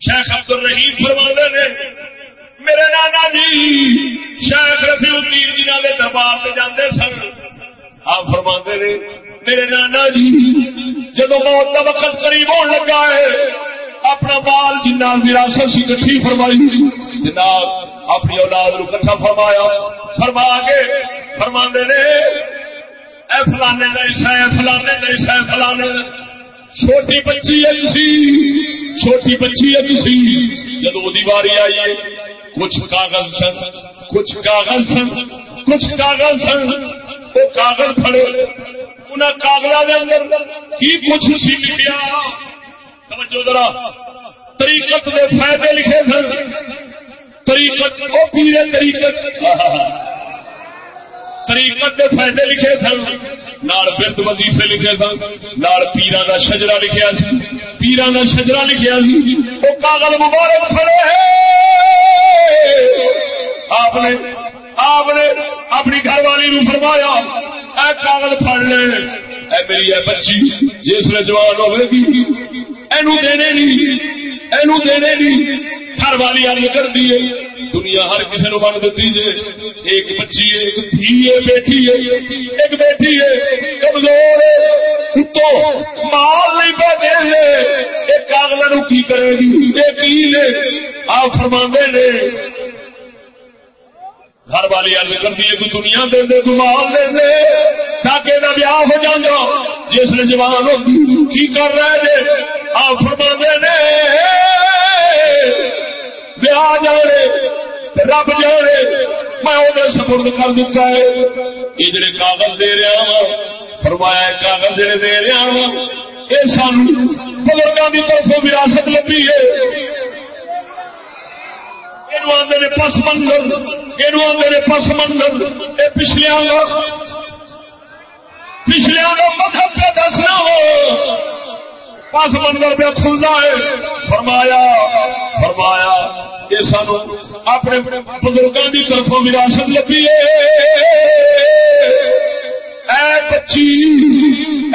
[SPEAKER 1] شیخ عبد الرحیم فرما نے، میرے نانا جی شیخ رفیع الدین جنہ جی کے دربار سے جانے سن. آپ فرما نے، میرے نانا جی جب موت کا وقت قریب ہونے لگا ہے، اپنا بال جنا جی وراثت سی کٹھی فرمائی۔ جناب، اپنی اولاد نو کٹھا فرمایا۔ فرما کے فرما نے، اے فلانے نہیں سہ فلانے نہیں سہ فلانے چھوٹی بچی اج سی چھوٹی بچی اج سی جب وہ باری آئی کچھ کاغذ سن، کچھ کاغذ سن، کچھ کاغذ سن۔ وہ کاغذ پڑے انہیں کاغذ کے اندر کی کچھ سی لکھا طریقت کے فائدے لکھے سن۔ طریقت وہ پیڑے طریقت۔ طریقت کے فائدے لکھے سن۔ نال برد وظیفے لکھے سن۔ نال پیرا کا شجرا لکھا سی۔ پیرا کا شجرا لکھا سی۔ وہ کاغل مبارک کھڑے آپ نے آپ نے اپنی گھر والی نو فرمایا، اے کاغل پڑ لے۔ اے میری اے بچی، جس نے جوان ہوئے گی، اینو دینے نہیں اینو دینے نہیں ہر والی آل کر دیے دنیا ہر کسی نو بن دیتی ہے ایک بچی ہے، ایک تھی ہے بیٹی ہے، ایک بیٹی ہے۔ کمزور ہے۔ تو مال نہیں پہ دے ایک کاغلہ نو کی کرے گی؟ ایک کی ہے۔ آپ فرما نے، گھر والی ارد کر دیے کوئی دنیا دے دے کوئی مال دے دے۔ تاکہ نہ بیاہ ہو جانا جس نے جوان ہو کی کر رہے تھے آپ فرما نے، بیاہ جانے۔ رب جانے میں وہ سپرد کر دیتا ہے۔ یہ جڑے کاغذ دے رہا ہوں فرمایا کاغذ جڑے دے رہا ہوں یہ سان بزرگوں کی طرف وراثت لبھی ہے۔ پس منظر یہ آدھے پس منظر۔ یہ پچھلیا پچھلیا کا مذہب پہ دسنا ہو۔ پس منظر پہ کھلنا ہے۔ فرمایا فرمایا، یہ سان اپنے بزرگوں کی طرفوں وراثت لگی ہے۔ اے بچی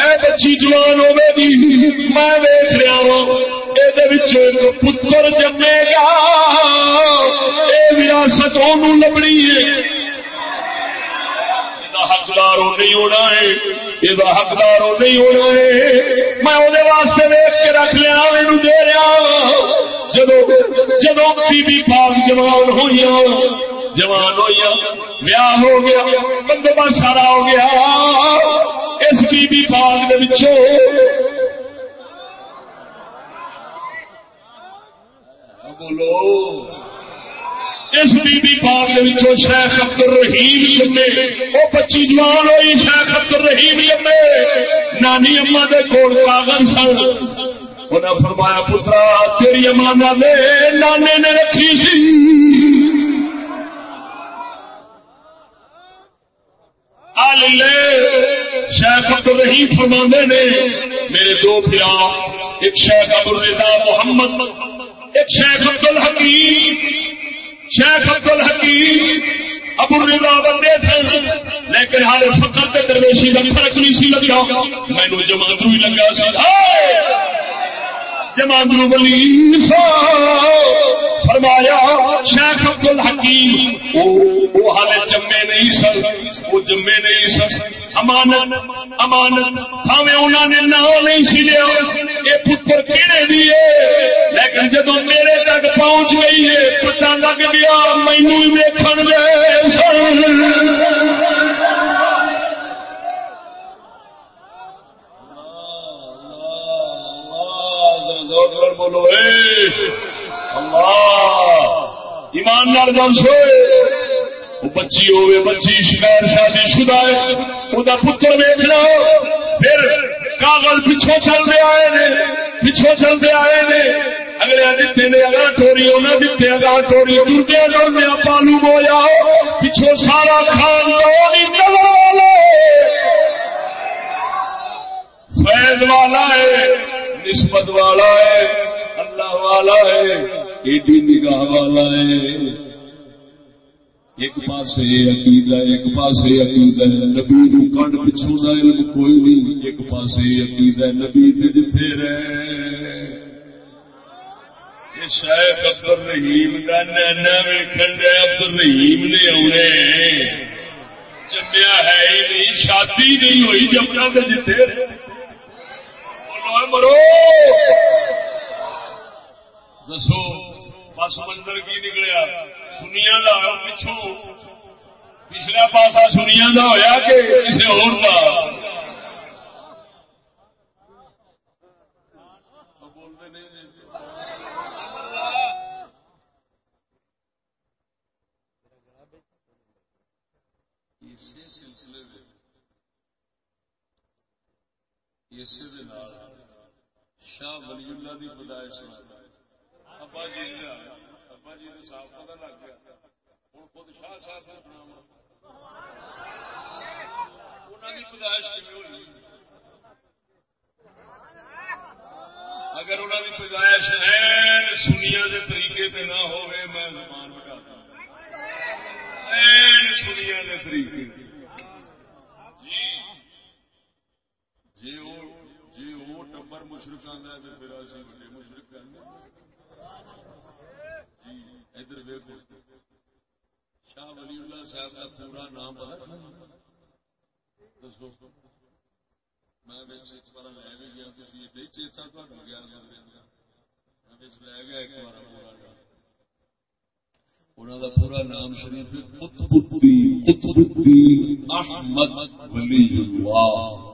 [SPEAKER 1] اے بچی جوان ہوے گی۔ میں ویخ رہا ہوں یہ پتر جمے گا۔ یہ وراثت لبنی ہے۔ حقدار نہیں ہونا ہے، یہ حقدار نہیں ہونا ہے۔ میں وہ واسطے ویچ کے رکھ لیا یہ دے رہا۔ جب جب بی بی پاک جوان ہوئی جوان ہوئی ویاہ ہو گیا، بندوبست سارا ہو گیا۔ اس بی بی پاک کے بولو۔ اس بی بی پاک کے شیخ عبد الرحیم جمے وہ بچی جوان ہوئی شیخ عبد الرحیم جمے نانی اما دے کول کاغذ سن۔ انہیں فرمایا، پترا، تیری امانا نے نانے نے رکھی سی۔ شیخ عبد الرحیم فرما نے، میرے دو پیا ایک شیخ عبد الرضا محمد، ایک شیخ عبد الحکیم شیخ عبد الحکیم ابو رضا بندے تھے، لیکن ہر فکر درویشی کا فرق نہیں سی لگا مینو جمع ہی لگا سی۔ جماندرو بلی فرمایا، شیخ عبد الحکیم وہ ہالے جمے نہیں سر وہ جمے نہیں سر امانت امانت ہمیں انہوں نے نام نہیں سی لیا یہ پتر کہڑے دیے لیکن جب میرے تک پہنچ گئی ہے پتا لگ گیا مینو دیکھ اکبر بولو۔ اے اللہ! ایمان نال دس ہوئے بچی ہوئے بچی شکار شادی شدہ ہے۔ وہ پتر ویچنا پھر کاغذ پچھو چلتے آئے نے۔ پچھو چلتے آئے نے۔ اگلے دیتے نے اگلا ٹوری انہیں دیتے اگلا ٹوری دوتے دوڑنے پالو بویا پچھو سارا کھان فیض والا ہے۔ نسبت والا ہے، اللہ والا ہے، ایڈی نگاہ والا ہے۔ ایک پاس یہ عقیدہ ایک پاس یہ عقیدہ نبی نو کنڈ پچھو کا علم کوئی نہیں، ایک پاس یہ عقیدہ نبی جتھے رہے۔ شاید عبد رحیم کا نینا ویکن ڈے عبد رحیم نے آنے جمیا ہے ہی نہیں شادی نہیں ہوئی جمنا تو جتھے مرو۔ دسو، بس منظر کی نکلیا؟ سنیا کا پچھو پچھلا پاسا سنیا کا ہوا کہ کسی اور دا؟ اسی سلسلے اسی شاہ ولی اللہ کی پیدائش ابا جی ابا جی نے صاف پتا لگ گیا۔ ہوں خود شاہ صاحب سے سنا پیدائش ہوئی؟ اگر انہوں کی پیدائش ہے سنیا کے طریقے پہ نہ ہو میں زبان بٹاتا سنیا کے طریقے۔ جی؟ جی وہ جی وہ ٹبر مشرق آتا ہے تو پھر اچھی بڑے مشرق کرنے جی، ادھر ویکو شاہ ولی اللہ صاحب کا پورا نام پتا دسو۔ میں ایک بار لے بھی گیا تھی چیتا تو گیا لے گیا ایک بار پورا نام انہوں کا پورا نام شریف احمد ولی اللہ۔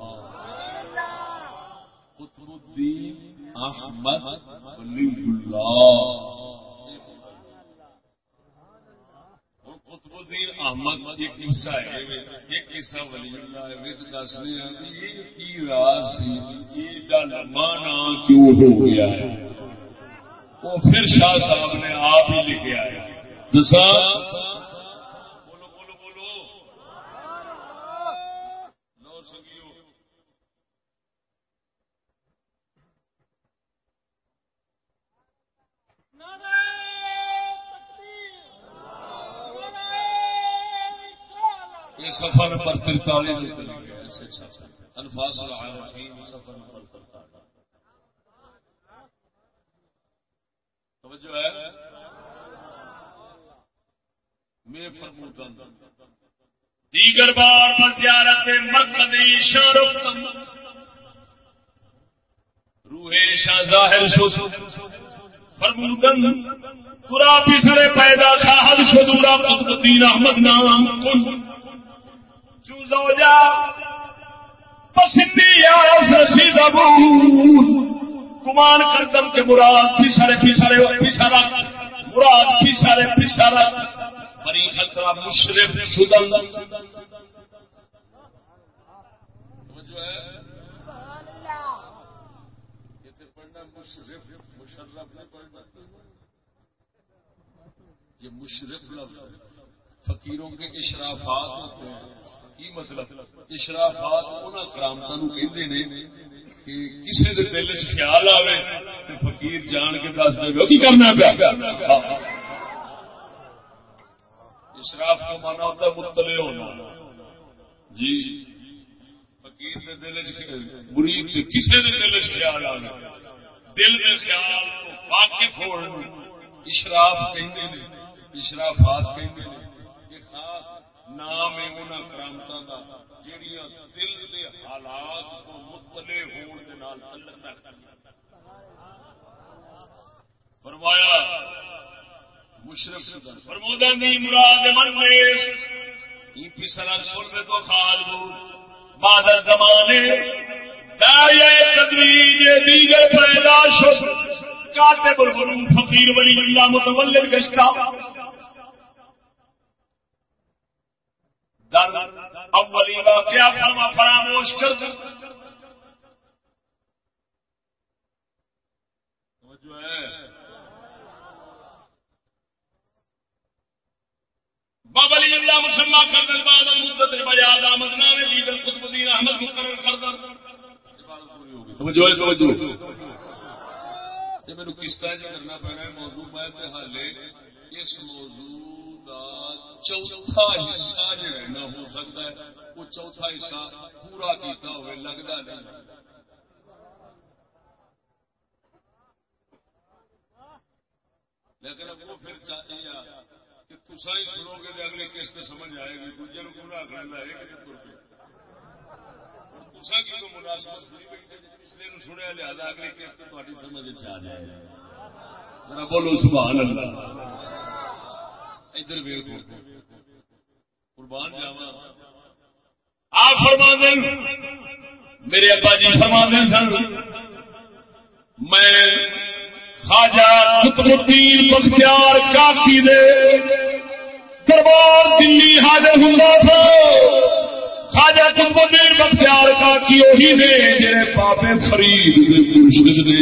[SPEAKER 1] الدین احمد ولی اللہ۔ احمد ایک قصہ ہے۔ ایک قصہ ولی اللہ وچ ہیں یہ کی راز سی یہ کیوں ہو گیا ہے؟ وہ پھر شاہ صاحب نے آپ ہی لکھا ہے دسا سفر نمبر ترتالیس الفاظ العارفین نمبر ترتالیس توجہ ہے؟ میں فرمودن دیگر بار پر زیارت مرکز شارف روح شاہ ظاہر شد۔ فرمودن ترا پیسرے پیدا خواہد شدورا قطب الدین احمد نام کن۔ جا۔ پسندی آسی کمان کردم کے مراد پیسارے پیسارے پیسارا مراد پیسارے پیسارا بڑی خطرہ مشرف شدن یہ مشرف لفظ فقیروں کے اشرافات ہوتے ہیں۔ کی مطلب؟ اشرافات ان کرامت کہ کسی کے دل چ خیال آئے تو فقیر جان کے دس دے کی کرنا پیا؟ ہاں، ہاں۔ اشراف کا مانا ہوتا ہے مطلع ہونا۔ جی۔ فقیر دل مرید کسی کے دل چ خیال آئے دل کے خیال تو واقف ہو اشراف کہیں اشرافات کہیں یہ نام ہے انہوں کرامت کا جہیا دل کے حالات کو مطلع ہونے فرمایا، مشرف فرمودا نہیں مراد من پسرا سر تو خال بعد زمانے دیگر پیداش کاتب الحروف فقیر ولی اللہ متولد گشتا در اولی واقعہ فرما فراموش کر دوں۔ جو ہے۔ بابلی اللہ مسلمان کر دل بعد مدت بیاد آمد نامے نام دیگر قطب الدین احمد مقرر کر دل توجہ ہے، توجہ۔ یہ میرے کس طرح جی کرنا پینا ہے؟ موضوع میں حالے اس موضوع کا چوتھا حصہ جو ہے نا، ہو سکتا ہے وہ چوتھا حصہ پورا کیتا ہوئے لگتا نہیں۔ لیکن وہ پھر چاچی کہ تصا ہی سنو گے اگلی قسط سمجھ آئے گی، دوجے کو گمراہ کرنا ہے کہ تر پہ بولو سبحان اللہ۔ ادھر قربان جاوا آپ فرما دیں میرے ابا جی فرما دیں سن، میں خواجہ قطب الدین بختیار کافی دے دربار دلی حاضر ہوں تھا۔ خواجہ تم دیر بختیار کا کی وہی نے جڑے پاپے فرید مرشد نے۔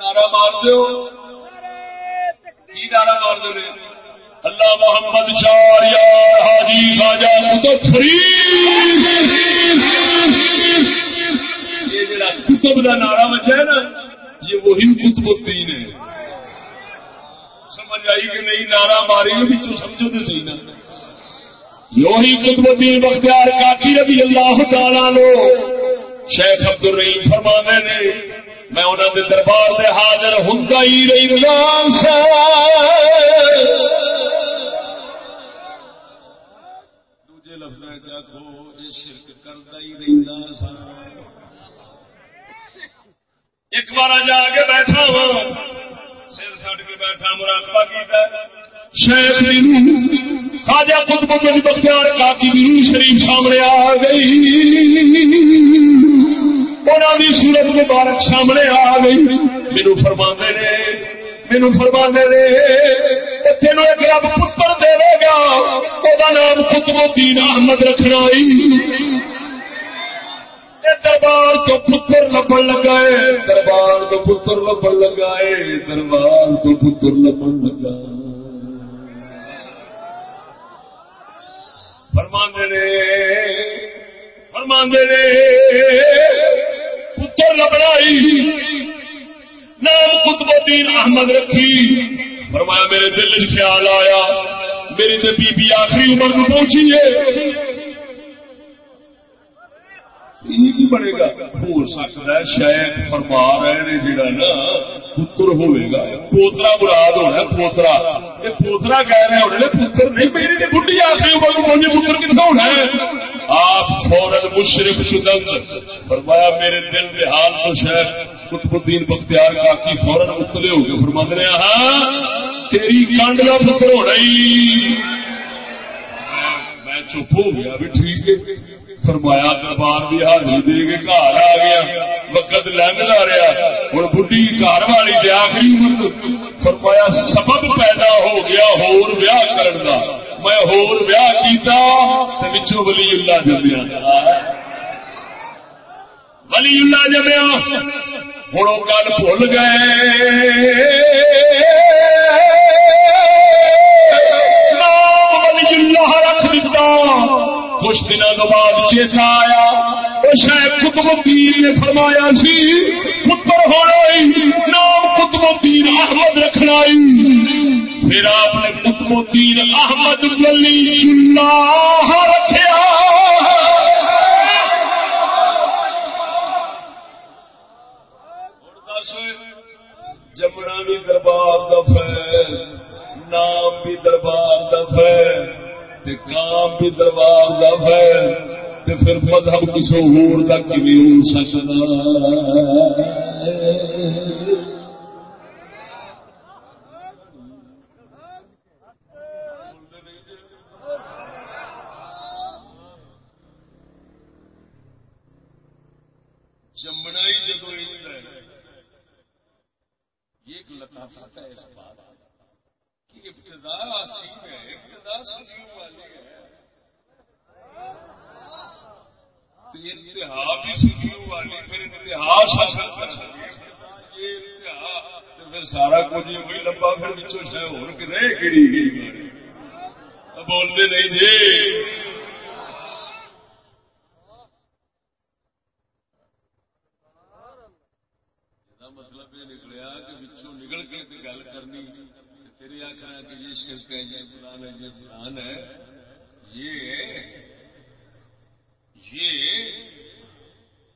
[SPEAKER 1] نعرہ مار دو کی نعرہ مار دو اللہ محمد شار یار حاجی خواجہ کتب یہ جڑا کتب کا نعرہ بچا ہے نا، یہ وہی کتب الدین ہے۔ سمجھ آئی کہ نہیں؟ نارا ماری بچوں سمجھو تو صحیح نا۔ یوہی قطب الدین بختیار کاکی رضی اللہ تعالی لو شیخ عبد الرحیم فرما نے میں انہوں نے دربار سے حاضر ہوں ہی رہی رضام سے دوجے لفظ چاہو یہ شرک کرتا ہی رہتا سا ایک بار جا کے بیٹھا ہوں بیٹھا، مراقبہ کیتا۔ شیخ جی، خواجہ قطب الدین بختیار کافی جی شریف سامنے آ گئی۔ انہوں کی سورت مبارک سامنے آ گئی۔ میرے فرما نے میرے فرما نے تینوں ایک رب پتر دے گا وہ نام قطب الدین احمد رکھنا دربار تو پتر لبن لگائے دربار تو پتر لبن لگائے دربار تو پتر لبن لگا۔ فرماندے نے فرماندے نے، پتر لبڑائی نام قطب الدین احمد رکھی۔ فرمایا، میرے دل چ خیال آیا، میری تو بی بی آخری عمر کو پہنچی ہے۔ بنے گا؟ ہو سکتا ہے شاید فرما رہے نے جڑا نا پتر ہوئے گا۔ پوترا براد ہونا پوترا۔ یہ پوترا کہہ رہے ہونے پتر نہیں، میری نے بڑھی آخری مجھے پتر کتنا ہونا ہے؟ آپ فورن مشرف شدند فرمایا، میرے دل کے حال تو شاید قطب الدین بختیار کا کی فورن متلے ہو گئے۔ فرما رہے ہاں تیری کانڈ کا پتر ہونا ہی میں چپ ہو گیا، بھی ٹھیک ہے۔ فرمایا دربار بھی حاضری دے کے گھر آ گیا۔ وقت لنگ لا رہا۔ ہوں بڑھی گھر والی دے آخری فرمایا، سبب پیدا ہو گیا، ہور ویاہ کرن دا۔ میں ہور ویاہ کیتا تے وچوں ولی اللہ جمیا ولی اللہ جمیا ہوں وہ گل بھول گئے۔ ولی اللہ رکھ دیتا۔ کچھ دنوں بعد چیتا آیا۔ شاید قطب نے فرمایا سی، پتر نام قطب احمد رکھنا پھر آپ نے قطب الدین احمد اللہ رکھیا۔ جمنا بھی دربار کا نام بھی دربار کا کام بھی دربار کا ہے پھر مذہب کسی ہور تک بھی ہو سکتا جمنا ہی جدو یہ ایک لطافت ہے اس بات کہ ابتدا سی ہے، ابتدا سنیوں والی ہے۔ انتہا بھی سنیوں والی، پھر انتہا شاسن کر سکتی یہ انتہا پھر سارا کچھ وہی لمبا پھر بچوں سے ہو رہے کہڑی بولتے نہیں جی نکل کے گل کرنی پھر یہ آخر کہ یہ شرک ہے، یہ فلان ہے، یہ فلان ہے۔ یہ یہ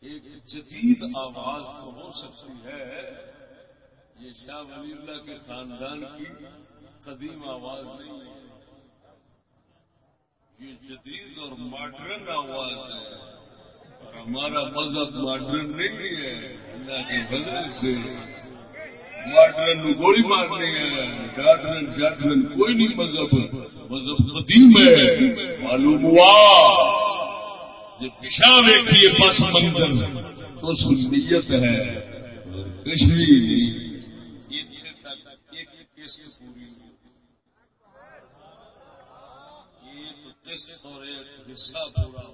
[SPEAKER 1] ایک جدید آواز تو ہو سکتی ہے۔ یہ شاہ ولی اللہ کے خاندان کی قدیم آواز نہیں ہے۔ یہ جدید اور ماڈرن آواز ہے۔ اور ہمارا مذہب ماڈرن نہیں ہے۔ اللہ کے بدل سے۔ مارڈرن گولی مارنی ہے۔ ڈاکٹرن شاٹرن کوئی نہیں مذہب۔ مذہب قدیم ہے۔ معلوم ہوا۔ جب پشا ویکھیے، پس منظر۔ تو سنیت ہے کشمیر حصہ پورا۔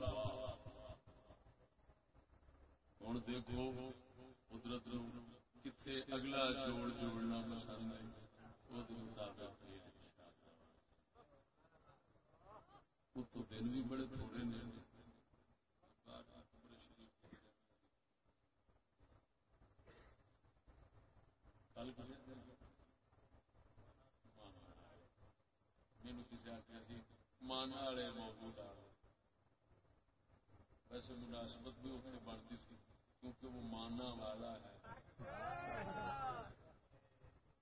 [SPEAKER 1] ہوں دیکھو، قدرت کتنے اگلا جوڑ جوڑنا پسند ہے۔ وہ مطابق تو دن بھی بڑے تھوڑے نے۔ مینو کسی آخیا سی مانا والے موجود آ ویسے مناسبت بھی اتنے بنتی سی کیونکہ وہ مانا والا ہے۔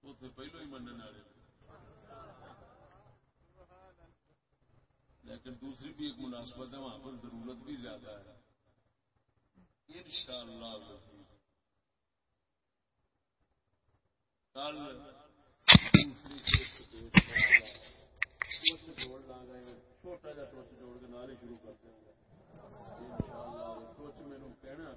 [SPEAKER 1] اتنے پہلو ہی منع والے لیکن دوسری بھی ایک مناسبت ہے، وہاں پر ضرورت بھی زیادہ ہے۔ ان شاء اللہ کل چھوٹا جا ٹوچ جوڑ کے نال شروع کرتے ہیں ان شاء اللہ ٹوچ میرے کہنا